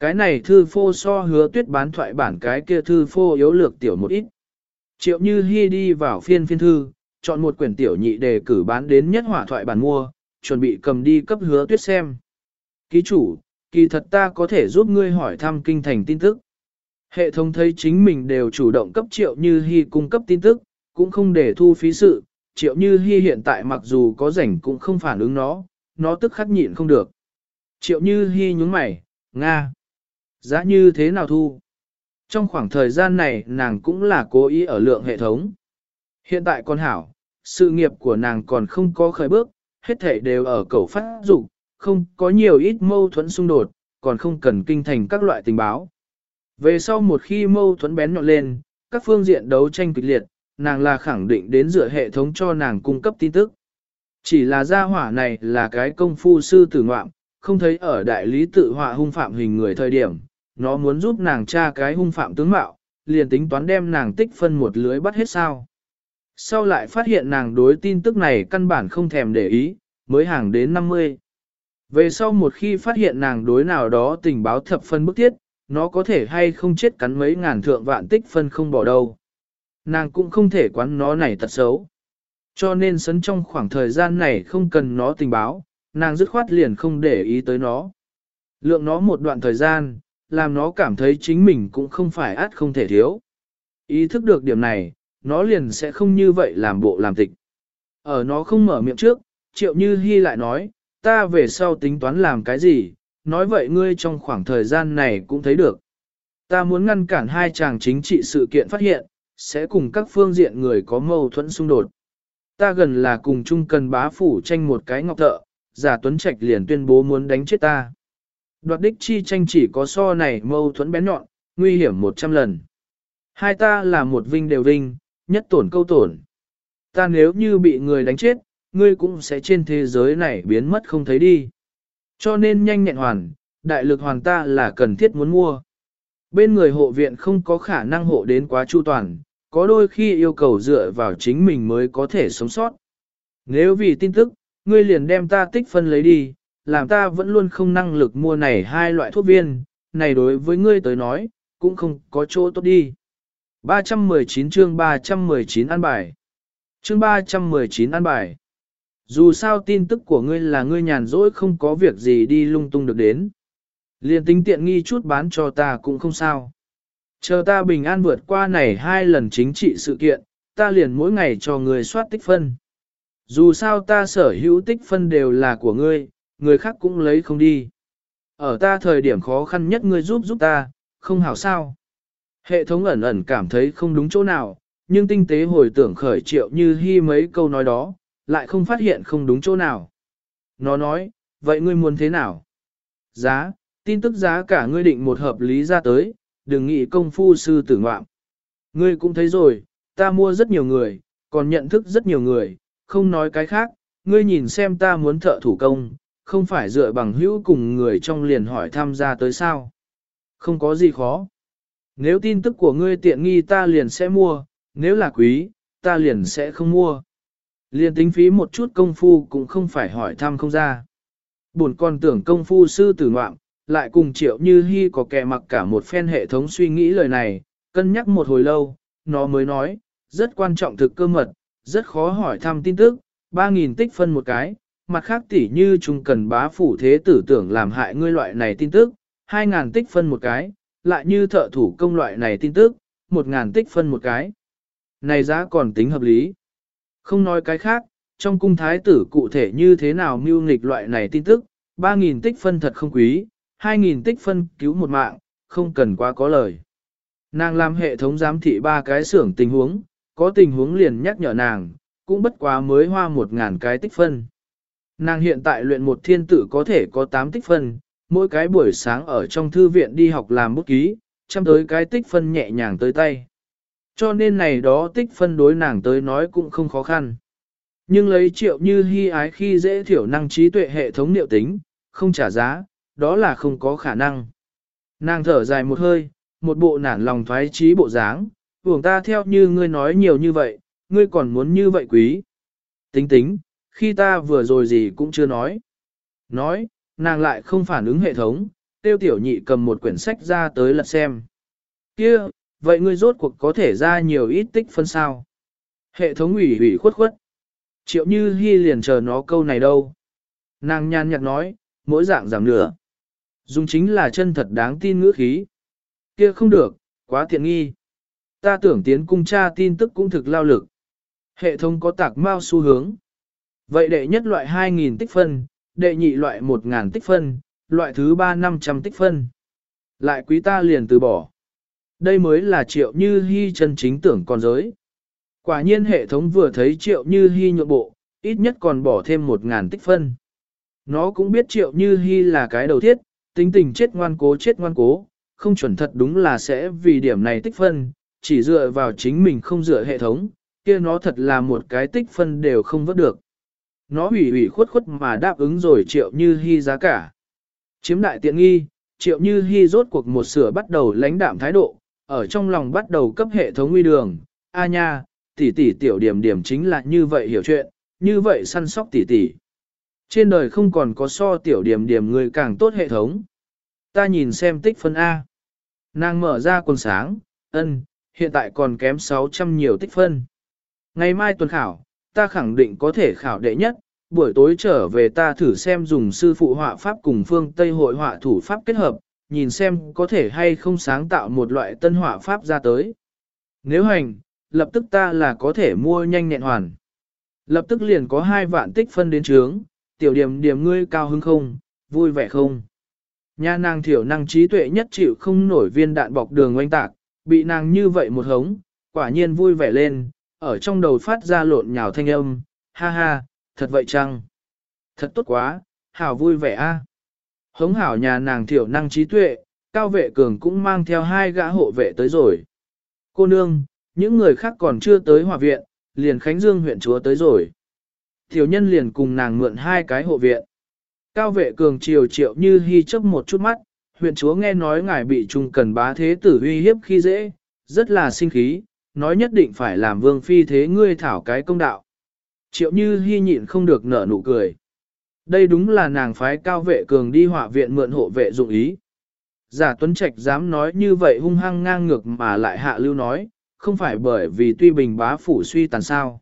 Cái này thư phô so hứa tuyết bán thoại bản cái kia thư phô yếu lược tiểu một ít. Triệu Như Hi đi vào phiên phiên thư, chọn một quyển tiểu nhị đề cử bán đến nhất hỏa thoại bản mua, chuẩn bị cầm đi cấp hứa tuyết xem. Ký chủ, kỳ thật ta có thể giúp ngươi hỏi thăm kinh thành tin tức. Hệ thống thấy chính mình đều chủ động cấp Triệu Như Hi cung cấp tin tức, cũng không để thu phí sự, Triệu Như Hi hiện tại mặc dù có rảnh cũng không phản ứng nó, nó tức khắc nhịn không được. Triệu Như Hi nhúng mày, Nga. Giá như thế nào thu? Trong khoảng thời gian này nàng cũng là cố ý ở lượng hệ thống. Hiện tại con hảo, sự nghiệp của nàng còn không có khởi bước, hết thảy đều ở cầu phát dục, không có nhiều ít mâu thuẫn xung đột, còn không cần kinh thành các loại tình báo. Về sau một khi mâu thuẫn bén nhọn lên, các phương diện đấu tranh kịch liệt, nàng là khẳng định đến dựa hệ thống cho nàng cung cấp tin tức. Chỉ là gia hỏa này là cái công phu sư tử ngoạm, không thấy ở đại lý tự họa hung phạm hình người thời điểm, nó muốn giúp nàng tra cái hung phạm tướng mạo, liền tính toán đem nàng tích phân một lưới bắt hết sao. Sau lại phát hiện nàng đối tin tức này căn bản không thèm để ý, mới hàng đến 50. Về sau một khi phát hiện nàng đối nào đó tình báo thập phân bức thiết, nó có thể hay không chết cắn mấy ngàn thượng vạn tích phân không bỏ đâu. Nàng cũng không thể quán nó này tật xấu. Cho nên sấn trong khoảng thời gian này không cần nó tình báo, nàng dứt khoát liền không để ý tới nó. Lượng nó một đoạn thời gian, làm nó cảm thấy chính mình cũng không phải át không thể thiếu. Ý thức được điểm này, nó liền sẽ không như vậy làm bộ làm tịch. Ở nó không mở miệng trước, triệu như hy lại nói, ta về sau tính toán làm cái gì, nói vậy ngươi trong khoảng thời gian này cũng thấy được. Ta muốn ngăn cản hai chàng chính trị sự kiện phát hiện, sẽ cùng các phương diện người có mâu thuẫn xung đột. Ta gần là cùng chung cần bá phủ tranh một cái ngọc thợ, giả tuấn trạch liền tuyên bố muốn đánh chết ta. Đoạt đích chi tranh chỉ có so này mâu thuẫn bén nhọn, nguy hiểm một trăm lần. Hai ta là một vinh đều vinh, nhất tổn câu tổn. Ta nếu như bị người đánh chết, ngươi cũng sẽ trên thế giới này biến mất không thấy đi. Cho nên nhanh nhẹn hoàn, đại lực hoàn ta là cần thiết muốn mua. Bên người hộ viện không có khả năng hộ đến quá chu toàn, có đôi khi yêu cầu dựa vào chính mình mới có thể sống sót. Nếu vì tin tức, ngươi liền đem ta tích phân lấy đi, làm ta vẫn luôn không năng lực mua này hai loại thuốc viên, này đối với ngươi tới nói, cũng không có chỗ tốt đi. 319 chương 319 ăn bài. Chương 319 ăn bài. Dù sao tin tức của ngươi là ngươi nhàn rỗi không có việc gì đi lung tung được đến liền tính tiện nghi chút bán cho ta cũng không sao. Chờ ta bình an vượt qua này hai lần chính trị sự kiện, ta liền mỗi ngày cho người soát tích phân. Dù sao ta sở hữu tích phân đều là của ngươi, người khác cũng lấy không đi. Ở ta thời điểm khó khăn nhất ngươi giúp giúp ta, không hảo sao. Hệ thống ẩn ẩn cảm thấy không đúng chỗ nào, nhưng tinh tế hồi tưởng khởi triệu như hy mấy câu nói đó, lại không phát hiện không đúng chỗ nào. Nó nói, vậy ngươi muốn thế nào? Giá, tin tức giá cả ngươi định một hợp lý ra tới, đừng nghĩ công phu sư tử ngoạm. Ngươi cũng thấy rồi, ta mua rất nhiều người, còn nhận thức rất nhiều người, không nói cái khác, ngươi nhìn xem ta muốn thợ thủ công, không phải dựa bằng hữu cùng người trong liền hỏi tham gia tới sao. Không có gì khó. Nếu tin tức của ngươi tiện nghi ta liền sẽ mua, nếu là quý, ta liền sẽ không mua. Liền tính phí một chút công phu cũng không phải hỏi thăm không ra. Buồn còn tưởng công phu sư tử ngoạm, lại cùng triệu như hy có kẻ mặc cả một phen hệ thống suy nghĩ lời này, cân nhắc một hồi lâu, nó mới nói, rất quan trọng thực cơ mật, rất khó hỏi thăm tin tức, 3.000 tích phân một cái, mặt khác tỉ như chúng cần bá phủ thế tử tưởng làm hại ngươi loại này tin tức, 2.000 tích phân một cái, lại như thợ thủ công loại này tin tức, 1.000 tích phân một cái. Này giá còn tính hợp lý. Không nói cái khác, trong cung thái tử cụ thể như thế nào mưu nghịch loại này tin tức, 3.000 tích phân thật không quý, 2.000 tích phân cứu một mạng, không cần quá có lời. Nàng làm hệ thống giám thị ba cái xưởng tình huống, có tình huống liền nhắc nhở nàng, cũng bất quá mới hoa 1.000 cái tích phân. Nàng hiện tại luyện một thiên tử có thể có 8 tích phân, mỗi cái buổi sáng ở trong thư viện đi học làm bút ký, chăm tới cái tích phân nhẹ nhàng tới tay. Cho nên này đó tích phân đối nàng tới nói cũng không khó khăn. Nhưng lấy triệu như hy ái khi dễ thiểu năng trí tuệ hệ thống liệu tính, không trả giá, đó là không có khả năng. Nàng thở dài một hơi, một bộ nản lòng thoái trí bộ dáng, vùng ta theo như ngươi nói nhiều như vậy, ngươi còn muốn như vậy quý. Tính tính, khi ta vừa rồi gì cũng chưa nói. Nói, nàng lại không phản ứng hệ thống, tiêu tiểu nhị cầm một quyển sách ra tới lật xem. Kia, vậy ngươi rốt cuộc có thể ra nhiều ít tích phân sao? Hệ thống ủy ủy khuất khuất. Triệu như hy liền chờ nó câu này đâu. Nàng nhàn nhạt nói, mỗi dạng giảm nửa. Dùng chính là chân thật đáng tin ngữ khí. Kia không được, quá tiện nghi. Ta tưởng tiến cung tra tin tức cũng thực lao lực. Hệ thống có tạc mau xu hướng. Vậy đệ nhất loại 2.000 tích phân, đệ nhị loại 1.000 tích phân, loại thứ ba 500 tích phân. Lại quý ta liền từ bỏ. Đây mới là triệu như hy chân chính tưởng còn giới. Quả nhiên hệ thống vừa thấy triệu như hy nhượng bộ, ít nhất còn bỏ thêm 1.000 tích phân. Nó cũng biết triệu như hy là cái đầu thiết, tính tình chết ngoan cố chết ngoan cố, không chuẩn thật đúng là sẽ vì điểm này tích phân, chỉ dựa vào chính mình không dựa hệ thống, kia nó thật là một cái tích phân đều không vớt được. Nó hủy hủy khuất khuất mà đáp ứng rồi triệu như hy giá cả. Chiếm đại tiện nghi, triệu như hy rốt cuộc một sửa bắt đầu lãnh đạm thái độ, ở trong lòng bắt đầu cấp hệ thống nguy đường, a nha, tỷ tỷ tiểu điểm điểm chính là như vậy hiểu chuyện, như vậy săn sóc tỷ tỷ. Trên đời không còn có so tiểu điểm điểm người càng tốt hệ thống. Ta nhìn xem tích phân A. Nàng mở ra quần sáng, ân, hiện tại còn kém 600 nhiều tích phân. Ngày mai tuần khảo, ta khẳng định có thể khảo đệ nhất, buổi tối trở về ta thử xem dùng sư phụ họa pháp cùng phương Tây hội họa thủ pháp kết hợp, nhìn xem có thể hay không sáng tạo một loại tân họa pháp ra tới. Nếu hành, lập tức ta là có thể mua nhanh nhẹn hoàn. Lập tức liền có hai vạn tích phân đến trướng, tiểu điểm điểm ngươi cao hứng không, vui vẻ không. Nhà nàng thiểu năng trí tuệ nhất chịu không nổi viên đạn bọc đường oanh tạc, bị nàng như vậy một hống, quả nhiên vui vẻ lên, ở trong đầu phát ra lộn nhào thanh âm, ha ha, thật vậy chăng? Thật tốt quá, hảo vui vẻ a. Hống hảo nhà nàng thiểu năng trí tuệ, cao vệ cường cũng mang theo hai gã hộ vệ tới rồi. Cô nương, những người khác còn chưa tới hòa viện, liền Khánh Dương huyện chúa tới rồi. Tiểu nhân liền cùng nàng mượn hai cái hộ viện. Cao vệ cường chiều triệu như hy chấp một chút mắt, huyện chúa nghe nói ngài bị trung cần bá thế tử uy hiếp khi dễ, rất là sinh khí, nói nhất định phải làm vương phi thế ngươi thảo cái công đạo. Triệu như hy nhịn không được nở nụ cười. Đây đúng là nàng phái cao vệ cường đi họa viện mượn hộ vệ dụng ý. Giả Tuấn Trạch dám nói như vậy hung hăng ngang ngược mà lại hạ lưu nói, không phải bởi vì tuy bình bá phủ suy tàn sao.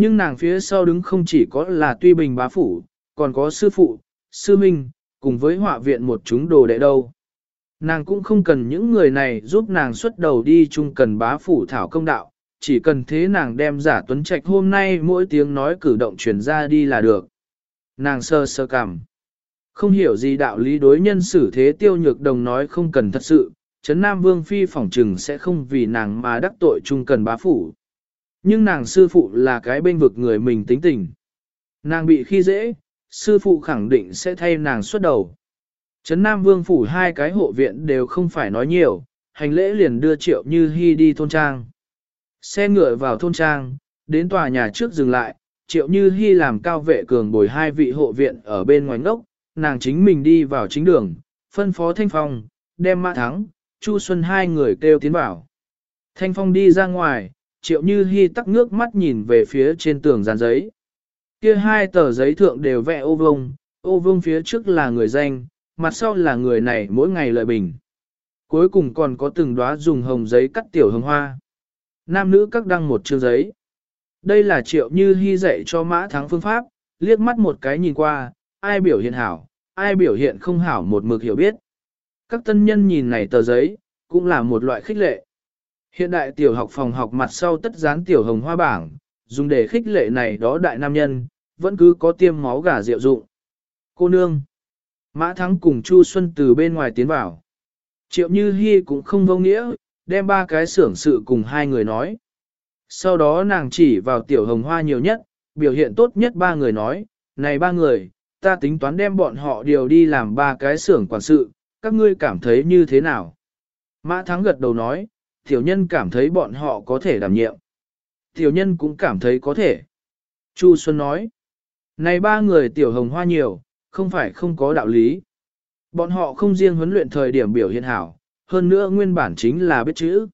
Nhưng nàng phía sau đứng không chỉ có là tuy bình bá phủ, còn có sư phụ, sư minh, cùng với họa viện một chúng đồ đệ đâu. Nàng cũng không cần những người này giúp nàng xuất đầu đi chung cần bá phủ thảo công đạo, chỉ cần thế nàng đem giả tuấn trạch hôm nay mỗi tiếng nói cử động truyền ra đi là được. Nàng sơ sơ cảm. Không hiểu gì đạo lý đối nhân xử thế tiêu nhược đồng nói không cần thật sự, Trấn Nam Vương Phi phỏng trừng sẽ không vì nàng mà đắc tội chung cần bá phủ. Nhưng nàng sư phụ là cái bên vực người mình tính tình. Nàng bị khi dễ, sư phụ khẳng định sẽ thay nàng xuất đầu. Trấn Nam Vương phủ hai cái hộ viện đều không phải nói nhiều, hành lễ liền đưa Triệu Như Hi đi thôn trang. Xe ngựa vào thôn trang, đến tòa nhà trước dừng lại, Triệu Như Hi làm cao vệ cường bồi hai vị hộ viện ở bên ngoài ngốc, nàng chính mình đi vào chính đường, phân phó Thanh Phong, đem Mã Thắng, Chu Xuân hai người kêu tiến vào. Thanh Phong đi ra ngoài, Triệu Như Hi tắc nước mắt nhìn về phía trên tường dàn giấy. Kia hai tờ giấy thượng đều vẽ ô vông, ô vông phía trước là người danh, mặt sau là người này mỗi ngày lợi bình. Cuối cùng còn có từng đóa dùng hồng giấy cắt tiểu hồng hoa. Nam nữ các đăng một chương giấy. Đây là triệu như hy dạy cho mã thắng phương pháp, liếc mắt một cái nhìn qua, ai biểu hiện hảo, ai biểu hiện không hảo một mực hiểu biết. Các tân nhân nhìn này tờ giấy, cũng là một loại khích lệ. Hiện đại tiểu học phòng học mặt sau tất dán tiểu hồng hoa bảng, dùng để khích lệ này đó đại nam nhân, vẫn cứ có tiêm máu gà rượu dụng. Cô nương. Mã Thắng cùng Chu Xuân từ bên ngoài tiến vào. Triệu Như Hi cũng không vô nghĩa, đem ba cái xưởng sự cùng hai người nói. Sau đó nàng chỉ vào tiểu hồng hoa nhiều nhất, biểu hiện tốt nhất ba người nói, này ba người, ta tính toán đem bọn họ điều đi làm ba cái xưởng quản sự, các ngươi cảm thấy như thế nào? Mã Thắng gật đầu nói, tiểu nhân cảm thấy bọn họ có thể đảm nhiệm. Tiểu nhân cũng cảm thấy có thể. Chu Xuân nói, này ba người tiểu hồng hoa nhiều, không phải không có đạo lý. Bọn họ không riêng huấn luyện thời điểm biểu hiện hảo, hơn nữa nguyên bản chính là biết chữ.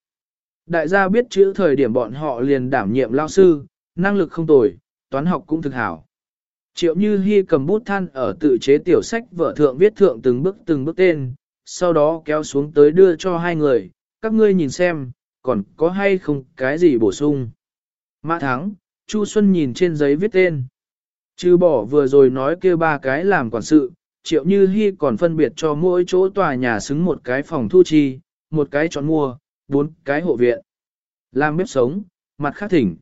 Đại gia biết chữ thời điểm bọn họ liền đảm nhiệm lao sư, năng lực không tồi, toán học cũng thực hảo. Triệu Như Hi cầm bút than ở tự chế tiểu sách vợ thượng viết thượng từng bước từng bước tên, sau đó kéo xuống tới đưa cho hai người, các ngươi nhìn xem, còn có hay không cái gì bổ sung. Mã Thắng, Chu Xuân nhìn trên giấy viết tên. Trừ bỏ vừa rồi nói kia ba cái làm quản sự, triệu như hy còn phân biệt cho mỗi chỗ tòa nhà xứng một cái phòng thu chi, một cái chọn mua, bốn cái hộ viện. Làm bếp sống, mặt khác thỉnh.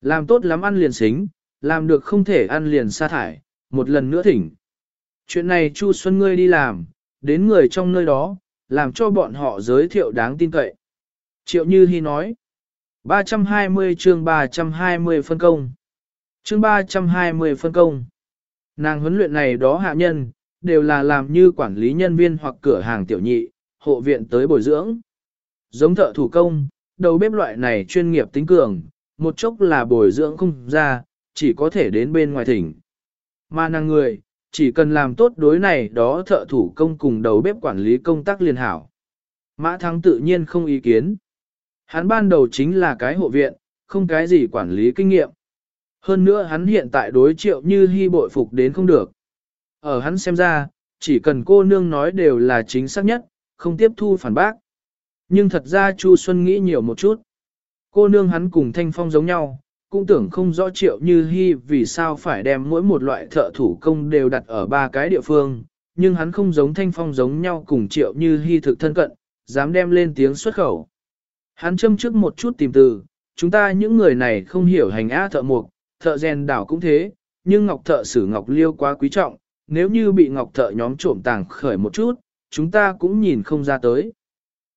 Làm tốt lắm ăn liền xính, làm được không thể ăn liền sa thải, một lần nữa thỉnh. Chuyện này Chu Xuân ngươi đi làm, đến người trong nơi đó, làm cho bọn họ giới thiệu đáng tin cậy. Triệu Như Hi nói, 320 chương 320 phân công. Chương 320 phân công. Nàng huấn luyện này đó hạ nhân, đều là làm như quản lý nhân viên hoặc cửa hàng tiểu nhị, hộ viện tới bồi dưỡng. Giống thợ thủ công, đầu bếp loại này chuyên nghiệp tính cường, một chốc là bồi dưỡng không ra, chỉ có thể đến bên ngoài thỉnh. Mà nàng người, chỉ cần làm tốt đối này đó thợ thủ công cùng đầu bếp quản lý công tác liên hảo. Mã Thắng tự nhiên không ý kiến. Hắn ban đầu chính là cái hộ viện, không cái gì quản lý kinh nghiệm. Hơn nữa hắn hiện tại đối triệu như hy bội phục đến không được. Ở hắn xem ra, chỉ cần cô nương nói đều là chính xác nhất, không tiếp thu phản bác. Nhưng thật ra Chu Xuân nghĩ nhiều một chút. Cô nương hắn cùng Thanh Phong giống nhau, cũng tưởng không rõ triệu như hy vì sao phải đem mỗi một loại thợ thủ công đều đặt ở ba cái địa phương, nhưng hắn không giống Thanh Phong giống nhau cùng triệu như hy thực thân cận, dám đem lên tiếng xuất khẩu. Hắn châm trước một chút tìm từ, chúng ta những người này không hiểu hành á thợ mục, thợ rèn đảo cũng thế, nhưng ngọc thợ sử ngọc liêu quá quý trọng, nếu như bị ngọc thợ nhóm trộm tàng khởi một chút, chúng ta cũng nhìn không ra tới.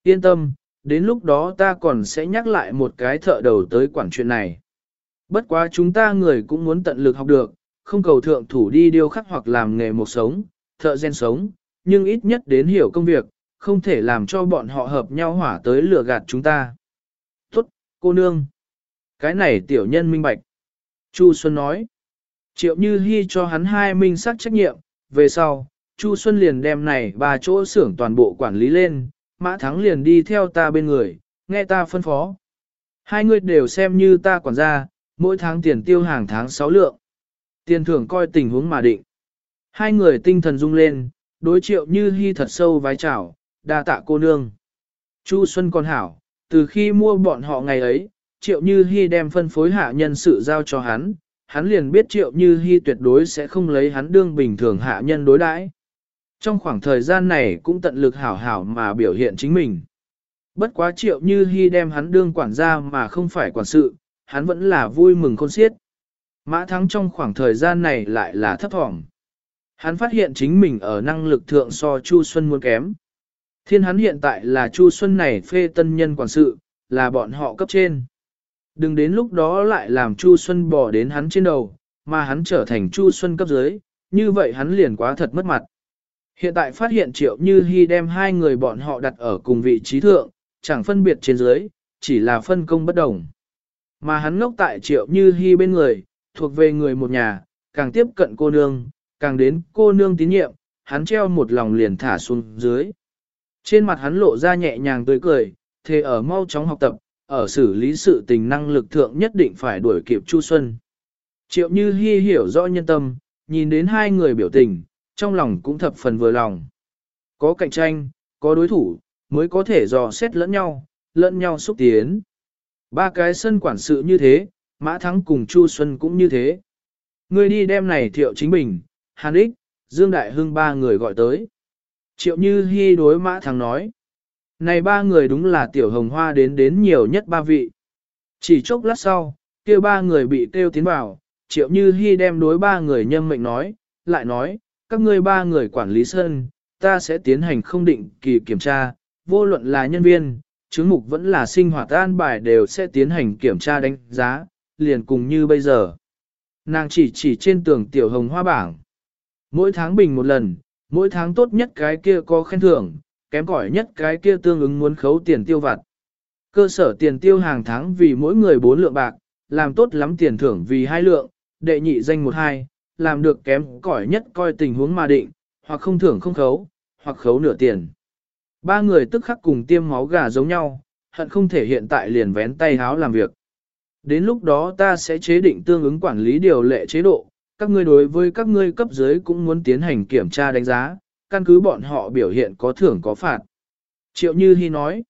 Yên tâm, đến lúc đó ta còn sẽ nhắc lại một cái thợ đầu tới quản chuyện này. Bất quá chúng ta người cũng muốn tận lực học được, không cầu thượng thủ đi điêu khắc hoặc làm nghề một sống, thợ gen sống, nhưng ít nhất đến hiểu công việc, không thể làm cho bọn họ hợp nhau hỏa tới lừa gạt chúng ta. Tốt, cô nương. Cái này tiểu nhân minh bạch. Chu Xuân nói. Triệu Như Hi cho hắn hai minh sắc trách nhiệm, về sau, Chu Xuân liền đem này ba chỗ xưởng toàn bộ quản lý lên, Mã Thắng liền đi theo ta bên người, nghe ta phân phó. Hai người đều xem như ta quản gia, mỗi tháng tiền tiêu hàng tháng 6 lượng. Tiền thưởng coi tình huống mà định. Hai người tinh thần rung lên, đối triệu như hy thật sâu vái chào, đa tạ cô nương. Chu Xuân còn hảo, từ khi mua bọn họ ngày ấy, triệu như hy đem phân phối hạ nhân sự giao cho hắn, hắn liền biết triệu như hy tuyệt đối sẽ không lấy hắn đương bình thường hạ nhân đối đãi. Trong khoảng thời gian này cũng tận lực hảo hảo mà biểu hiện chính mình. Bất quá triệu như hy đem hắn đương quản gia mà không phải quản sự, hắn vẫn là vui mừng khôn xiết. Mã thắng trong khoảng thời gian này lại là thấp thỏm. Hắn phát hiện chính mình ở năng lực thượng so Chu Xuân muốn kém. Thiên hắn hiện tại là Chu Xuân này phê tân nhân quản sự, là bọn họ cấp trên. Đừng đến lúc đó lại làm Chu Xuân bỏ đến hắn trên đầu, mà hắn trở thành Chu Xuân cấp dưới, như vậy hắn liền quá thật mất mặt. Hiện tại phát hiện Triệu Như Hi đem hai người bọn họ đặt ở cùng vị trí thượng, chẳng phân biệt trên dưới, chỉ là phân công bất đồng. Mà hắn ngốc tại Triệu Như hy bên người, thuộc về người một nhà, càng tiếp cận cô nương, càng đến cô nương tín nhiệm, hắn treo một lòng liền thả xuống dưới. Trên mặt hắn lộ ra nhẹ nhàng tươi cười, thề ở mau chóng học tập, ở xử lý sự tình năng lực thượng nhất định phải đuổi kịp Chu Xuân. Triệu Như Hi hiểu rõ nhân tâm, nhìn đến hai người biểu tình, trong lòng cũng thập phần vừa lòng. Có cạnh tranh, có đối thủ, mới có thể dò xét lẫn nhau, lẫn nhau xúc tiến. Ba cái sân quản sự như thế, Mã Thắng cùng Chu Xuân cũng như thế. Người đi đem này Thiệu Chính Bình, Hàn Ích, Dương Đại Hưng ba người gọi tới. Triệu Như Hi đối Mã Thắng nói. Này ba người đúng là tiểu hồng hoa đến đến nhiều nhất ba vị. Chỉ chốc lát sau, kia ba người bị kêu tiến vào, Triệu Như Hi đem đối ba người nhâm mệnh nói, lại nói, các ngươi ba người quản lý sân, ta sẽ tiến hành không định kỳ kiểm tra, vô luận là nhân viên, chứng mục vẫn là sinh hoạt an bài đều sẽ tiến hành kiểm tra đánh giá, liền cùng như bây giờ. Nàng chỉ chỉ trên tường tiểu hồng hoa bảng. Mỗi tháng bình một lần, mỗi tháng tốt nhất cái kia có khen thưởng, kém cỏi nhất cái kia tương ứng muốn khấu tiền tiêu vặt. Cơ sở tiền tiêu hàng tháng vì mỗi người 4 lượng bạc, làm tốt lắm tiền thưởng vì hai lượng, đệ nhị danh một hai, làm được kém cỏi nhất coi tình huống mà định, hoặc không thưởng không khấu, hoặc khấu nửa tiền. Ba người tức khắc cùng tiêm máu gà giống nhau, hận không thể hiện tại liền vén tay háo làm việc. Đến lúc đó ta sẽ chế định tương ứng quản lý điều lệ chế độ, các ngươi đối với các ngươi cấp dưới cũng muốn tiến hành kiểm tra đánh giá, căn cứ bọn họ biểu hiện có thưởng có phạt. Triệu Như Hi nói,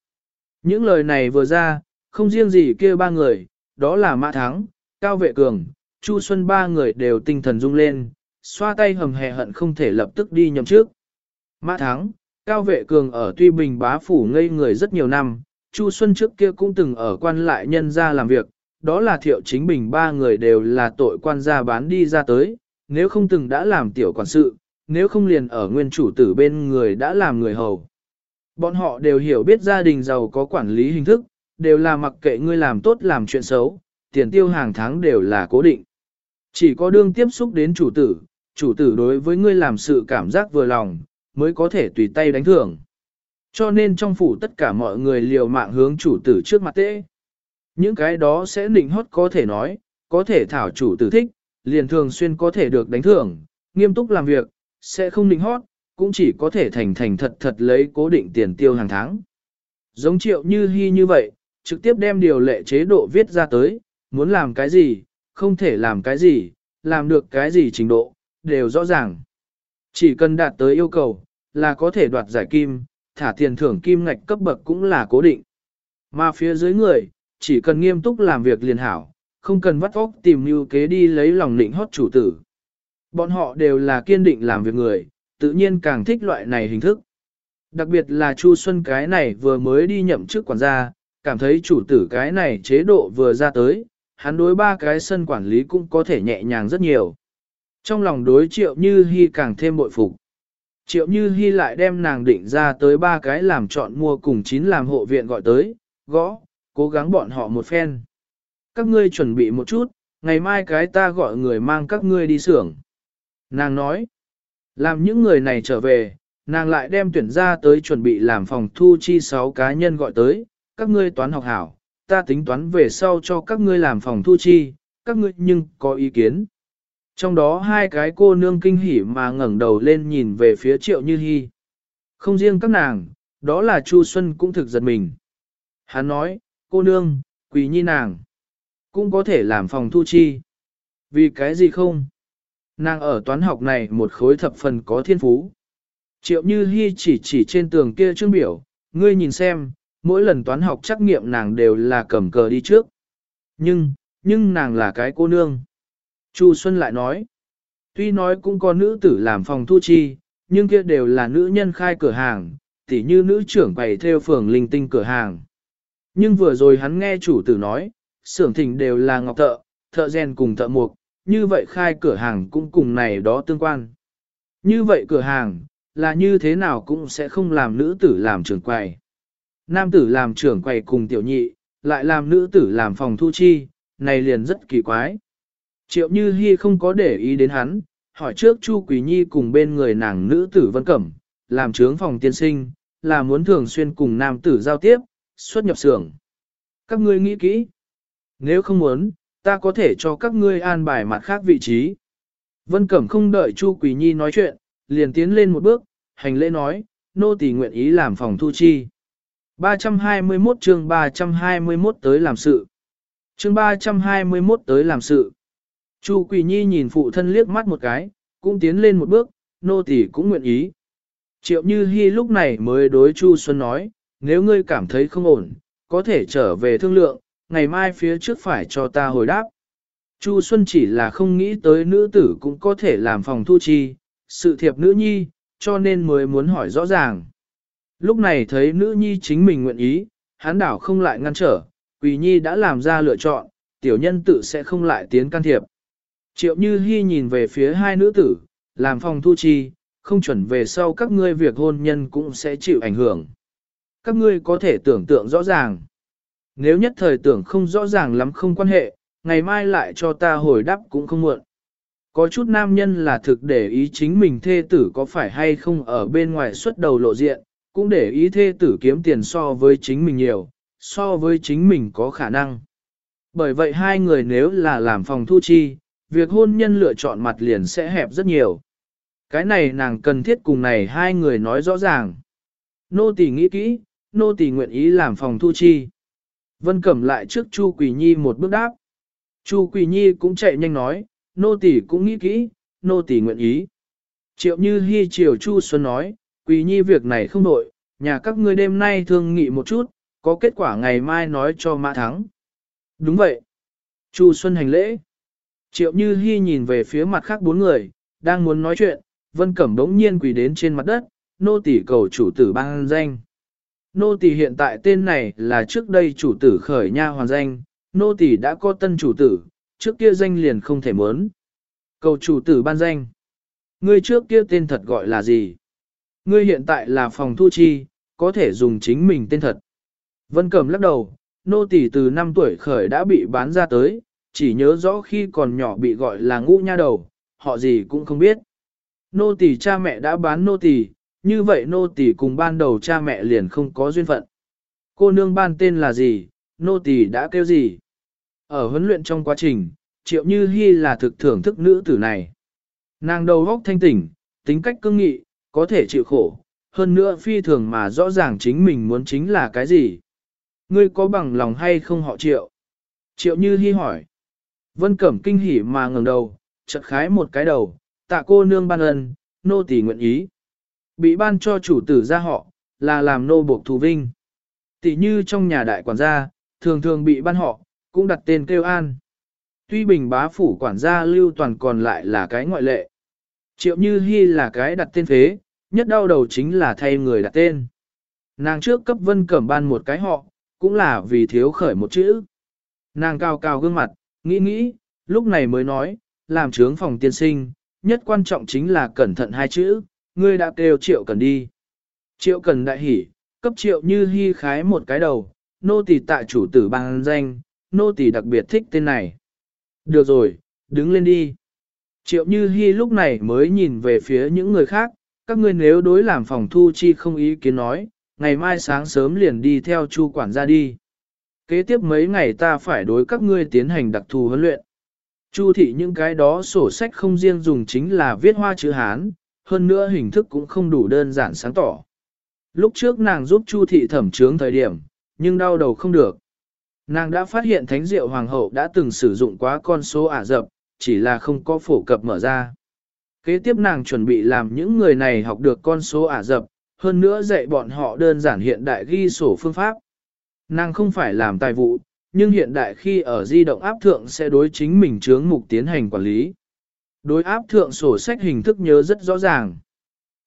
những lời này vừa ra, không riêng gì kia ba người, đó là Mã Thắng, Cao Vệ Cường, Chu Xuân ba người đều tinh thần rung lên, xoa tay hầm hè hận không thể lập tức đi nhầm trước. Mã Thắng, Cao Vệ Cường ở Tuy Bình bá phủ ngây người rất nhiều năm, Chu Xuân trước kia cũng từng ở quan lại nhân gia làm việc, đó là thiệu chính bình ba người đều là tội quan gia bán đi ra tới, nếu không từng đã làm tiểu quản sự, nếu không liền ở nguyên chủ tử bên người đã làm người hầu. Bọn họ đều hiểu biết gia đình giàu có quản lý hình thức, đều là mặc kệ ngươi làm tốt làm chuyện xấu, tiền tiêu hàng tháng đều là cố định. Chỉ có đương tiếp xúc đến chủ tử, chủ tử đối với ngươi làm sự cảm giác vừa lòng, mới có thể tùy tay đánh thưởng. Cho nên trong phủ tất cả mọi người liều mạng hướng chủ tử trước mặt tê. Những cái đó sẽ nịnh hót có thể nói, có thể thảo chủ tử thích, liền thường xuyên có thể được đánh thưởng, nghiêm túc làm việc, sẽ không nịnh hót, cũng chỉ có thể thành thành thật thật lấy cố định tiền tiêu hàng tháng. Giống triệu như hy như vậy, trực tiếp đem điều lệ chế độ viết ra tới, muốn làm cái gì, không thể làm cái gì, làm được cái gì trình độ, đều rõ ràng. Chỉ cần đạt tới yêu cầu, là có thể đoạt giải kim, thả tiền thưởng kim ngạch cấp bậc cũng là cố định. Mà phía dưới người, chỉ cần nghiêm túc làm việc liền hảo, không cần vắt óc tìm mưu kế đi lấy lòng định hót chủ tử. Bọn họ đều là kiên định làm việc người, tự nhiên càng thích loại này hình thức. Đặc biệt là Chu Xuân cái này vừa mới đi nhậm chức quản gia, cảm thấy chủ tử cái này chế độ vừa ra tới, hắn đối ba cái sân quản lý cũng có thể nhẹ nhàng rất nhiều. Trong lòng đối triệu như hy càng thêm bội phục. Triệu như Hi lại đem nàng định ra tới ba cái làm chọn mua cùng chín làm hộ viện gọi tới, gõ, cố gắng bọn họ một phen. Các ngươi chuẩn bị một chút, ngày mai cái ta gọi người mang các ngươi đi xưởng. Nàng nói, làm những người này trở về, nàng lại đem tuyển ra tới chuẩn bị làm phòng thu chi 6 cá nhân gọi tới, các ngươi toán học hảo, ta tính toán về sau cho các ngươi làm phòng thu chi, các ngươi nhưng có ý kiến. Trong đó hai cái cô nương kinh hỉ mà ngẩng đầu lên nhìn về phía triệu như hy. Không riêng các nàng, đó là Chu Xuân cũng thực giật mình. Hắn nói, cô nương, quỳ nhi nàng, cũng có thể làm phòng thu chi. Vì cái gì không? Nàng ở toán học này một khối thập phần có thiên phú. Triệu Như Hi chỉ chỉ trên tường kia chương biểu, ngươi nhìn xem, mỗi lần toán học trắc nghiệm nàng đều là cầm cờ đi trước. Nhưng, nhưng nàng là cái cô nương. Chu Xuân lại nói, tuy nói cũng có nữ tử làm phòng thu chi, nhưng kia đều là nữ nhân khai cửa hàng, tỉ như nữ trưởng bày theo phường linh tinh cửa hàng. Nhưng vừa rồi hắn nghe chủ tử nói, xưởng thỉnh đều là ngọc thợ, thợ rèn cùng thợ mục, như vậy khai cửa hàng cũng cùng này đó tương quan. Như vậy cửa hàng, là như thế nào cũng sẽ không làm nữ tử làm trưởng quầy. Nam tử làm trưởng quầy cùng tiểu nhị, lại làm nữ tử làm phòng thu chi, này liền rất kỳ quái. Triệu Như Hi không có để ý đến hắn, hỏi trước Chu Quỳ Nhi cùng bên người nàng nữ tử Vân Cẩm, làm trướng phòng tiên sinh, là muốn thường xuyên cùng nam tử giao tiếp, xuất nhập xưởng. Các ngươi nghĩ kỹ. Nếu không muốn, ta có thể cho các ngươi an bài mặt khác vị trí. Vân Cẩm không đợi Chu Quỳ Nhi nói chuyện, liền tiến lên một bước, hành lễ nói, nô tỳ nguyện ý làm phòng thu chi. 321 chương 321 tới làm sự. Chương 321 tới làm sự. Chu Quỳ Nhi nhìn phụ thân liếc mắt một cái, cũng tiến lên một bước, nô tỳ cũng nguyện ý. Triệu Như Hi lúc này mới đối Chu Xuân nói, nếu ngươi cảm thấy không ổn, có thể trở về thương lượng, ngày mai phía trước phải cho ta hồi đáp. Chu Xuân chỉ là không nghĩ tới nữ tử cũng có thể làm phòng thu chi, sự thiệp nữ nhi, cho nên mới muốn hỏi rõ ràng. Lúc này thấy nữ nhi chính mình nguyện ý, hắn đảo không lại ngăn trở, Quỳ Nhi đã làm ra lựa chọn, tiểu nhân tự sẽ không lại tiến can thiệp. Triệu Như Hi nhìn về phía hai nữ tử, làm phòng thu chi, không chuẩn về sau các ngươi việc hôn nhân cũng sẽ chịu ảnh hưởng. Các ngươi có thể tưởng tượng rõ ràng. Nếu nhất thời tưởng không rõ ràng lắm không quan hệ, ngày mai lại cho ta hồi đáp cũng không muộn. Có chút nam nhân là thực để ý chính mình thê tử có phải hay không ở bên ngoài xuất đầu lộ diện, cũng để ý thê tử kiếm tiền so với chính mình nhiều, so với chính mình có khả năng. Bởi vậy hai người nếu là làm phòng thu chi, việc hôn nhân lựa chọn mặt liền sẽ hẹp rất nhiều. Cái này nàng cần thiết cùng này hai người nói rõ ràng. Nô tỳ nghĩ kỹ, nô tỳ nguyện ý làm phòng thu chi. Vân Cẩm lại trước Chu Quỳ Nhi một bước đáp. Chu Quỳ Nhi cũng chạy nhanh nói, nô tỳ cũng nghĩ kỹ, nô tỳ nguyện ý. Triệu Như Hi chiều Chu Xuân nói, Quỳ Nhi việc này không nội, nhà các ngươi đêm nay thương nghị một chút, có kết quả ngày mai nói cho Mã Thắng. Đúng vậy. Chu Xuân hành lễ. Triệu Như Hi nhìn về phía mặt khác bốn người, đang muốn nói chuyện, Vân Cẩm đống nhiên quỳ đến trên mặt đất, nô tỳ cầu chủ tử ban danh. Nô tỳ hiện tại tên này là trước đây chủ tử khởi nha hoàn danh, nô tỳ đã có tân chủ tử, trước kia danh liền không thể muốn. Cầu chủ tử ban danh. Ngươi trước kia tên thật gọi là gì? Ngươi hiện tại là phòng thu chi, có thể dùng chính mình tên thật. Vân Cẩm lắc đầu, nô tỳ từ 5 tuổi khởi đã bị bán ra tới, chỉ nhớ rõ khi còn nhỏ bị gọi là ngũ nha đầu, họ gì cũng không biết. Nô tỳ cha mẹ đã bán nô tỳ, như vậy nô tỳ cùng ban đầu cha mẹ liền không có duyên phận. Cô nương ban tên là gì, nô tỳ đã kêu gì? Ở huấn luyện trong quá trình, triệu như hy là thực thưởng thức nữ tử này. Nàng đầu góc thanh tỉnh, tính cách cương nghị, có thể chịu khổ, hơn nữa phi thường mà rõ ràng chính mình muốn chính là cái gì. Ngươi có bằng lòng hay không họ triệu? Triệu Như Hi hỏi. Vân Cẩm kinh hỉ mà ngẩng đầu, chợt khái một cái đầu, tạ cô nương ban ân, nô tỳ nguyện ý. Bị ban cho chủ tử ra họ, là làm nô buộc thù vinh. Tỷ như trong nhà đại quản gia, thường thường bị ban họ, cũng đặt tên kêu an. Tuy bình bá phủ quản gia lưu toàn còn lại là cái ngoại lệ. Triệu Như Hi là cái đặt tên phế, nhất đau đầu chính là thay người đặt tên. Nàng trước cấp vân cẩm ban một cái họ, cũng là vì thiếu khởi một chữ. Nàng cao cao gương mặt, nghĩ nghĩ, lúc này mới nói, làm trướng phòng tiên sinh, nhất quan trọng chính là cẩn thận hai chữ, ngươi đã kêu triệu cần đi. Triệu cần đại hỉ, cấp triệu như hy khái một cái đầu, nô tỳ tại chủ tử bằng danh, nô tỳ đặc biệt thích tên này. Được rồi, đứng lên đi. Triệu như hy lúc này mới nhìn về phía những người khác, các ngươi nếu đối làm phòng thu chi không ý kiến nói, ngày mai sáng sớm liền đi theo chu quản gia đi. Kế tiếp mấy ngày ta phải đối các ngươi tiến hành đặc thù huấn luyện. Chu thị những cái đó sổ sách không riêng dùng chính là viết hoa chữ Hán, hơn nữa hình thức cũng không đủ đơn giản sáng tỏ. Lúc trước nàng giúp Chu thị thẩm trướng thời điểm, nhưng đau đầu không được. Nàng đã phát hiện thánh diệu hoàng hậu đã từng sử dụng quá con số ả dập, chỉ là không có phổ cập mở ra. Kế tiếp nàng chuẩn bị làm những người này học được con số ả dập, hơn nữa dạy bọn họ đơn giản hiện đại ghi sổ phương pháp. Nàng không phải làm tài vụ, nhưng hiện đại khi ở di động áp thượng sẽ đối chính mình chướng mục tiến hành quản lý. Đối áp thượng sổ sách hình thức nhớ rất rõ ràng.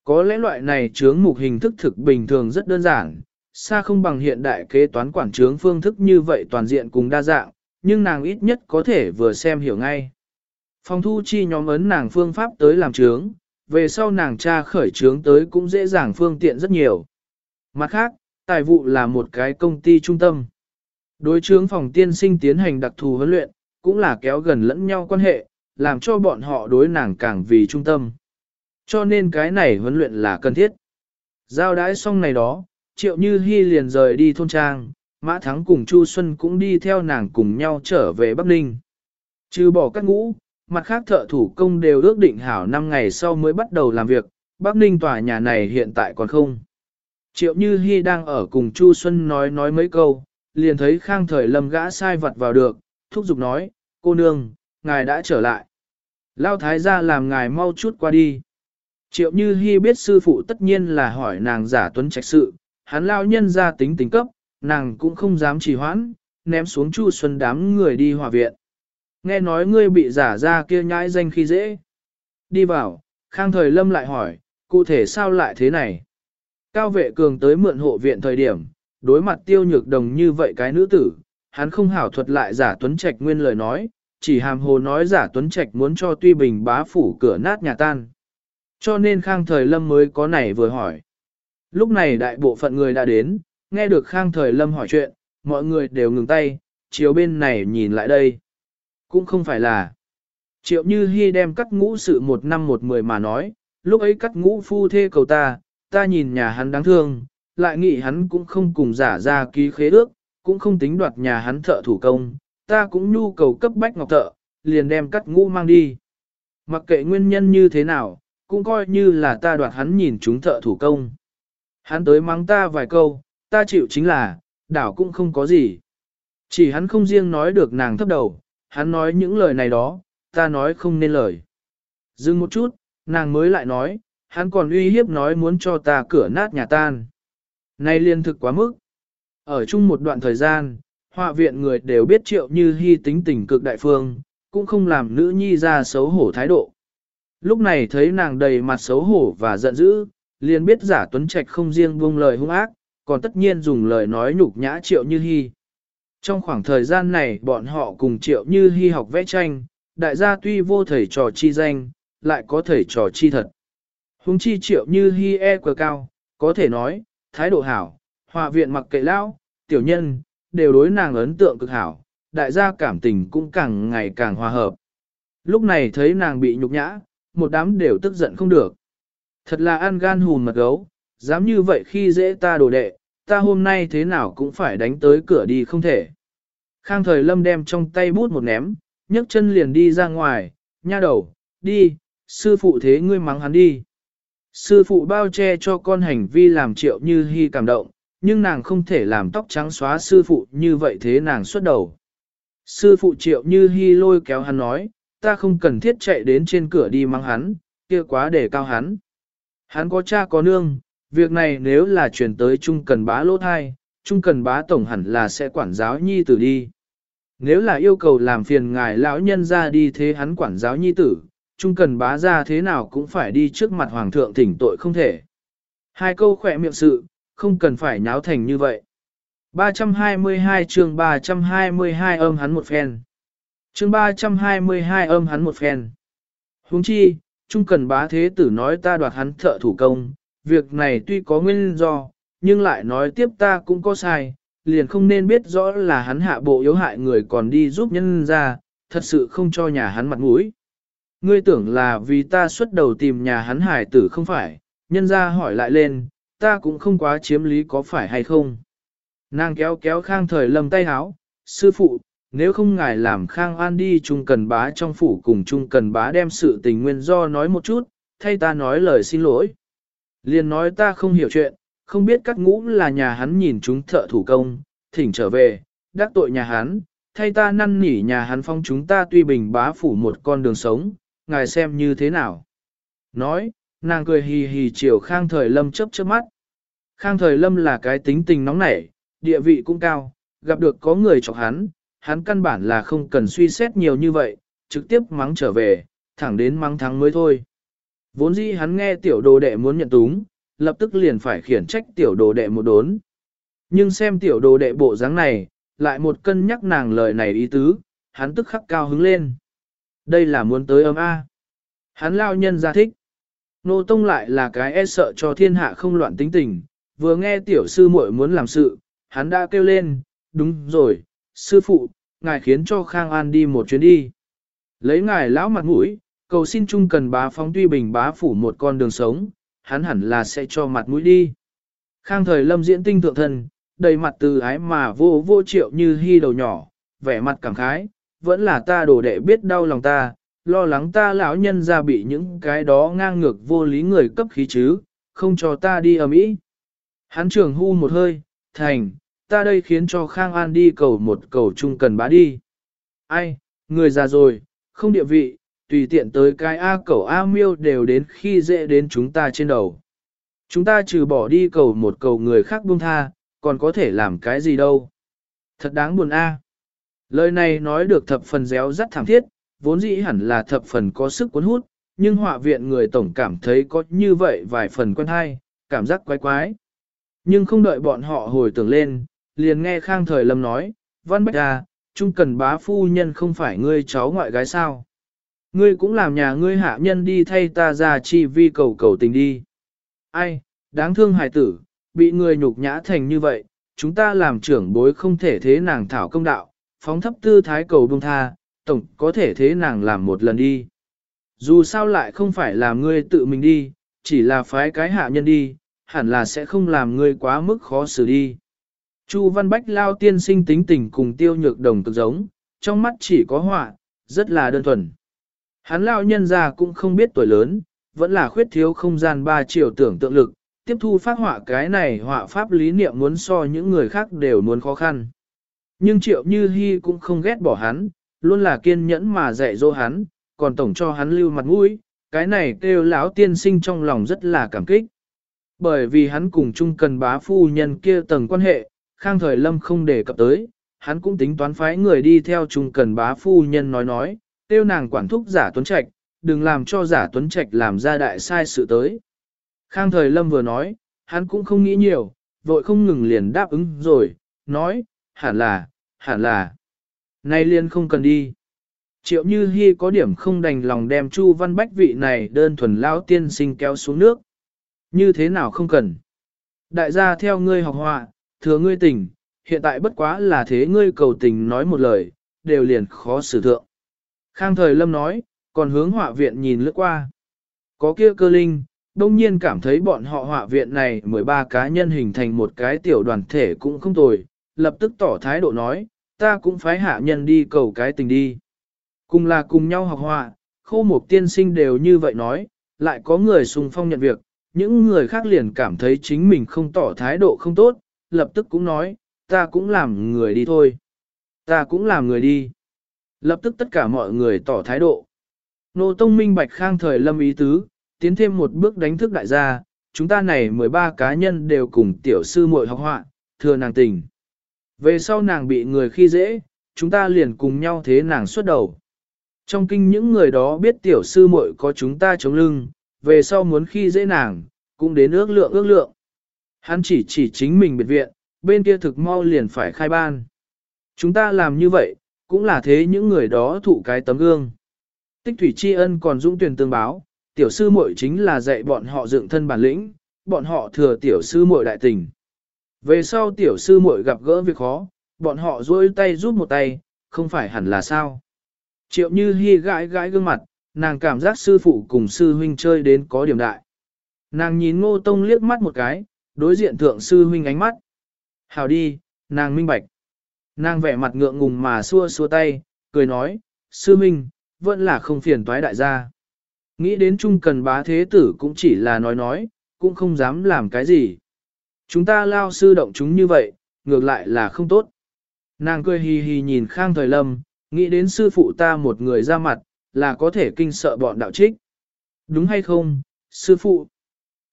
Có lẽ loại này chướng mục hình thức thực bình thường rất đơn giản, xa không bằng hiện đại kế toán quản chướng phương thức như vậy toàn diện cùng đa dạng, nhưng nàng ít nhất có thể vừa xem hiểu ngay. Phòng thu chi nhóm ấn nàng phương pháp tới làm chướng, về sau nàng tra khởi chướng tới cũng dễ dàng phương tiện rất nhiều. Mặt khác, tài vụ là một cái công ty trung tâm. Đối chướng phòng tiên sinh tiến hành đặc thù huấn luyện, cũng là kéo gần lẫn nhau quan hệ, làm cho bọn họ đối nàng càng vì trung tâm. Cho nên cái này huấn luyện là cần thiết. Giao đãi xong này đó, triệu như hy liền rời đi thôn trang, Mã Thắng cùng Chu Xuân cũng đi theo nàng cùng nhau trở về Bắc Ninh. Trừ bỏ các ngũ, mặt khác thợ thủ công đều ước định hảo 5 ngày sau mới bắt đầu làm việc, Bắc Ninh tòa nhà này hiện tại còn không. Triệu Như Hi đang ở cùng Chu Xuân nói nói mấy câu, liền thấy khang thời lâm gã sai vặt vào được, thúc giục nói, cô nương, ngài đã trở lại. Lao thái gia làm ngài mau chút qua đi. Triệu Như Hi biết sư phụ tất nhiên là hỏi nàng giả tuấn trạch sự, hắn lao nhân ra tính tính cấp, nàng cũng không dám trì hoãn, ném xuống Chu Xuân đám người đi hòa viện. Nghe nói ngươi bị giả ra kia nhãi danh khi dễ. Đi vào, Khang Thời Lâm lại hỏi, cụ thể sao lại thế này? Cao vệ cường tới mượn hộ viện thời điểm, đối mặt tiêu nhược đồng như vậy cái nữ tử, hắn không hảo thuật lại giả tuấn trạch nguyên lời nói, chỉ hàm hồ nói giả tuấn trạch muốn cho tuy bình bá phủ cửa nát nhà tan. Cho nên Khang Thời Lâm mới có này vừa hỏi. Lúc này đại bộ phận người đã đến, nghe được Khang Thời Lâm hỏi chuyện, mọi người đều ngừng tay, chiếu bên này nhìn lại đây. Cũng không phải là. Triệu Như hy đem cắt ngũ sự một năm một mười mà nói, lúc ấy cắt ngũ phu thê cầu ta, ta nhìn nhà hắn đáng thương, lại nghĩ hắn cũng không cùng giả ra ký khế ước, cũng không tính đoạt nhà hắn thợ thủ công, ta cũng nhu cầu cấp bách ngọc thợ, liền đem cắt ngũ mang đi. Mặc kệ nguyên nhân như thế nào, cũng coi như là ta đoạt hắn nhìn chúng thợ thủ công. Hắn tới mắng ta vài câu, ta chịu chính là, đảo cũng không có gì. Chỉ hắn không riêng nói được nàng thấp đầu, hắn nói những lời này đó, ta nói không nên lời. Dừng một chút, nàng mới lại nói, hắn còn uy hiếp nói muốn cho ta cửa nát nhà tan. Nay liên thực quá mức. Ở chung một đoạn thời gian, họa viện người đều biết triệu như hy tính tình cực đại phương, cũng không làm nữ nhi ra xấu hổ thái độ. Lúc này thấy nàng đầy mặt xấu hổ và giận dữ, liền biết giả tuấn trạch không riêng buông lời hung ác, còn tất nhiên dùng lời nói nhục nhã triệu như hy. Trong khoảng thời gian này bọn họ cùng triệu như hy học vẽ tranh, đại gia tuy vô thầy trò chi danh, lại có thầy trò chi thật. Hùng chi triệu như hi e quờ cao, có thể nói, thái độ hảo, hòa viện mặc kệ lão, tiểu nhân, đều đối nàng ấn tượng cực hảo, đại gia cảm tình cũng càng ngày càng hòa hợp. Lúc này thấy nàng bị nhục nhã, một đám đều tức giận không được. Thật là ăn gan hùn mật gấu, dám như vậy khi dễ ta đồ đệ, ta hôm nay thế nào cũng phải đánh tới cửa đi không thể. Khang thời lâm đem trong tay bút một ném, nhấc chân liền đi ra ngoài, nha đầu, đi, sư phụ thế ngươi mắng hắn đi. Sư phụ bao che cho con hành vi làm triệu như hy cảm động, nhưng nàng không thể làm tóc trắng xóa sư phụ như vậy thế nàng xuất đầu. Sư phụ triệu như hy lôi kéo hắn nói, ta không cần thiết chạy đến trên cửa đi mang hắn, kia quá để cao hắn. Hắn có cha có nương, việc này nếu là chuyển tới Trung Cần Bá lỗ thai, Trung Cần Bá tổng hẳn là sẽ quản giáo nhi tử đi. Nếu là yêu cầu làm phiền ngài lão nhân ra đi thế hắn quản giáo nhi tử, Trung Cần Bá ra thế nào cũng phải đi trước mặt Hoàng thượng thỉnh tội không thể. Hai câu khỏe miệng sự, không cần phải nháo thành như vậy. 322 chương 322 âm hắn một phen. Chương 322 âm hắn một phen. Huống chi, Trung Cần Bá Thế Tử nói ta đoạt hắn thợ thủ công, việc này tuy có nguyên do, nhưng lại nói tiếp ta cũng có sai, liền không nên biết rõ là hắn hạ bộ yếu hại người còn đi giúp nhân ra, thật sự không cho nhà hắn mặt mũi. Ngươi tưởng là vì ta xuất đầu tìm nhà hắn hải tử không phải, nhân ra hỏi lại lên, ta cũng không quá chiếm lý có phải hay không. Nàng kéo kéo khang thời lầm tay háo, sư phụ, nếu không ngài làm khang an đi chung cần bá trong phủ cùng chung cần bá đem sự tình nguyên do nói một chút, thay ta nói lời xin lỗi. Liền nói ta không hiểu chuyện, không biết các ngũ là nhà hắn nhìn chúng thợ thủ công, thỉnh trở về, đắc tội nhà hắn, thay ta năn nỉ nhà hắn phong chúng ta tuy bình bá phủ một con đường sống, ngài xem như thế nào. Nói, nàng cười hì hì chiều khang thời lâm chớp chớp mắt. Khang thời lâm là cái tính tình nóng nảy, địa vị cũng cao, gặp được có người chọc hắn, hắn căn bản là không cần suy xét nhiều như vậy, trực tiếp mắng trở về, thẳng đến mắng thắng mới thôi. Vốn dĩ hắn nghe tiểu đồ đệ muốn nhận túng, lập tức liền phải khiển trách tiểu đồ đệ một đốn. Nhưng xem tiểu đồ đệ bộ dáng này, lại một cân nhắc nàng lời này ý tứ, hắn tức khắc cao hứng lên. Đây là muốn tới ấm A. Hắn lao nhân ra thích. Nô Tông lại là cái e sợ cho thiên hạ không loạn tính tình, vừa nghe tiểu sư muội muốn làm sự, hắn đã kêu lên, đúng rồi, sư phụ, ngài khiến cho Khang An đi một chuyến đi. Lấy ngài lão mặt mũi, cầu xin chung cần bá phóng tuy bình bá phủ một con đường sống, hắn hẳn là sẽ cho mặt mũi đi. Khang thời lâm diễn tinh thượng thần đầy mặt từ ái mà vô vô triệu như hy đầu nhỏ, vẻ mặt cảm khái, vẫn là ta đổ đệ biết đau lòng ta, lo lắng ta lão nhân ra bị những cái đó ngang ngược vô lý người cấp khí chứ, không cho ta đi ở mỹ. Hắn trường hưu một hơi, thành, ta đây khiến cho Khang An đi cầu một cầu chung cần bá đi. Ai, người già rồi, không địa vị, tùy tiện tới cái A cầu A miêu đều đến khi dễ đến chúng ta trên đầu. Chúng ta trừ bỏ đi cầu một cầu người khác buông tha, còn có thể làm cái gì đâu. Thật đáng buồn A. Lời này nói được thập phần réo rất thảm thiết, vốn dĩ hẳn là thập phần có sức cuốn hút, nhưng họa viện người tổng cảm thấy có như vậy vài phần quen hay, cảm giác quái quái. Nhưng không đợi bọn họ hồi tưởng lên, liền nghe Khang Thời Lâm nói, Văn Bách à, trung cần bá phu nhân không phải ngươi cháu ngoại gái sao. Ngươi cũng làm nhà ngươi hạ nhân đi thay ta ra chi vi cầu cầu tình đi. Ai, đáng thương hài tử, bị người nhục nhã thành như vậy, chúng ta làm trưởng bối không thể thế nàng thảo công đạo, phóng thấp tư thái cầu bông tha, tổng có thể thế nàng làm một lần đi. Dù sao lại không phải làm ngươi tự mình đi, chỉ là phái cái hạ nhân đi, hẳn là sẽ không làm ngươi quá mức khó xử đi. Chu Văn Bách lao tiên sinh tính tình cùng tiêu nhược đồng cực giống, trong mắt chỉ có họa, rất là đơn thuần. Hắn lao nhân già cũng không biết tuổi lớn, vẫn là khuyết thiếu không gian ba triệu tưởng tượng lực, tiếp thu phát họa cái này họa pháp lý niệm muốn so những người khác đều muốn khó khăn. Nhưng triệu như hy cũng không ghét bỏ hắn, luôn là kiên nhẫn mà dạy dỗ hắn, còn tổng cho hắn lưu mặt mũi, cái này kêu lão tiên sinh trong lòng rất là cảm kích. Bởi vì hắn cùng chung cần bá phu nhân kia tầng quan hệ, khang thời lâm không đề cập tới, hắn cũng tính toán phái người đi theo chung cần bá phu nhân nói nói, tiêu nàng quản thúc giả tuấn trạch, đừng làm cho giả tuấn trạch làm ra đại sai sự tới. Khang thời lâm vừa nói, hắn cũng không nghĩ nhiều, vội không ngừng liền đáp ứng rồi, nói, hẳn là, hẳn là, nay liên không cần đi. Triệu Như Hi có điểm không đành lòng đem Chu Văn Bách vị này đơn thuần lão tiên sinh kéo xuống nước. Như thế nào không cần. Đại gia theo ngươi học họa, thừa ngươi tình, hiện tại bất quá là thế ngươi cầu tình nói một lời, đều liền khó xử thượng. Khang thời lâm nói, còn hướng họa viện nhìn lướt qua. Có kia cơ linh, đông nhiên cảm thấy bọn họ họa viện này 13 cá nhân hình thành một cái tiểu đoàn thể cũng không tồi, lập tức tỏ thái độ nói, ta cũng phái hạ nhân đi cầu cái tình đi. Cùng là cùng nhau học họa, khô một tiên sinh đều như vậy nói, lại có người sùng phong nhận việc, những người khác liền cảm thấy chính mình không tỏ thái độ không tốt, lập tức cũng nói, ta cũng làm người đi thôi. Ta cũng làm người đi. Lập tức tất cả mọi người tỏ thái độ. Nô Tông minh bạch khang thời lâm ý tứ, tiến thêm một bước đánh thức đại gia, chúng ta này 13 cá nhân đều cùng tiểu sư muội học họa, thừa nàng tình. Về sau nàng bị người khi dễ, chúng ta liền cùng nhau thế nàng xuất đầu. Trong kinh những người đó biết tiểu sư muội có chúng ta chống lưng, về sau muốn khi dễ nàng, cũng đến ước lượng ước lượng. Hắn chỉ chỉ chính mình biệt viện, bên kia thực mau liền phải khai ban. Chúng ta làm như vậy, cũng là thế những người đó thụ cái tấm gương. Tích thủy tri ân còn dũng tuyển tương báo, tiểu sư muội chính là dạy bọn họ dựng thân bản lĩnh, bọn họ thừa tiểu sư muội đại tình. Về sau tiểu sư muội gặp gỡ việc khó, bọn họ duỗi tay giúp một tay, không phải hẳn là sao. Triệu như hy gãi gãi gương mặt, nàng cảm giác sư phụ cùng sư huynh chơi đến có điểm đại. Nàng nhìn ngô tông liếc mắt một cái, đối diện thượng sư huynh ánh mắt. Hào đi, nàng minh bạch. Nàng vẻ mặt ngượng ngùng mà xua xua tay, cười nói, sư huynh, vẫn là không phiền toái đại gia. Nghĩ đến chung cần bá thế tử cũng chỉ là nói nói, cũng không dám làm cái gì. Chúng ta lao sư động chúng như vậy, ngược lại là không tốt. Nàng cười hì hì nhìn Khang Thời Lâm, nghĩ đến sư phụ ta một người ra mặt, là có thể kinh sợ bọn đạo trích. Đúng hay không, sư phụ?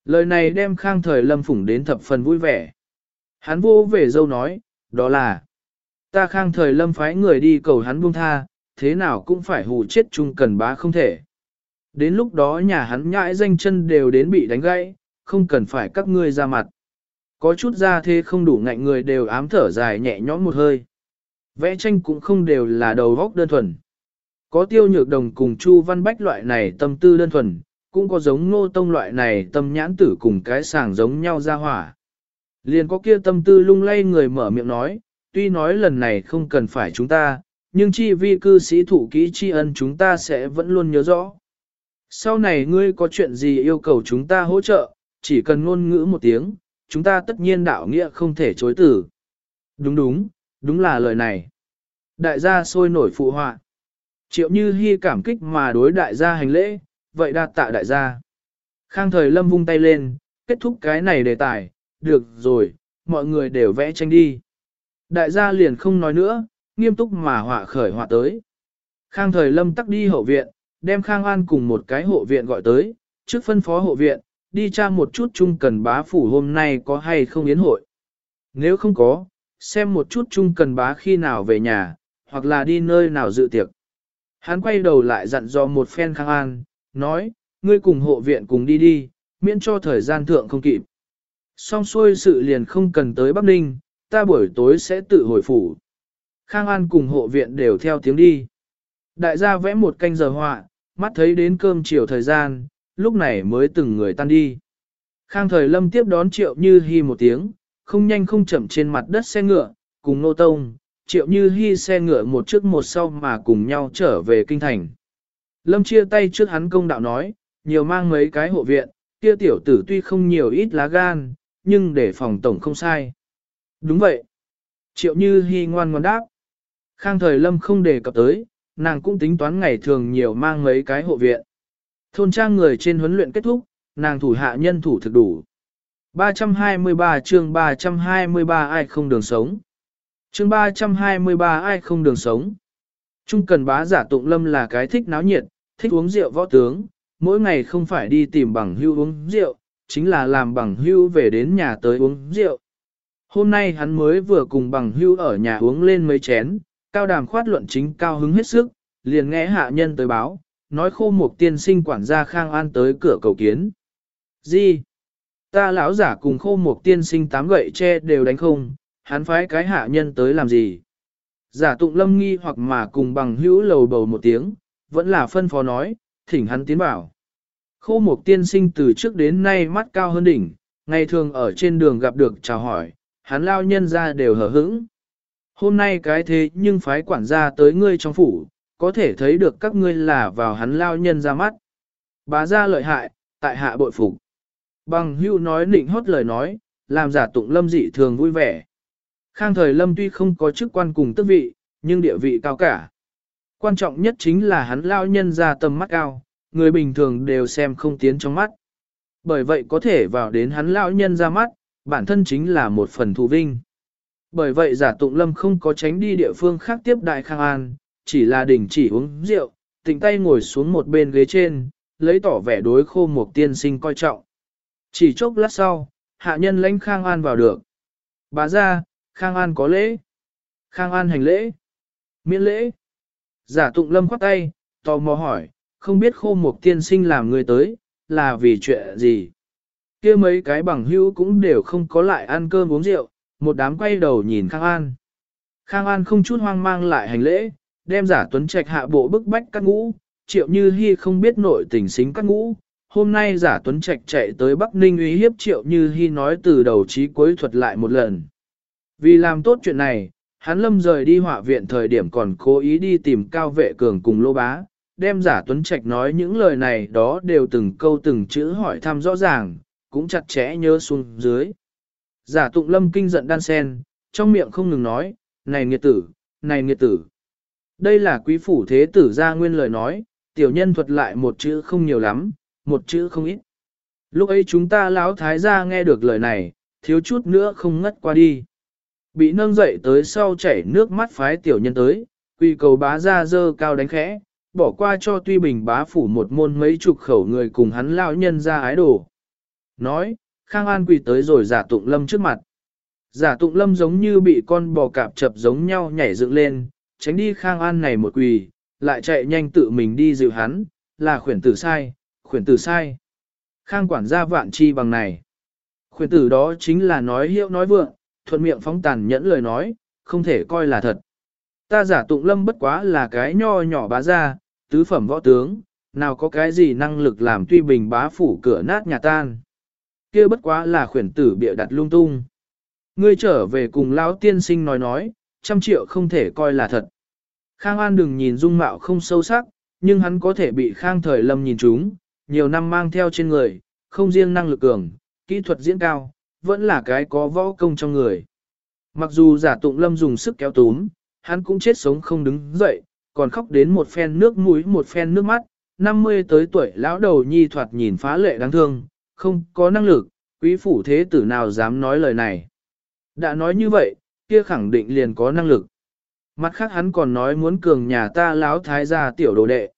Lời này đem Khang Thời Lâm phủng đến thập phần vui vẻ. Hắn vô về dâu nói, đó là ta Khang Thời Lâm phái người đi cầu hắn buông tha, thế nào cũng phải hù chết chung cần bá không thể. Đến lúc đó nhà hắn nhãi danh chân đều đến bị đánh gãy, không cần phải các ngươi ra mặt. Có chút ra thế không đủ ngạnh người đều ám thở dài nhẹ nhõm một hơi. Vẽ tranh cũng không đều là đầu góc đơn thuần. Có tiêu nhược đồng cùng Chu Văn Bách loại này tâm tư đơn thuần, cũng có giống ngô tông loại này tâm nhãn tử cùng cái sàng giống nhau ra hỏa. Liền có kia tâm tư lung lay người mở miệng nói, tuy nói lần này không cần phải chúng ta, nhưng chi vi cư sĩ thủ kỹ tri ân chúng ta sẽ vẫn luôn nhớ rõ. Sau này ngươi có chuyện gì yêu cầu chúng ta hỗ trợ, chỉ cần ngôn ngữ một tiếng, chúng ta tất nhiên đạo nghĩa không thể chối tử. Đúng đúng, đúng là lời này. Đại gia sôi nổi phụ họa. Triệu như hy cảm kích mà đối đại gia hành lễ, vậy đa tạ đại gia. Khang thời lâm vung tay lên, kết thúc cái này đề tài, được rồi, mọi người đều vẽ tranh đi. Đại gia liền không nói nữa, nghiêm túc mà họa khởi họa tới. Khang thời lâm tắc đi hậu viện, đem Khang An cùng một cái hộ viện gọi tới, trước phân phó hộ viện, đi tra một chút chung cần bá phủ hôm nay có hay không yến hội. Nếu không có, xem một chút chung cần bá khi nào về nhà, hoặc là đi nơi nào dự tiệc. Hắn quay đầu lại dặn dò một phen Khang An, nói, ngươi cùng hộ viện cùng đi đi, miễn cho thời gian thượng không kịp. Xong xuôi sự liền không cần tới Bắc Ninh, ta buổi tối sẽ tự hồi phủ. Khang An cùng hộ viện đều theo tiếng đi. Đại gia vẽ một canh giờ họa, mắt thấy đến cơm chiều thời gian, lúc này mới từng người tan đi. Khang thời lâm tiếp đón triệu như hy một tiếng, không nhanh không chậm trên mặt đất xe ngựa, cùng nô tông, triệu như hy xe ngựa một trước một sau mà cùng nhau trở về kinh thành. Lâm chia tay trước hắn công đạo nói, nhiều mang mấy cái hộ viện, kia tiểu tử tuy không nhiều ít lá gan, nhưng để phòng tổng không sai. Đúng vậy. Triệu như hy ngoan ngoan đáp. Khang thời lâm không đề cập tới, nàng cũng tính toán ngày thường nhiều mang mấy cái hộ viện. Thôn trang người trên huấn luyện kết thúc, nàng thủ hạ nhân thủ thực đủ. 323 chương 323 ai không đường sống. Chương 323 ai không đường sống. Trung cần bá giả tụng lâm là cái thích náo nhiệt, thích uống rượu võ tướng, mỗi ngày không phải đi tìm bằng hưu uống rượu, chính là làm bằng hưu về đến nhà tới uống rượu. Hôm nay hắn mới vừa cùng bằng hưu ở nhà uống lên mấy chén, cao đàm khoát luận chính cao hứng hết sức, liền nghe hạ nhân tới báo, nói khô một tiên sinh quản gia khang an tới cửa cầu kiến. Gì? Ta lão giả cùng khô một tiên sinh tám gậy tre đều đánh không, hắn phái cái hạ nhân tới làm gì? Giả tụng lâm nghi hoặc mà cùng bằng hữu lầu bầu một tiếng, vẫn là phân phó nói, thỉnh hắn tiến bảo. Khô một tiên sinh từ trước đến nay mắt cao hơn đỉnh, ngày thường ở trên đường gặp được chào hỏi, hắn lao nhân ra đều hở hững. Hôm nay cái thế nhưng phái quản gia tới ngươi trong phủ, có thể thấy được các ngươi là vào hắn lao nhân ra mắt. Bá ra lợi hại, tại hạ bội phục. Bằng hưu nói nịnh hót lời nói, làm giả tụng lâm dị thường vui vẻ. Khang thời lâm tuy không có chức quan cùng tước vị, nhưng địa vị cao cả. Quan trọng nhất chính là hắn lao nhân ra tầm mắt cao, người bình thường đều xem không tiến trong mắt. Bởi vậy có thể vào đến hắn lao nhân ra mắt, bản thân chính là một phần thù vinh. Bởi vậy giả tụng lâm không có tránh đi địa phương khác tiếp đại khang an, chỉ là đình chỉ uống rượu, tỉnh tay ngồi xuống một bên ghế trên, lấy tỏ vẻ đối khô một tiên sinh coi trọng. Chỉ chốc lát sau, hạ nhân lãnh Khang An vào được. Bà ra, Khang An có lễ. Khang An hành lễ. Miễn lễ. Giả tụng lâm khoát tay, tò mò hỏi, không biết khô một tiên sinh làm người tới, là vì chuyện gì. kia mấy cái bằng hữu cũng đều không có lại ăn cơm uống rượu, một đám quay đầu nhìn Khang An. Khang An không chút hoang mang lại hành lễ, đem giả tuấn trạch hạ bộ bức bách các ngũ, triệu như hy không biết nội tình xính các ngũ. Hôm nay giả tuấn trạch chạy tới Bắc Ninh uy hiếp triệu như hy nói từ đầu chí cuối thuật lại một lần. Vì làm tốt chuyện này, hắn lâm rời đi họa viện thời điểm còn cố ý đi tìm cao vệ cường cùng lô bá, đem giả tuấn trạch nói những lời này đó đều từng câu từng chữ hỏi thăm rõ ràng, cũng chặt chẽ nhớ xuống dưới. Giả tụng lâm kinh giận đan sen, trong miệng không ngừng nói, này nghiệt tử, này nghiệt tử. Đây là quý phủ thế tử gia nguyên lời nói, tiểu nhân thuật lại một chữ không nhiều lắm, một chữ không ít. Lúc ấy chúng ta lão thái gia nghe được lời này, thiếu chút nữa không ngất qua đi. Bị nâng dậy tới sau chảy nước mắt phái tiểu nhân tới, quy cầu bá ra dơ cao đánh khẽ, bỏ qua cho tuy bình bá phủ một môn mấy chục khẩu người cùng hắn lão nhân ra ái đồ. Nói, Khang An quỳ tới rồi giả tụng lâm trước mặt. Giả tụng lâm giống như bị con bò cạp chập giống nhau nhảy dựng lên, tránh đi Khang An này một quỳ, lại chạy nhanh tự mình đi dịu hắn, là khuyển tử sai, khuyển tử sai. Khang quản gia vạn chi bằng này. Khuyển tử đó chính là nói hiệu nói vượng, thuận miệng phóng tàn nhẫn lời nói, không thể coi là thật. Ta giả tụng lâm bất quá là cái nho nhỏ bá gia, tứ phẩm võ tướng, nào có cái gì năng lực làm tuy bình bá phủ cửa nát nhà tan. kia bất quá là khuyển tử bịa đặt lung tung. Ngươi trở về cùng lão tiên sinh nói nói, trăm triệu không thể coi là thật. Khang An đừng nhìn dung mạo không sâu sắc, nhưng hắn có thể bị Khang Thời Lâm nhìn trúng, nhiều năm mang theo trên người, không riêng năng lực cường, kỹ thuật diễn cao, vẫn là cái có võ công trong người. Mặc dù giả tụng lâm dùng sức kéo túm, hắn cũng chết sống không đứng dậy, còn khóc đến một phen nước mũi một phen nước mắt, 50 tới tuổi lão đầu nhi thoạt nhìn phá lệ đáng thương, không có năng lực, quý phủ thế tử nào dám nói lời này. Đã nói như vậy, kia khẳng định liền có năng lực. Mặt khác hắn còn nói muốn cường nhà ta lão thái gia tiểu đồ đệ.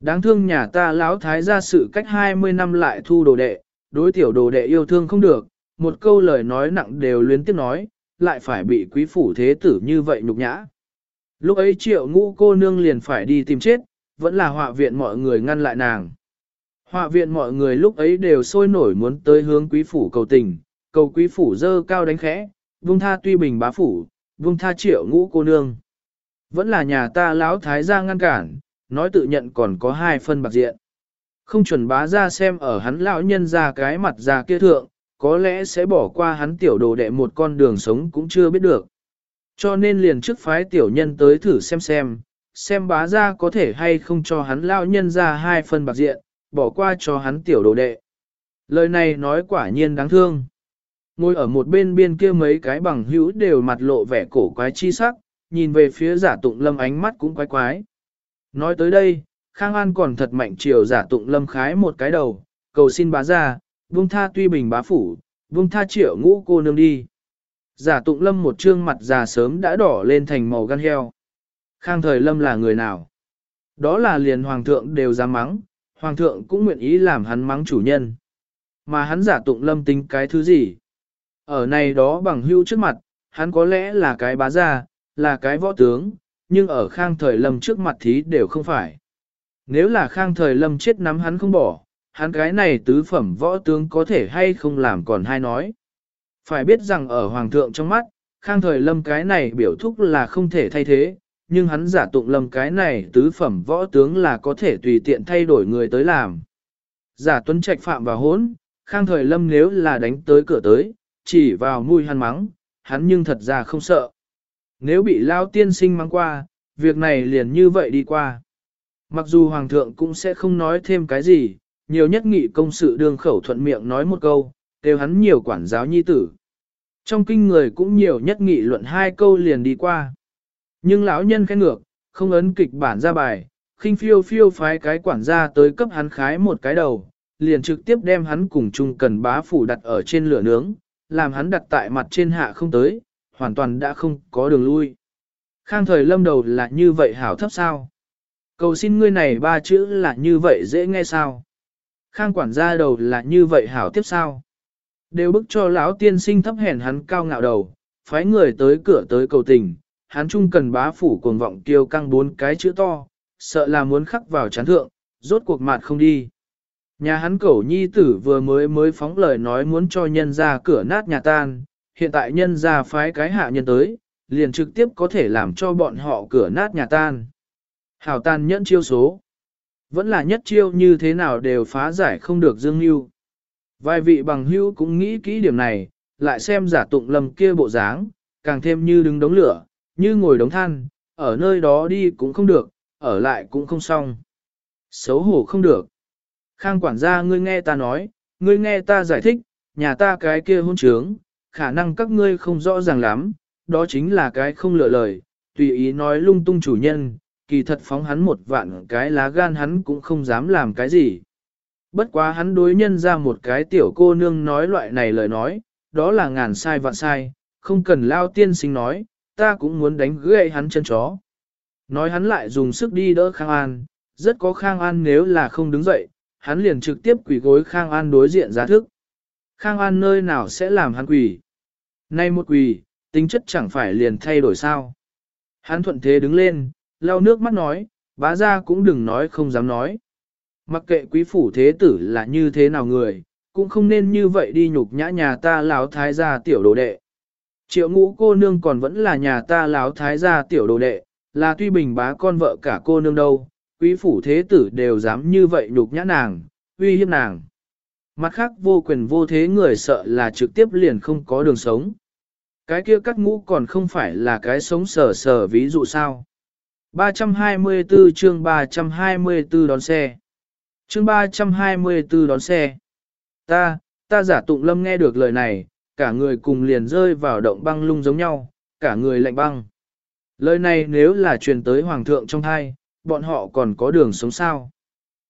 Đáng thương nhà ta lão thái gia sự cách 20 năm lại thu đồ đệ, đối tiểu đồ đệ yêu thương không được, một câu lời nói nặng đều luyến tiếp nói, lại phải bị quý phủ thế tử như vậy nhục nhã. Lúc ấy triệu ngũ cô nương liền phải đi tìm chết, vẫn là họa viện mọi người ngăn lại nàng. Họa viện mọi người lúc ấy đều sôi nổi muốn tới hướng quý phủ cầu tình, cầu quý phủ dơ cao đánh khẽ, vung tha tuy bình bá phủ, vung tha triệu ngũ cô nương. Vẫn là nhà ta lão thái gia ngăn cản, nói tự nhận còn có hai phân bạc diện. Không chuẩn bá ra xem ở hắn lão nhân ra cái mặt già kia thượng, có lẽ sẽ bỏ qua hắn tiểu đồ đệ một con đường sống cũng chưa biết được. Cho nên liền trước phái tiểu nhân tới thử xem xem, xem bá ra có thể hay không cho hắn lão nhân ra hai phân bạc diện, bỏ qua cho hắn tiểu đồ đệ. Lời này nói quả nhiên đáng thương. Ngồi ở một bên biên kia mấy cái bằng hữu đều mặt lộ vẻ cổ quái chi sắc, nhìn về phía giả tụng lâm ánh mắt cũng quái quái. Nói tới đây, Khang An còn thật mạnh chiều giả tụng lâm khái một cái đầu, cầu xin bá ra, vương tha tuy bình bá phủ, vương tha triệu ngũ cô nương đi. Giả tụng lâm một trương mặt già sớm đã đỏ lên thành màu gan heo. Khang thời lâm là người nào? Đó là liền hoàng thượng đều dám mắng, hoàng thượng cũng nguyện ý làm hắn mắng chủ nhân. Mà hắn giả tụng lâm tính cái thứ gì? Ở này đó bằng hưu trước mặt, hắn có lẽ là cái bá gia, là cái võ tướng, nhưng ở khang thời lâm trước mặt thí đều không phải. Nếu là khang thời lâm chết nắm hắn không bỏ, hắn cái này tứ phẩm võ tướng có thể hay không làm còn hay nói. Phải biết rằng ở hoàng thượng trong mắt, khang thời lâm cái này biểu thúc là không thể thay thế, nhưng hắn giả tụng lâm cái này tứ phẩm võ tướng là có thể tùy tiện thay đổi người tới làm. Giả tuấn trạch phạm và hốn, khang thời lâm nếu là đánh tới cửa tới, chỉ vào mùi hắn mắng, hắn nhưng thật ra không sợ. Nếu bị lao tiên sinh mắng qua, việc này liền như vậy đi qua. Mặc dù hoàng thượng cũng sẽ không nói thêm cái gì, nhiều nhất nghị công sự đương khẩu thuận miệng nói một câu, đều hắn nhiều quản giáo nhi tử. Trong kinh người cũng nhiều nhất nghị luận hai câu liền đi qua. Nhưng lão nhân khen ngược, không ấn kịch bản ra bài, khinh phiêu phiêu phái cái quản gia tới cấp hắn khái một cái đầu, liền trực tiếp đem hắn cùng chung cần bá phủ đặt ở trên lửa nướng, làm hắn đặt tại mặt trên hạ không tới, hoàn toàn đã không có đường lui. Khang thời lâm đầu là như vậy hảo thấp sao? Cầu xin ngươi này ba chữ là như vậy dễ nghe sao? Khang quản gia đầu là như vậy hảo tiếp sao? Đều bức cho lão tiên sinh thấp hèn hắn cao ngạo đầu, phái người tới cửa tới cầu tình, hắn chung cần bá phủ cuồng vọng kiêu căng bốn cái chữ to, sợ là muốn khắc vào chán thượng, rốt cuộc mặt không đi. Nhà hắn cẩu nhi tử vừa mới mới phóng lời nói muốn cho nhân ra cửa nát nhà tan, hiện tại nhân ra phái cái hạ nhân tới, liền trực tiếp có thể làm cho bọn họ cửa nát nhà tan. Hảo tan nhẫn chiêu số. Vẫn là nhất chiêu như thế nào đều phá giải không được dương Hưu. Vài vị bằng hữu cũng nghĩ kỹ điểm này, lại xem giả tụng lầm kia bộ dáng, càng thêm như đứng đống lửa, như ngồi đống than, ở nơi đó đi cũng không được, ở lại cũng không xong. Xấu hổ không được. Khang quản gia ngươi nghe ta nói, ngươi nghe ta giải thích, nhà ta cái kia hôn trướng, khả năng các ngươi không rõ ràng lắm, đó chính là cái không lựa lời, tùy ý nói lung tung chủ nhân, kỳ thật phóng hắn một vạn cái lá gan hắn cũng không dám làm cái gì. Bất quá hắn đối nhân ra một cái tiểu cô nương nói loại này lời nói, đó là ngàn sai vạn sai, không cần lao tiên sinh nói, ta cũng muốn đánh gãy hắn chân chó. Nói hắn lại dùng sức đi đỡ Khang An, rất có Khang An nếu là không đứng dậy, hắn liền trực tiếp quỳ gối Khang An đối diện giá thức. Khang An nơi nào sẽ làm hắn quỳ? Nay một quỳ, tính chất chẳng phải liền thay đổi sao? Hắn thuận thế đứng lên, lau nước mắt nói, bá ra cũng đừng nói không dám nói. Mặc kệ quý phủ thế tử là như thế nào người, cũng không nên như vậy đi nhục nhã nhà ta lão thái gia tiểu đồ đệ. Triệu ngũ cô nương còn vẫn là nhà ta lão thái gia tiểu đồ đệ, là tuy bình bá con vợ cả cô nương đâu, quý phủ thế tử đều dám như vậy nhục nhã nàng, uy hiếp nàng. Mặt khác vô quyền vô thế người sợ là trực tiếp liền không có đường sống. Cái kia cắt ngũ còn không phải là cái sống sờ sờ ví dụ sao. 324 chương 324 đón xe. Chương 324 đón xe. Ta, ta giả tụng lâm nghe được lời này, cả người cùng liền rơi vào động băng lung giống nhau, cả người lạnh băng. Lời này nếu là truyền tới hoàng thượng trong thai, bọn họ còn có đường sống sao.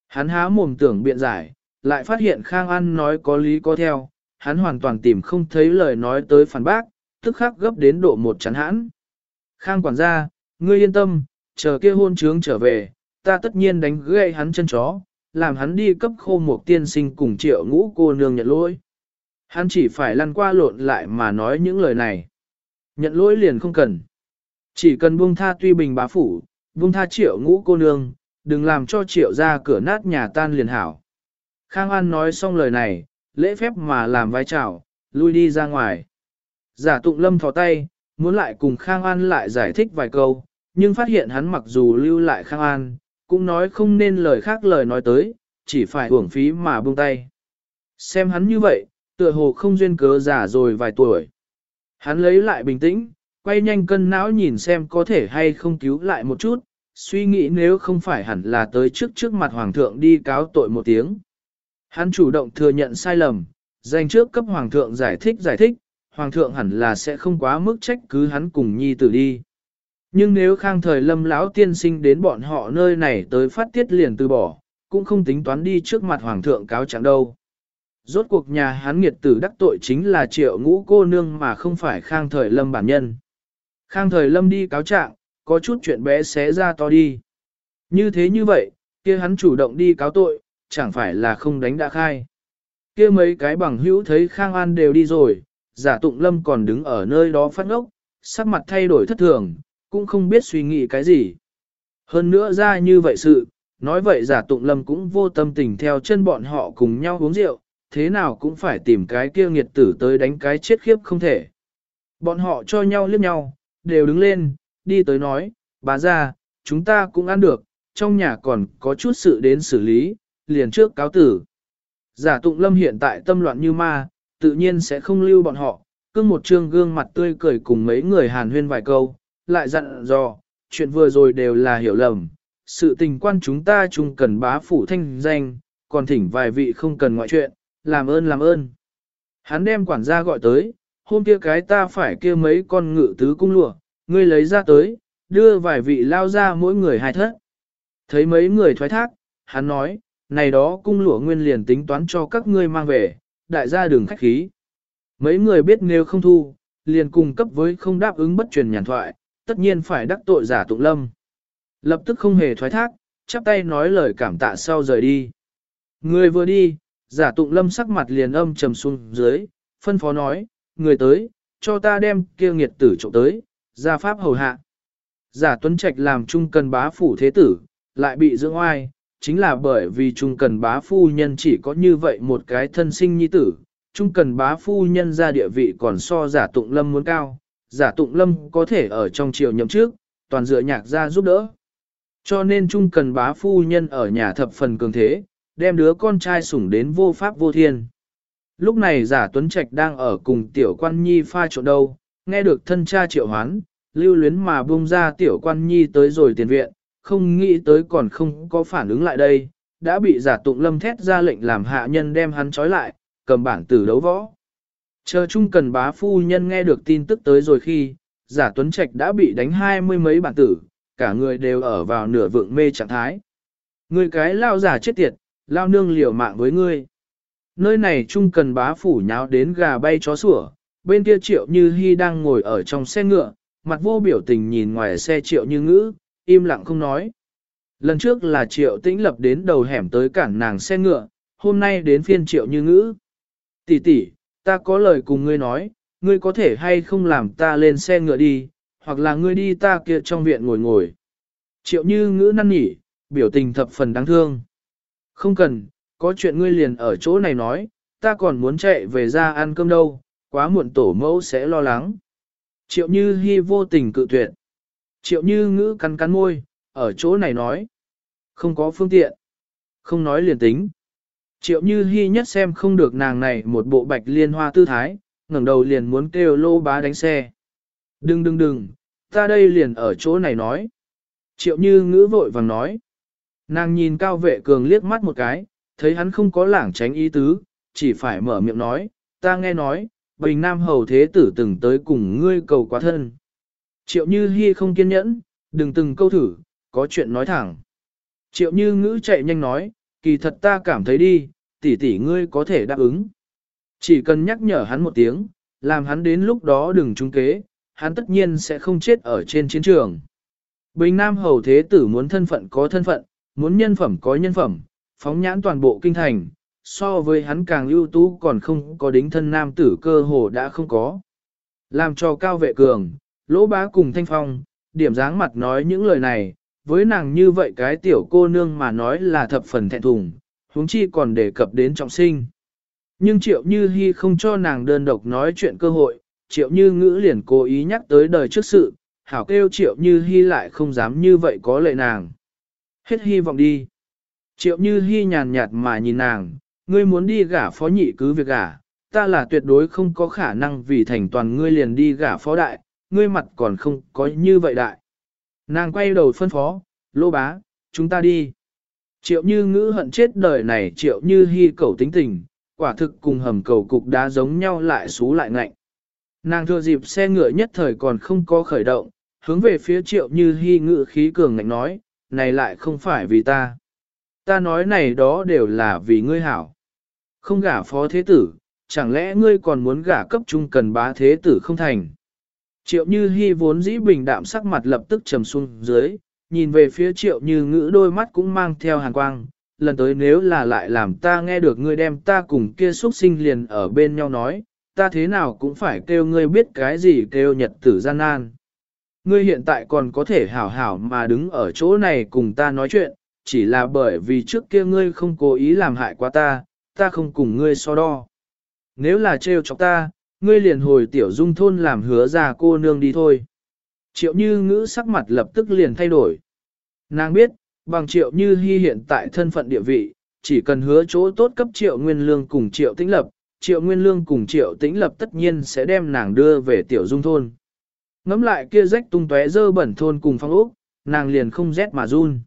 Hắn há mồm tưởng biện giải, lại phát hiện Khang An nói có lý có theo, hắn hoàn toàn tìm không thấy lời nói tới phản bác, tức khắc gấp đến độ một chắn hãn. Khang quản gia, ngươi yên tâm, chờ kia hôn trướng trở về, ta tất nhiên đánh gây hắn chân chó, làm hắn đi cấp khô một tiên sinh cùng triệu ngũ cô nương nhận lỗi. Hắn chỉ phải lăn qua lộn lại mà nói những lời này. Nhận lỗi liền không cần. Chỉ cần buông tha tuy bình bá phủ, Vung tha triệu ngũ cô nương, đừng làm cho triệu ra cửa nát nhà tan liền hảo. Khang An nói xong lời này, lễ phép mà làm vai trào, lui đi ra ngoài. Giả tụng lâm thò tay, muốn lại cùng Khang An lại giải thích vài câu, nhưng phát hiện hắn mặc dù lưu lại Khang An, cũng nói không nên lời khác lời nói tới, chỉ phải uổng phí mà buông tay. Xem hắn như vậy, tựa hồ không duyên cớ giả rồi vài tuổi. Hắn lấy lại bình tĩnh, quay nhanh cân não nhìn xem có thể hay không cứu lại một chút, suy nghĩ nếu không phải hẳn là tới trước trước mặt hoàng thượng đi cáo tội một tiếng. Hắn chủ động thừa nhận sai lầm, dành trước cấp hoàng thượng giải thích giải thích, hoàng thượng hẳn là sẽ không quá mức trách cứ hắn cùng nhi tử đi. Nhưng nếu khang thời lâm lão tiên sinh đến bọn họ nơi này tới phát tiết liền từ bỏ, cũng không tính toán đi trước mặt hoàng thượng cáo trạng đâu. Rốt cuộc nhà hắn nghiệt tử đắc tội chính là triệu ngũ cô nương mà không phải khang thời lâm bản nhân. Khang thời lâm đi cáo trạng, có chút chuyện bé xé ra to đi. Như thế như vậy, kia hắn chủ động đi cáo tội, chẳng phải là không đánh đã khai. kia mấy cái bằng hữu thấy khang an đều đi rồi, giả tụng lâm còn đứng ở nơi đó phát ngốc, sắc mặt thay đổi thất thường, cũng không biết suy nghĩ cái gì. Hơn nữa ra như vậy sự, nói vậy giả tụng lâm cũng vô tâm tình theo chân bọn họ cùng nhau uống rượu, thế nào cũng phải tìm cái kia nghiệt tử tới đánh cái chết khiếp không thể. Bọn họ cho nhau liếc nhau, đều đứng lên, đi tới nói, bà ra, chúng ta cũng ăn được, trong nhà còn có chút sự đến xử lý, liền trước cáo tử. Giả tụng lâm hiện tại tâm loạn như ma, tự nhiên sẽ không lưu bọn họ, cưng một trương gương mặt tươi cười cùng mấy người hàn huyên vài câu, lại dặn dò, chuyện vừa rồi đều là hiểu lầm, sự tình quan chúng ta chung cần bá phủ thanh danh, còn thỉnh vài vị không cần ngoại chuyện, làm ơn làm ơn. Hắn đem quản gia gọi tới, hôm kia cái ta phải kia mấy con ngự tứ cung lụa, ngươi lấy ra tới, đưa vài vị lao ra mỗi người hai thất. Thấy mấy người thoái thác, hắn nói, này đó cung lụa nguyên liền tính toán cho các ngươi mang về, đại gia đường khách khí. Mấy người biết nếu không thu, liền cung cấp với không đáp ứng bất truyền nhàn thoại, tất nhiên phải đắc tội giả tụng lâm. Lập tức không hề thoái thác, chắp tay nói lời cảm tạ sau rời đi. Người vừa đi, giả tụng lâm sắc mặt liền âm trầm xuống dưới, phân phó nói, người tới, cho ta đem kia nghiệt tử trộm tới, gia pháp hầu hạ. Giả tuấn trạch làm trung cần bá phủ thế tử, lại bị dưỡng oai, chính là bởi vì trung cần bá phu nhân chỉ có như vậy một cái thân sinh nhi tử, trung cần bá phu nhân ra địa vị còn so giả tụng lâm muốn cao, giả tụng lâm có thể ở trong triều nhậm trước, toàn dựa nhạc ra giúp đỡ. Cho nên trung cần bá phu nhân ở nhà thập phần cường thế, đem đứa con trai sủng đến vô pháp vô thiên. Lúc này giả tuấn trạch đang ở cùng tiểu quan nhi pha trộn đâu, nghe được thân cha triệu hoán, lưu luyến mà buông ra tiểu quan nhi tới rồi tiền viện, không nghĩ tới còn không có phản ứng lại đây, đã bị giả tụng lâm thét ra lệnh làm hạ nhân đem hắn trói lại, cầm bản tử đấu võ. Chờ chung cần bá phu nhân nghe được tin tức tới rồi khi, giả tuấn trạch đã bị đánh hai mươi mấy bản tử, cả người đều ở vào nửa vượng mê trạng thái. Người cái lao giả chết tiệt, lao nương liều mạng với ngươi. Nơi này chung cần bá phủ nháo đến gà bay chó sủa, bên kia triệu như hy đang ngồi ở trong xe ngựa, mặt vô biểu tình nhìn ngoài xe triệu như ngữ, im lặng không nói. Lần trước là triệu tĩnh lập đến đầu hẻm tới cản nàng xe ngựa, hôm nay đến phiên triệu như ngữ. Tỷ tỷ, ta có lời cùng ngươi nói, ngươi có thể hay không làm ta lên xe ngựa đi, hoặc là ngươi đi ta kia trong viện ngồi ngồi. Triệu như ngữ năn nỉ, biểu tình thập phần đáng thương. Không cần, có chuyện ngươi liền ở chỗ này nói, ta còn muốn chạy về ra ăn cơm đâu, quá muộn tổ mẫu sẽ lo lắng. Triệu như Hi vô tình cự tuyệt. Triệu như ngữ cắn cắn môi, ở chỗ này nói. Không có phương tiện. Không nói liền tính. Triệu như Hi nhất xem không được nàng này một bộ bạch liên hoa tư thái, ngẩng đầu liền muốn kêu lô bá đánh xe. Đừng đừng đừng, ta đây liền ở chỗ này nói. Triệu như ngữ vội vàng nói. Nàng nhìn cao vệ cường liếc mắt một cái, thấy hắn không có lảng tránh ý tứ, chỉ phải mở miệng nói, ta nghe nói, Bình Nam Hầu Thế Tử từng tới cùng ngươi cầu quá thân. Triệu Như Hi không kiên nhẫn, đừng từng câu thử, có chuyện nói thẳng. Triệu Như ngữ chạy nhanh nói, kỳ thật ta cảm thấy đi, tỷ tỷ ngươi có thể đáp ứng. Chỉ cần nhắc nhở hắn một tiếng, làm hắn đến lúc đó đừng trung kế, hắn tất nhiên sẽ không chết ở trên chiến trường. Bình Nam Hầu Thế Tử muốn thân phận có thân phận, muốn nhân phẩm có nhân phẩm, phóng nhãn toàn bộ kinh thành, so với hắn càng ưu tú còn không có đính thân nam tử cơ hồ đã không có. Làm cho cao vệ cường, lỗ bá cùng thanh phong, điểm dáng mặt nói những lời này, với nàng như vậy cái tiểu cô nương mà nói là thập phần thẹn thùng, huống chi còn đề cập đến trọng sinh. Nhưng triệu như hy không cho nàng đơn độc nói chuyện cơ hội, triệu như ngữ liền cố ý nhắc tới đời trước sự, hảo kêu triệu như hy lại không dám như vậy có lệ nàng. Hết hy vọng đi. Triệu như hy nhàn nhạt mà nhìn nàng, ngươi muốn đi gả phó nhị cứ việc gả, ta là tuyệt đối không có khả năng vì thành toàn ngươi liền đi gả phó đại, ngươi mặt còn không có như vậy đại. Nàng quay đầu phân phó, lô bá, chúng ta đi. Triệu như ngữ hận chết đời này triệu như hy cầu tính tình, quả thực cùng hầm cầu cục đá giống nhau lại xú lại ngạnh. Nàng thừa dịp xe ngựa nhất thời còn không có khởi động, hướng về phía triệu như hy ngự khí cường ngạnh nói, này lại không phải vì ta. Ta nói này đó đều là vì ngươi hảo. Không gả phó thế tử, chẳng lẽ ngươi còn muốn gả cấp trung cần bá thế tử không thành. Triệu như Hi vốn dĩ bình đạm sắc mặt lập tức trầm xuống dưới, nhìn về phía triệu như ngữ đôi mắt cũng mang theo hàn quang. Lần tới nếu là lại làm ta nghe được ngươi đem ta cùng kia xuất sinh liền ở bên nhau nói, ta thế nào cũng phải kêu ngươi biết cái gì kêu nhật tử gian nan. Ngươi hiện tại còn có thể hảo hảo mà đứng ở chỗ này cùng ta nói chuyện, chỉ là bởi vì trước kia ngươi không cố ý làm hại quá ta, ta không cùng ngươi so đo. Nếu là trêu chọc ta, ngươi liền hồi tiểu dung thôn làm hứa ra cô nương đi thôi. Triệu như ngữ sắc mặt lập tức liền thay đổi. Nàng biết, bằng triệu như hy hiện tại thân phận địa vị, chỉ cần hứa chỗ tốt cấp triệu nguyên lương cùng triệu tĩnh lập, triệu nguyên lương cùng triệu tĩnh lập tất nhiên sẽ đem nàng đưa về tiểu dung thôn. Ngắm lại kia rách tung tóe dơ bẩn thôn cùng phong ốc, nàng liền không rét mà run.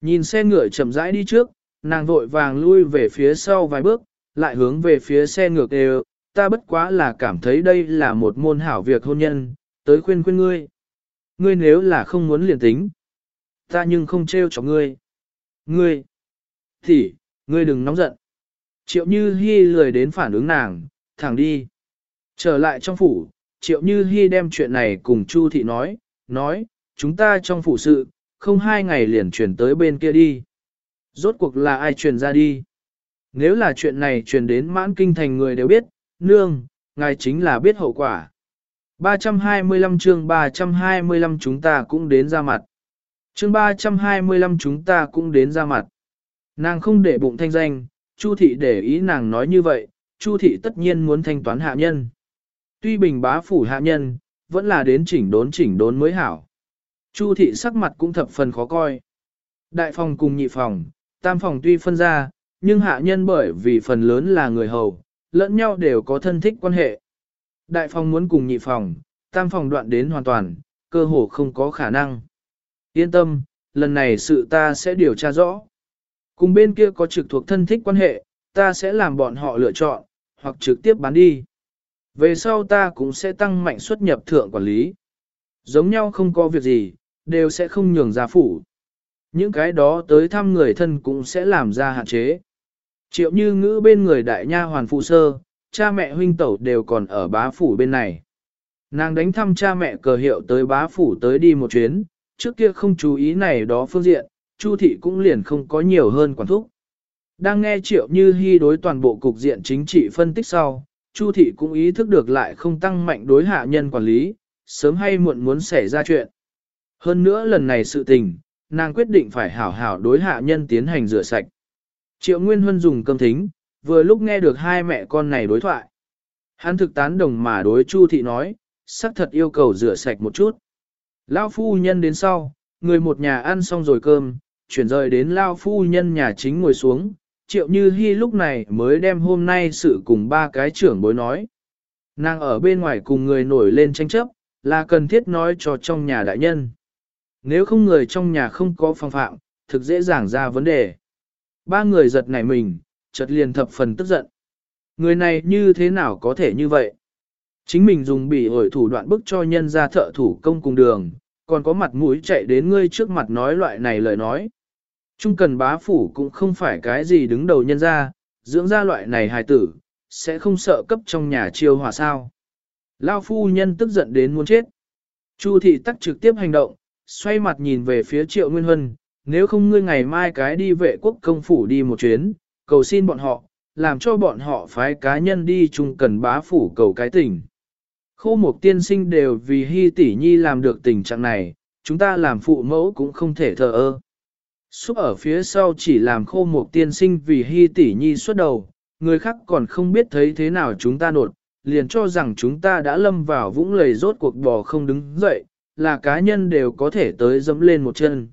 Nhìn xe ngựa chậm rãi đi trước, nàng vội vàng lui về phía sau vài bước, lại hướng về phía xe ngược đều, ta bất quá là cảm thấy đây là một môn hảo việc hôn nhân, tới khuyên khuyên ngươi. Ngươi nếu là không muốn liền tính, ta nhưng không trêu cho ngươi. Ngươi, thì, ngươi đừng nóng giận. Triệu Như Hi lười đến phản ứng nàng, thẳng đi. Trở lại trong phủ, Triệu Như Hi đem chuyện này cùng Chu Thị nói, nói, chúng ta trong phủ sự, không hai ngày liền chuyển tới bên kia đi. Rốt cuộc là ai truyền ra đi? Nếu là chuyện này truyền đến mãn kinh thành người đều biết, nương, ngài chính là biết hậu quả. 325 chương 325 chúng ta cũng đến ra mặt. Chương 325 chúng ta cũng đến ra mặt. Nàng không để bụng thanh danh, Chu thị để ý nàng nói như vậy, Chu thị tất nhiên muốn thanh toán hạ nhân. Tuy bình bá phủ hạ nhân, vẫn là đến chỉnh đốn chỉnh đốn mới hảo. Chu thị sắc mặt cũng thập phần khó coi. Đại phòng cùng nhị phòng, tam phòng tuy phân ra, nhưng hạ nhân bởi vì phần lớn là người hầu, lẫn nhau đều có thân thích quan hệ. Đại phòng muốn cùng nhị phòng, tam phòng đoạn đến hoàn toàn, cơ hồ không có khả năng. Yên tâm, lần này sự ta sẽ điều tra rõ. Cùng bên kia có trực thuộc thân thích quan hệ, ta sẽ làm bọn họ lựa chọn, hoặc trực tiếp bán đi. Về sau ta cũng sẽ tăng mạnh xuất nhập thượng quản lý. Giống nhau không có việc gì, đều sẽ không nhường ra phủ. Những cái đó tới thăm người thân cũng sẽ làm ra hạn chế. Triệu như ngữ bên người đại nha hoàn phụ sơ, cha mẹ huynh tẩu đều còn ở bá phủ bên này. Nàng đánh thăm cha mẹ cờ hiệu tới bá phủ tới đi một chuyến, trước kia không chú ý này đó phương diện, Chu thị cũng liền không có nhiều hơn quản thúc. Đang nghe triệu như hy đối toàn bộ cục diện chính trị phân tích sau, Chu thị cũng ý thức được lại không tăng mạnh đối hạ nhân quản lý, sớm hay muộn muốn xảy ra chuyện. Hơn nữa lần này sự tình, nàng quyết định phải hảo hảo đối hạ nhân tiến hành rửa sạch. Triệu Nguyên Huân dùng cơm thính, vừa lúc nghe được hai mẹ con này đối thoại. Hắn thực tán đồng mà đối Chu thị nói, sắc thật yêu cầu rửa sạch một chút. Lao phu nhân đến sau, người một nhà ăn xong rồi cơm, chuyển rời đến Lao phu nhân nhà chính ngồi xuống, triệu như Hi lúc này mới đem hôm nay sự cùng ba cái trưởng bối nói. Nàng ở bên ngoài cùng người nổi lên tranh chấp, là cần thiết nói cho trong nhà đại nhân. Nếu không người trong nhà không có phong phạm, thực dễ dàng ra vấn đề. Ba người giật nảy mình, chợt liền thập phần tức giận. Người này như thế nào có thể như vậy? Chính mình dùng bị ổi thủ đoạn bức cho nhân ra thợ thủ công cùng đường, còn có mặt mũi chạy đến ngươi trước mặt nói loại này lời nói. Trung cần bá phủ cũng không phải cái gì đứng đầu nhân ra, dưỡng ra loại này hài tử, sẽ không sợ cấp trong nhà chiêu hòa sao. Lao phu nhân tức giận đến muốn chết. Chu thị tắc trực tiếp hành động, xoay mặt nhìn về phía triệu nguyên huân, nếu không ngươi ngày mai cái đi vệ quốc công phủ đi một chuyến, cầu xin bọn họ, làm cho bọn họ phái cá nhân đi chung cần bá phủ cầu cái tình. Khô một tiên sinh đều vì hy tỷ nhi làm được tình trạng này, chúng ta làm phụ mẫu cũng không thể thờ ơ. Xúc ở phía sau chỉ làm khô một tiên sinh vì hy tỷ nhi xuất đầu, người khác còn không biết thấy thế nào chúng ta nột, liền cho rằng chúng ta đã lâm vào vũng lầy rốt cuộc bò không đứng dậy, là cá nhân đều có thể tới dẫm lên một chân.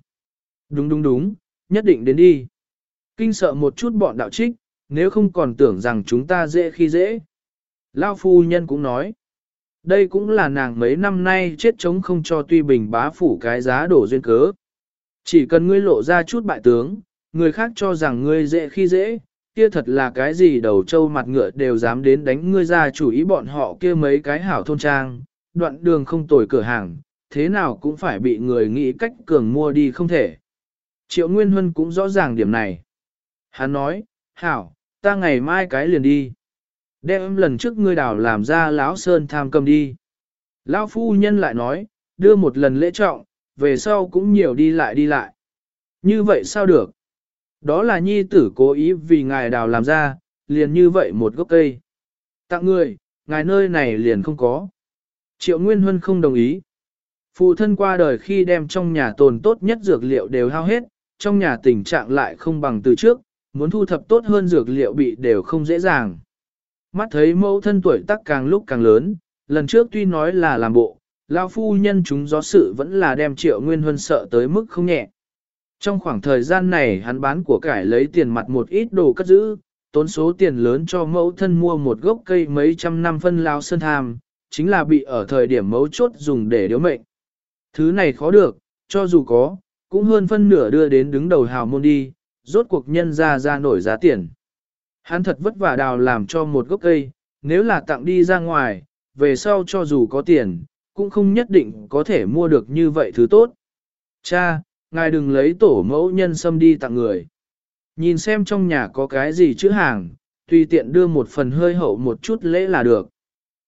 Đúng đúng đúng, nhất định đến đi. Kinh sợ một chút bọn đạo trích, nếu không còn tưởng rằng chúng ta dễ khi dễ. Lao phu nhân cũng nói, đây cũng là nàng mấy năm nay chết chống không cho tuy bình bá phủ cái giá đổ duyên cớ. Chỉ cần ngươi lộ ra chút bại tướng, người khác cho rằng ngươi dễ khi dễ, kia thật là cái gì đầu trâu mặt ngựa đều dám đến đánh ngươi ra chủ ý bọn họ kia mấy cái hảo thôn trang, đoạn đường không tồi cửa hàng, thế nào cũng phải bị người nghĩ cách cường mua đi không thể. Triệu Nguyên Huân cũng rõ ràng điểm này. Hắn nói, hảo, ta ngày mai cái liền đi. Đem lần trước ngươi đảo làm ra lão sơn tham cầm đi. Lão phu nhân lại nói, đưa một lần lễ trọng, về sau cũng nhiều đi lại đi lại. Như vậy sao được? Đó là nhi tử cố ý vì ngài đào làm ra, liền như vậy một gốc cây. Tặng người, ngài nơi này liền không có. Triệu Nguyên Huân không đồng ý. Phụ thân qua đời khi đem trong nhà tồn tốt nhất dược liệu đều hao hết, trong nhà tình trạng lại không bằng từ trước, muốn thu thập tốt hơn dược liệu bị đều không dễ dàng. Mắt thấy mẫu thân tuổi tác càng lúc càng lớn, lần trước tuy nói là làm bộ, lao phu nhân chúng gió sự vẫn là đem triệu nguyên huân sợ tới mức không nhẹ. Trong khoảng thời gian này hắn bán của cải lấy tiền mặt một ít đồ cất giữ, tốn số tiền lớn cho mẫu thân mua một gốc cây mấy trăm năm phân lao sơn tham, chính là bị ở thời điểm mấu chốt dùng để điếu mệnh. Thứ này khó được, cho dù có, cũng hơn phân nửa đưa đến đứng đầu hào môn đi, rốt cuộc nhân ra ra nổi giá tiền. Hắn thật vất vả đào làm cho một gốc cây, nếu là tặng đi ra ngoài, về sau cho dù có tiền, cũng không nhất định có thể mua được như vậy thứ tốt. Cha, ngài đừng lấy tổ mẫu nhân xâm đi tặng người. Nhìn xem trong nhà có cái gì chữ hàng, tùy tiện đưa một phần hơi hậu một chút lễ là được.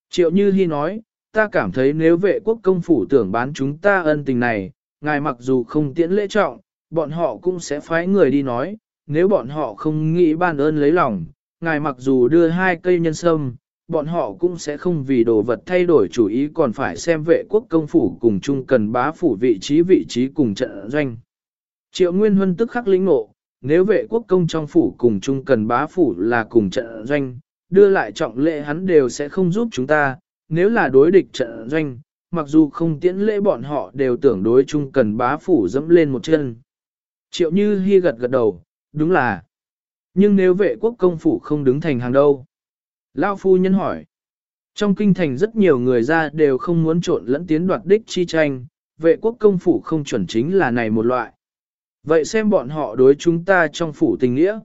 Triệu Như Hi nói, ta cảm thấy nếu vệ quốc công phủ tưởng bán chúng ta ân tình này, ngài mặc dù không tiễn lễ trọng, bọn họ cũng sẽ phái người đi nói, nếu bọn họ không nghĩ ban ơn lấy lòng, ngài mặc dù đưa hai cây nhân sâm, bọn họ cũng sẽ không vì đồ vật thay đổi chủ ý còn phải xem vệ quốc công phủ cùng chung cần bá phủ vị trí vị trí cùng trận doanh. Triệu Nguyên Huân tức khắc lĩnh ngộ, nếu vệ quốc công trong phủ cùng chung cần bá phủ là cùng trận doanh, đưa lại trọng lệ hắn đều sẽ không giúp chúng ta, nếu là đối địch trận doanh, mặc dù không tiễn lễ bọn họ đều tưởng đối chung cần bá phủ dẫm lên một chân. Triệu Như Hi gật gật đầu, đúng là. Nhưng nếu vệ quốc công phủ không đứng thành hàng đâu? Lao phu nhân hỏi. Trong kinh thành rất nhiều người ra đều không muốn trộn lẫn tiến đoạt đích chi tranh, vệ quốc công phủ không chuẩn chính là này một loại. Vậy xem bọn họ đối chúng ta trong phủ tình nghĩa.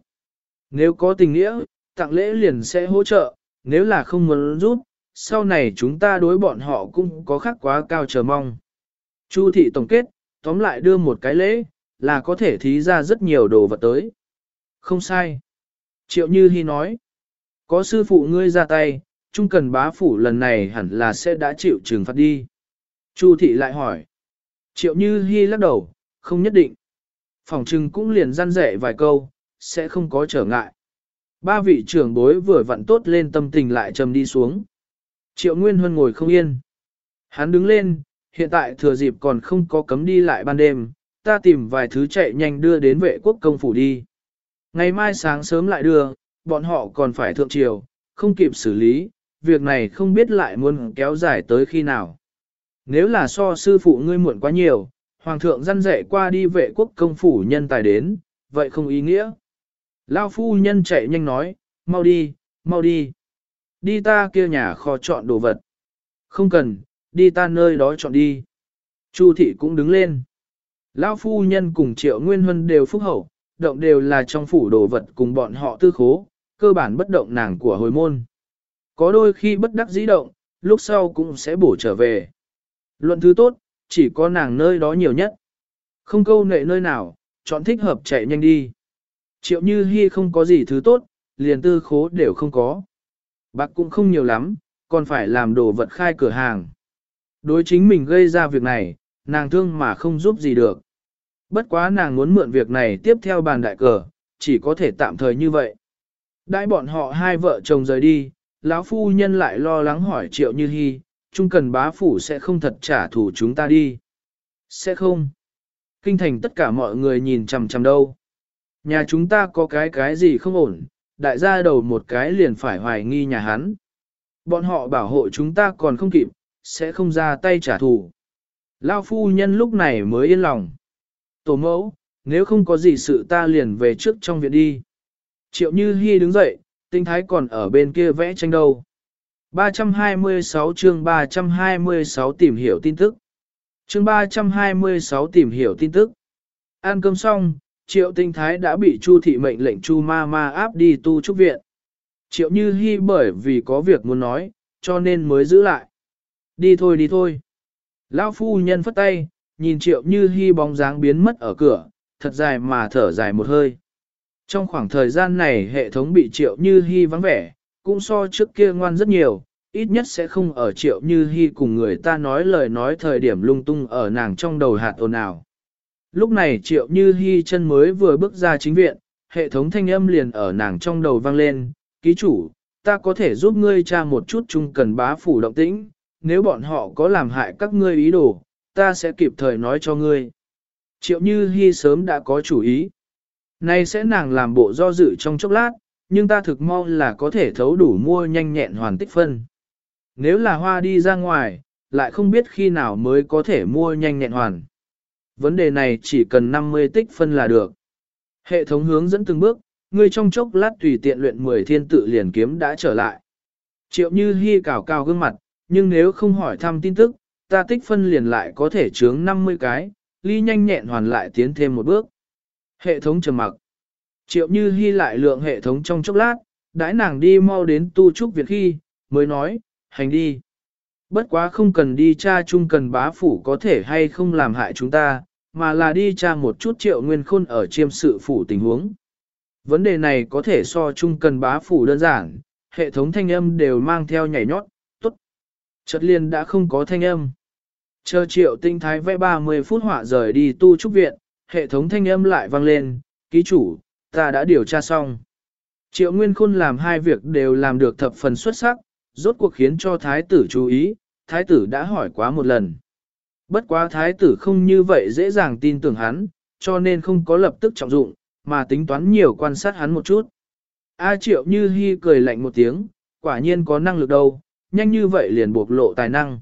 Nếu có tình nghĩa, tặng lễ liền sẽ hỗ trợ, nếu là không muốn rút, sau này chúng ta đối bọn họ cũng có khác quá cao chờ mong. Chu thị tổng kết, tóm lại đưa một cái lễ, là có thể thí ra rất nhiều đồ vật tới. Không sai. Triệu Như Hi nói, có sư phụ ngươi ra tay, trung cần bá phủ lần này hẳn là sẽ đã chịu trừng phạt đi. Chu thị lại hỏi. Triệu Như Hi lắc đầu, không nhất định. Phòng trừng cũng liền răn rẻ vài câu, sẽ không có trở ngại. Ba vị trưởng bối vừa vặn tốt lên tâm tình lại trầm đi xuống. Triệu Nguyên Huân ngồi không yên. Hắn đứng lên, hiện tại thừa dịp còn không có cấm đi lại ban đêm, ta tìm vài thứ chạy nhanh đưa đến vệ quốc công phủ đi. Ngày mai sáng sớm lại đưa, bọn họ còn phải thượng triều, không kịp xử lý, việc này không biết lại muốn kéo dài tới khi nào. Nếu là so sư phụ ngươi muộn quá nhiều, hoàng thượng răn dạy qua đi vệ quốc công phủ nhân tài đến, vậy không ý nghĩa. Lao phu nhân chạy nhanh nói, mau đi, mau đi. Đi ta kia nhà kho chọn đồ vật. Không cần, đi ta nơi đó chọn đi. Chu thị cũng đứng lên. Lão phu nhân cùng triệu nguyên huân đều phúc hậu, động đều là trong phủ đồ vật cùng bọn họ tư khố, cơ bản bất động nàng của hồi môn. Có đôi khi bất đắc dĩ động, lúc sau cũng sẽ bổ trở về. Luận thứ tốt, chỉ có nàng nơi đó nhiều nhất. Không câu nệ nơi nào, chọn thích hợp chạy nhanh đi. Triệu như hy không có gì thứ tốt, liền tư khố đều không có. Bạc cũng không nhiều lắm, còn phải làm đồ vật khai cửa hàng. Đối chính mình gây ra việc này, nàng thương mà không giúp gì được. Bất quá nàng muốn mượn việc này tiếp theo bàn đại cờ, chỉ có thể tạm thời như vậy. Đãi bọn họ hai vợ chồng rời đi, lão phu nhân lại lo lắng hỏi triệu như hy, trung cần bá phủ sẽ không thật trả thù chúng ta đi. Sẽ không. Kinh thành tất cả mọi người nhìn chằm chằm đâu. Nhà chúng ta có cái cái gì không ổn, đại gia đầu một cái liền phải hoài nghi nhà hắn. Bọn họ bảo hộ chúng ta còn không kịp, sẽ không ra tay trả thù. Lao phu nhân lúc này mới yên lòng. Tổ mẫu, nếu không có gì sự ta liền về trước trong viện đi. Triệu Như Hi đứng dậy, tinh thái còn ở bên kia vẽ tranh đâu. 326 chương 326 tìm hiểu tin tức. Chương 326 tìm hiểu tin tức. Ăn cơm xong, Triệu Tinh Thái đã bị Chu thị mệnh lệnh Chu ma ma áp đi tu trúc viện. Triệu Như Hi bởi vì có việc muốn nói, cho nên mới giữ lại. Đi thôi đi thôi. Lão phu nhân phất tay, nhìn Triệu Như Hi bóng dáng biến mất ở cửa, thật dài mà thở dài một hơi. Trong khoảng thời gian này hệ thống bị Triệu Như Hi vắng vẻ, cũng so trước kia ngoan rất nhiều, ít nhất sẽ không ở Triệu Như Hi cùng người ta nói lời nói thời điểm lung tung ở nàng trong đầu hạt ồn ào. Lúc này triệu như hy chân mới vừa bước ra chính viện, hệ thống thanh âm liền ở nàng trong đầu vang lên, ký chủ, ta có thể giúp ngươi tra một chút chung cần bá phủ động tĩnh, nếu bọn họ có làm hại các ngươi ý đồ, ta sẽ kịp thời nói cho ngươi. Triệu như hy sớm đã có chủ ý. Nay sẽ nàng làm bộ do dự trong chốc lát, nhưng ta thực mong là có thể thấu đủ mua nhanh nhẹn hoàn tích phân. Nếu là hoa đi ra ngoài, lại không biết khi nào mới có thể mua nhanh nhẹn hoàn. Vấn đề này chỉ cần 50 tích phân là được. Hệ thống hướng dẫn từng bước, ngươi trong chốc lát tùy tiện luyện 10 thiên tự liền kiếm đã trở lại. Triệu như hy cào cao gương mặt, nhưng nếu không hỏi thăm tin tức, ta tích phân liền lại có thể chướng 50 cái, ly nhanh nhẹn hoàn lại tiến thêm một bước. Hệ thống trầm mặc. Triệu như hy lại lượng hệ thống trong chốc lát, đãi nàng đi mau đến tu trúc việc khi, mới nói, hành đi. Bất quá không cần đi tra chung cần bá phủ có thể hay không làm hại chúng ta, mà là đi tra một chút triệu nguyên khôn ở chiêm sự phủ tình huống. Vấn đề này có thể so chung cần bá phủ đơn giản, hệ thống thanh âm đều mang theo nhảy nhót, tốt. Chợt liền đã không có thanh âm. Chờ triệu tinh thái vẽ 30 phút họa rời đi tu trúc viện, hệ thống thanh âm lại vang lên, ký chủ, ta đã điều tra xong. Triệu Nguyên Khôn làm hai việc đều làm được thập phần xuất sắc, rốt cuộc khiến cho thái tử chú ý, thái tử đã hỏi quá một lần. Bất quá thái tử không như vậy dễ dàng tin tưởng hắn, cho nên không có lập tức trọng dụng, mà tính toán nhiều quan sát hắn một chút. A triệu như hy cười lạnh một tiếng, quả nhiên có năng lực đâu, nhanh như vậy liền bộc lộ tài năng.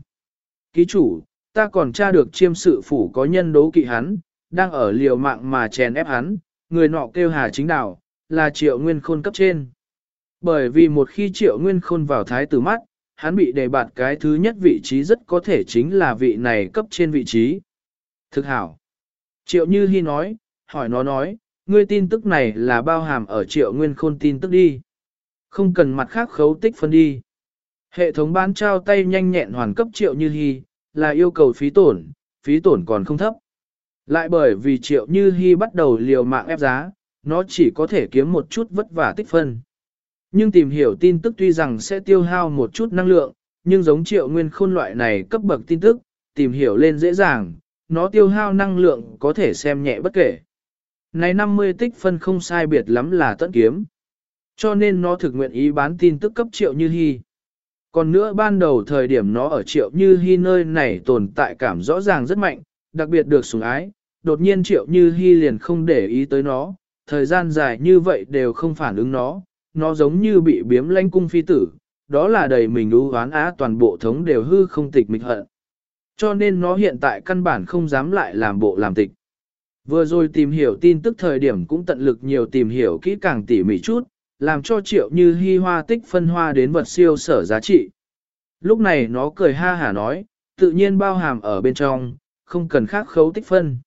Ký chủ, ta còn tra được chiêm sự phủ có nhân đấu kỵ hắn, đang ở liều mạng mà chèn ép hắn, người nọ kêu hà chính đạo, là triệu nguyên khôn cấp trên. Bởi vì một khi triệu nguyên khôn vào thái tử mắt, hắn bị đề bạt cái thứ nhất vị trí rất có thể chính là vị này cấp trên vị trí. Thực hảo. Triệu Như Hi nói, hỏi nó nói, ngươi tin tức này là bao hàm ở triệu nguyên khôn tin tức đi. Không cần mặt khác khấu tích phân đi. Hệ thống bán trao tay nhanh nhẹn hoàn cấp triệu Như Hi, là yêu cầu phí tổn, phí tổn còn không thấp. Lại bởi vì triệu Như Hi bắt đầu liều mạng ép giá, nó chỉ có thể kiếm một chút vất vả tích phân. Nhưng tìm hiểu tin tức tuy rằng sẽ tiêu hao một chút năng lượng, nhưng giống triệu nguyên khôn loại này cấp bậc tin tức, tìm hiểu lên dễ dàng, nó tiêu hao năng lượng có thể xem nhẹ bất kể. Này 50 tích phân không sai biệt lắm là tận kiếm. Cho nên nó thực nguyện ý bán tin tức cấp triệu như hy. Còn nữa ban đầu thời điểm nó ở triệu như hy nơi này tồn tại cảm rõ ràng rất mạnh, đặc biệt được sủng ái, đột nhiên triệu như hy liền không để ý tới nó, thời gian dài như vậy đều không phản ứng nó, nó giống như bị biếm lanh cung phi tử, đó là đầy mình ưu hoán á toàn bộ thống đều hư không tịch mịch hận. Cho nên nó hiện tại căn bản không dám lại làm bộ làm tịch. Vừa rồi tìm hiểu tin tức thời điểm cũng tận lực nhiều tìm hiểu kỹ càng tỉ mỉ chút, làm cho triệu như hy hoa tích phân hoa đến vật siêu sở giá trị. Lúc này nó cười ha hả nói, tự nhiên bao hàm ở bên trong, không cần khác khấu tích phân.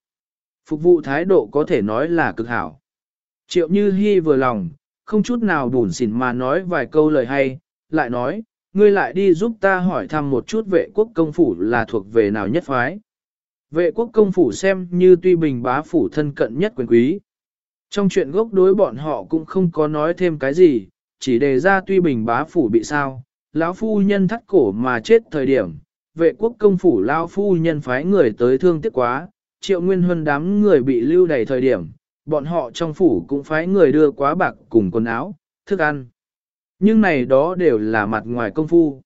Phục vụ thái độ có thể nói là cực hảo. Triệu như hy vừa lòng, không chút nào bùn xỉn mà nói vài câu lời hay, lại nói, ngươi lại đi giúp ta hỏi thăm một chút vệ quốc công phủ là thuộc về nào nhất phái. Vệ quốc công phủ xem như tuy bình bá phủ thân cận nhất quyền quý. Trong chuyện gốc đối bọn họ cũng không có nói thêm cái gì, chỉ đề ra tuy bình bá phủ bị sao, lão phu nhân thắt cổ mà chết thời điểm, vệ quốc công phủ lão phu nhân phái người tới thương tiếc quá, triệu nguyên huân đám người bị lưu đày thời điểm, bọn họ trong phủ cũng phái người đưa quá bạc cùng quần áo, thức ăn. Nhưng này đó đều là mặt ngoài công phu.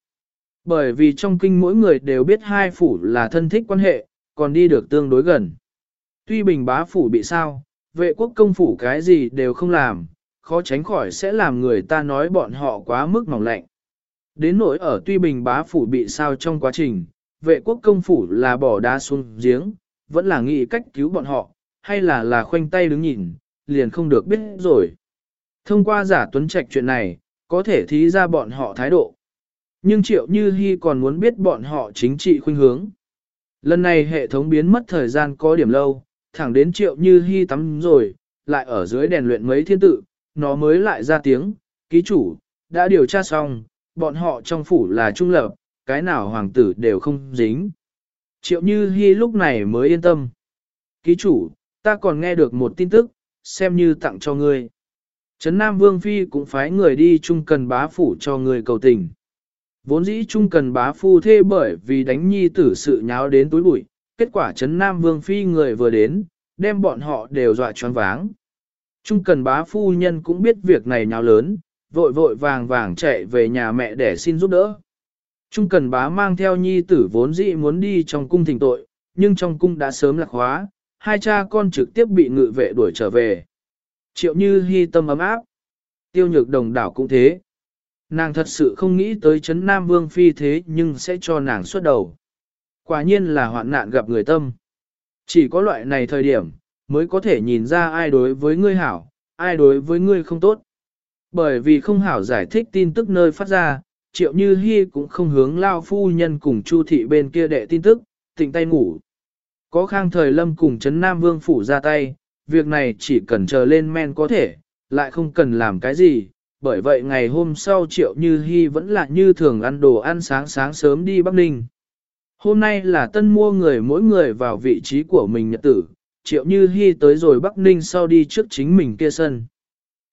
Bởi vì trong kinh mỗi người đều biết hai phủ là thân thích quan hệ, còn đi được tương đối gần. Tuy bình bá phủ bị sao, vệ quốc công phủ cái gì đều không làm, khó tránh khỏi sẽ làm người ta nói bọn họ quá mức mỏng lạnh. Đến nỗi ở tuy bình bá phủ bị sao trong quá trình, vệ quốc công phủ là bỏ đá xuống giếng, vẫn là nghĩ cách cứu bọn họ, hay là là khoanh tay đứng nhìn, liền không được biết rồi. Thông qua giả tuấn trạch chuyện này, có thể thí ra bọn họ thái độ. Nhưng triệu như hy còn muốn biết bọn họ chính trị khuynh hướng. Lần này hệ thống biến mất thời gian có điểm lâu, thẳng đến triệu như hy tắm rồi, lại ở dưới đèn luyện mấy thiên tự, nó mới lại ra tiếng, ký chủ, đã điều tra xong, bọn họ trong phủ là trung lập, cái nào hoàng tử đều không dính. Triệu như hy lúc này mới yên tâm. Ký chủ, ta còn nghe được một tin tức, xem như tặng cho ngươi. Trấn Nam Vương Phi cũng phái người đi chung cần bá phủ cho người cầu tình. Vốn dĩ chung cần bá phu thê bởi vì đánh nhi tử sự nháo đến túi bụi, kết quả Trấn Nam Vương Phi người vừa đến, đem bọn họ đều dọa choáng váng. Trung cần bá phu nhân cũng biết việc này nháo lớn, vội vội vàng vàng chạy về nhà mẹ để xin giúp đỡ. Trung cần bá mang theo nhi tử vốn dĩ muốn đi trong cung thỉnh tội, nhưng trong cung đã sớm lạc hóa, hai cha con trực tiếp bị ngự vệ đuổi trở về. Triệu như hy tâm ấm áp. Tiêu nhược đồng đảo cũng thế. Nàng thật sự không nghĩ tới chấn Nam Vương Phi thế nhưng sẽ cho nàng xuất đầu. Quả nhiên là hoạn nạn gặp người tâm. Chỉ có loại này thời điểm, mới có thể nhìn ra ai đối với ngươi hảo, ai đối với ngươi không tốt. Bởi vì không hảo giải thích tin tức nơi phát ra, triệu như hy cũng không hướng lao phu nhân cùng chu thị bên kia đệ tin tức, tỉnh tay ngủ. Có khang thời lâm cùng chấn Nam Vương Phủ ra tay, việc này chỉ cần chờ lên men có thể, lại không cần làm cái gì. Bởi vậy ngày hôm sau Triệu Như Hi vẫn là như thường ăn đồ ăn sáng sáng sớm đi Bắc Ninh. Hôm nay là tân mua người mỗi người vào vị trí của mình nhật tử, Triệu Như Hi tới rồi Bắc Ninh sau đi trước chính mình kia sân.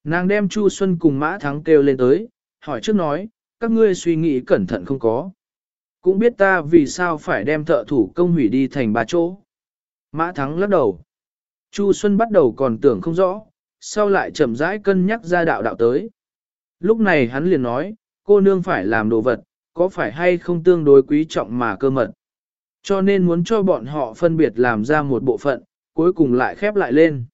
Nàng đem Chu Xuân cùng Mã Thắng kêu lên tới, hỏi trước nói, các ngươi suy nghĩ cẩn thận không có. Cũng biết ta vì sao phải đem thợ thủ công hủy đi thành ba chỗ. Mã Thắng lắc đầu. Chu Xuân bắt đầu còn tưởng không rõ, sau lại chậm rãi cân nhắc ra đạo đạo tới. Lúc này hắn liền nói, cô nương phải làm đồ vật, có phải hay không tương đối quý trọng mà cơ mật. Cho nên muốn cho bọn họ phân biệt làm ra một bộ phận, cuối cùng lại khép lại lên.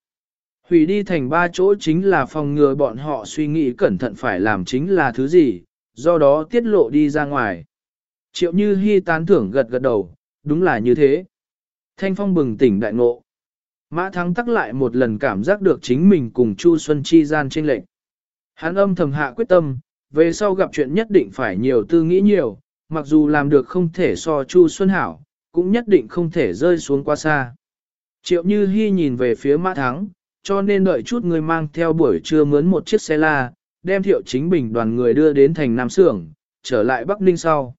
Hủy đi thành ba chỗ chính là phòng ngừa bọn họ suy nghĩ cẩn thận phải làm chính là thứ gì, do đó tiết lộ đi ra ngoài. Triệu Như Hi tán thưởng gật gật đầu, đúng là như thế. Thanh Phong bừng tỉnh đại ngộ. Mã Thắng tắc lại một lần cảm giác được chính mình cùng Chu Xuân chi gian trên lệnh. Hắn âm thầm hạ quyết tâm, về sau gặp chuyện nhất định phải nhiều tư nghĩ nhiều, mặc dù làm được không thể so Chu Xuân hảo, cũng nhất định không thể rơi xuống quá xa. Triệu Như Hi nhìn về phía Mã Thắng, cho nên đợi chút người mang theo buổi trưa mướn một chiếc xe la, đem Thiệu Chính Bình đoàn người đưa đến thành Nam Sưởng, trở lại Bắc Ninh sau.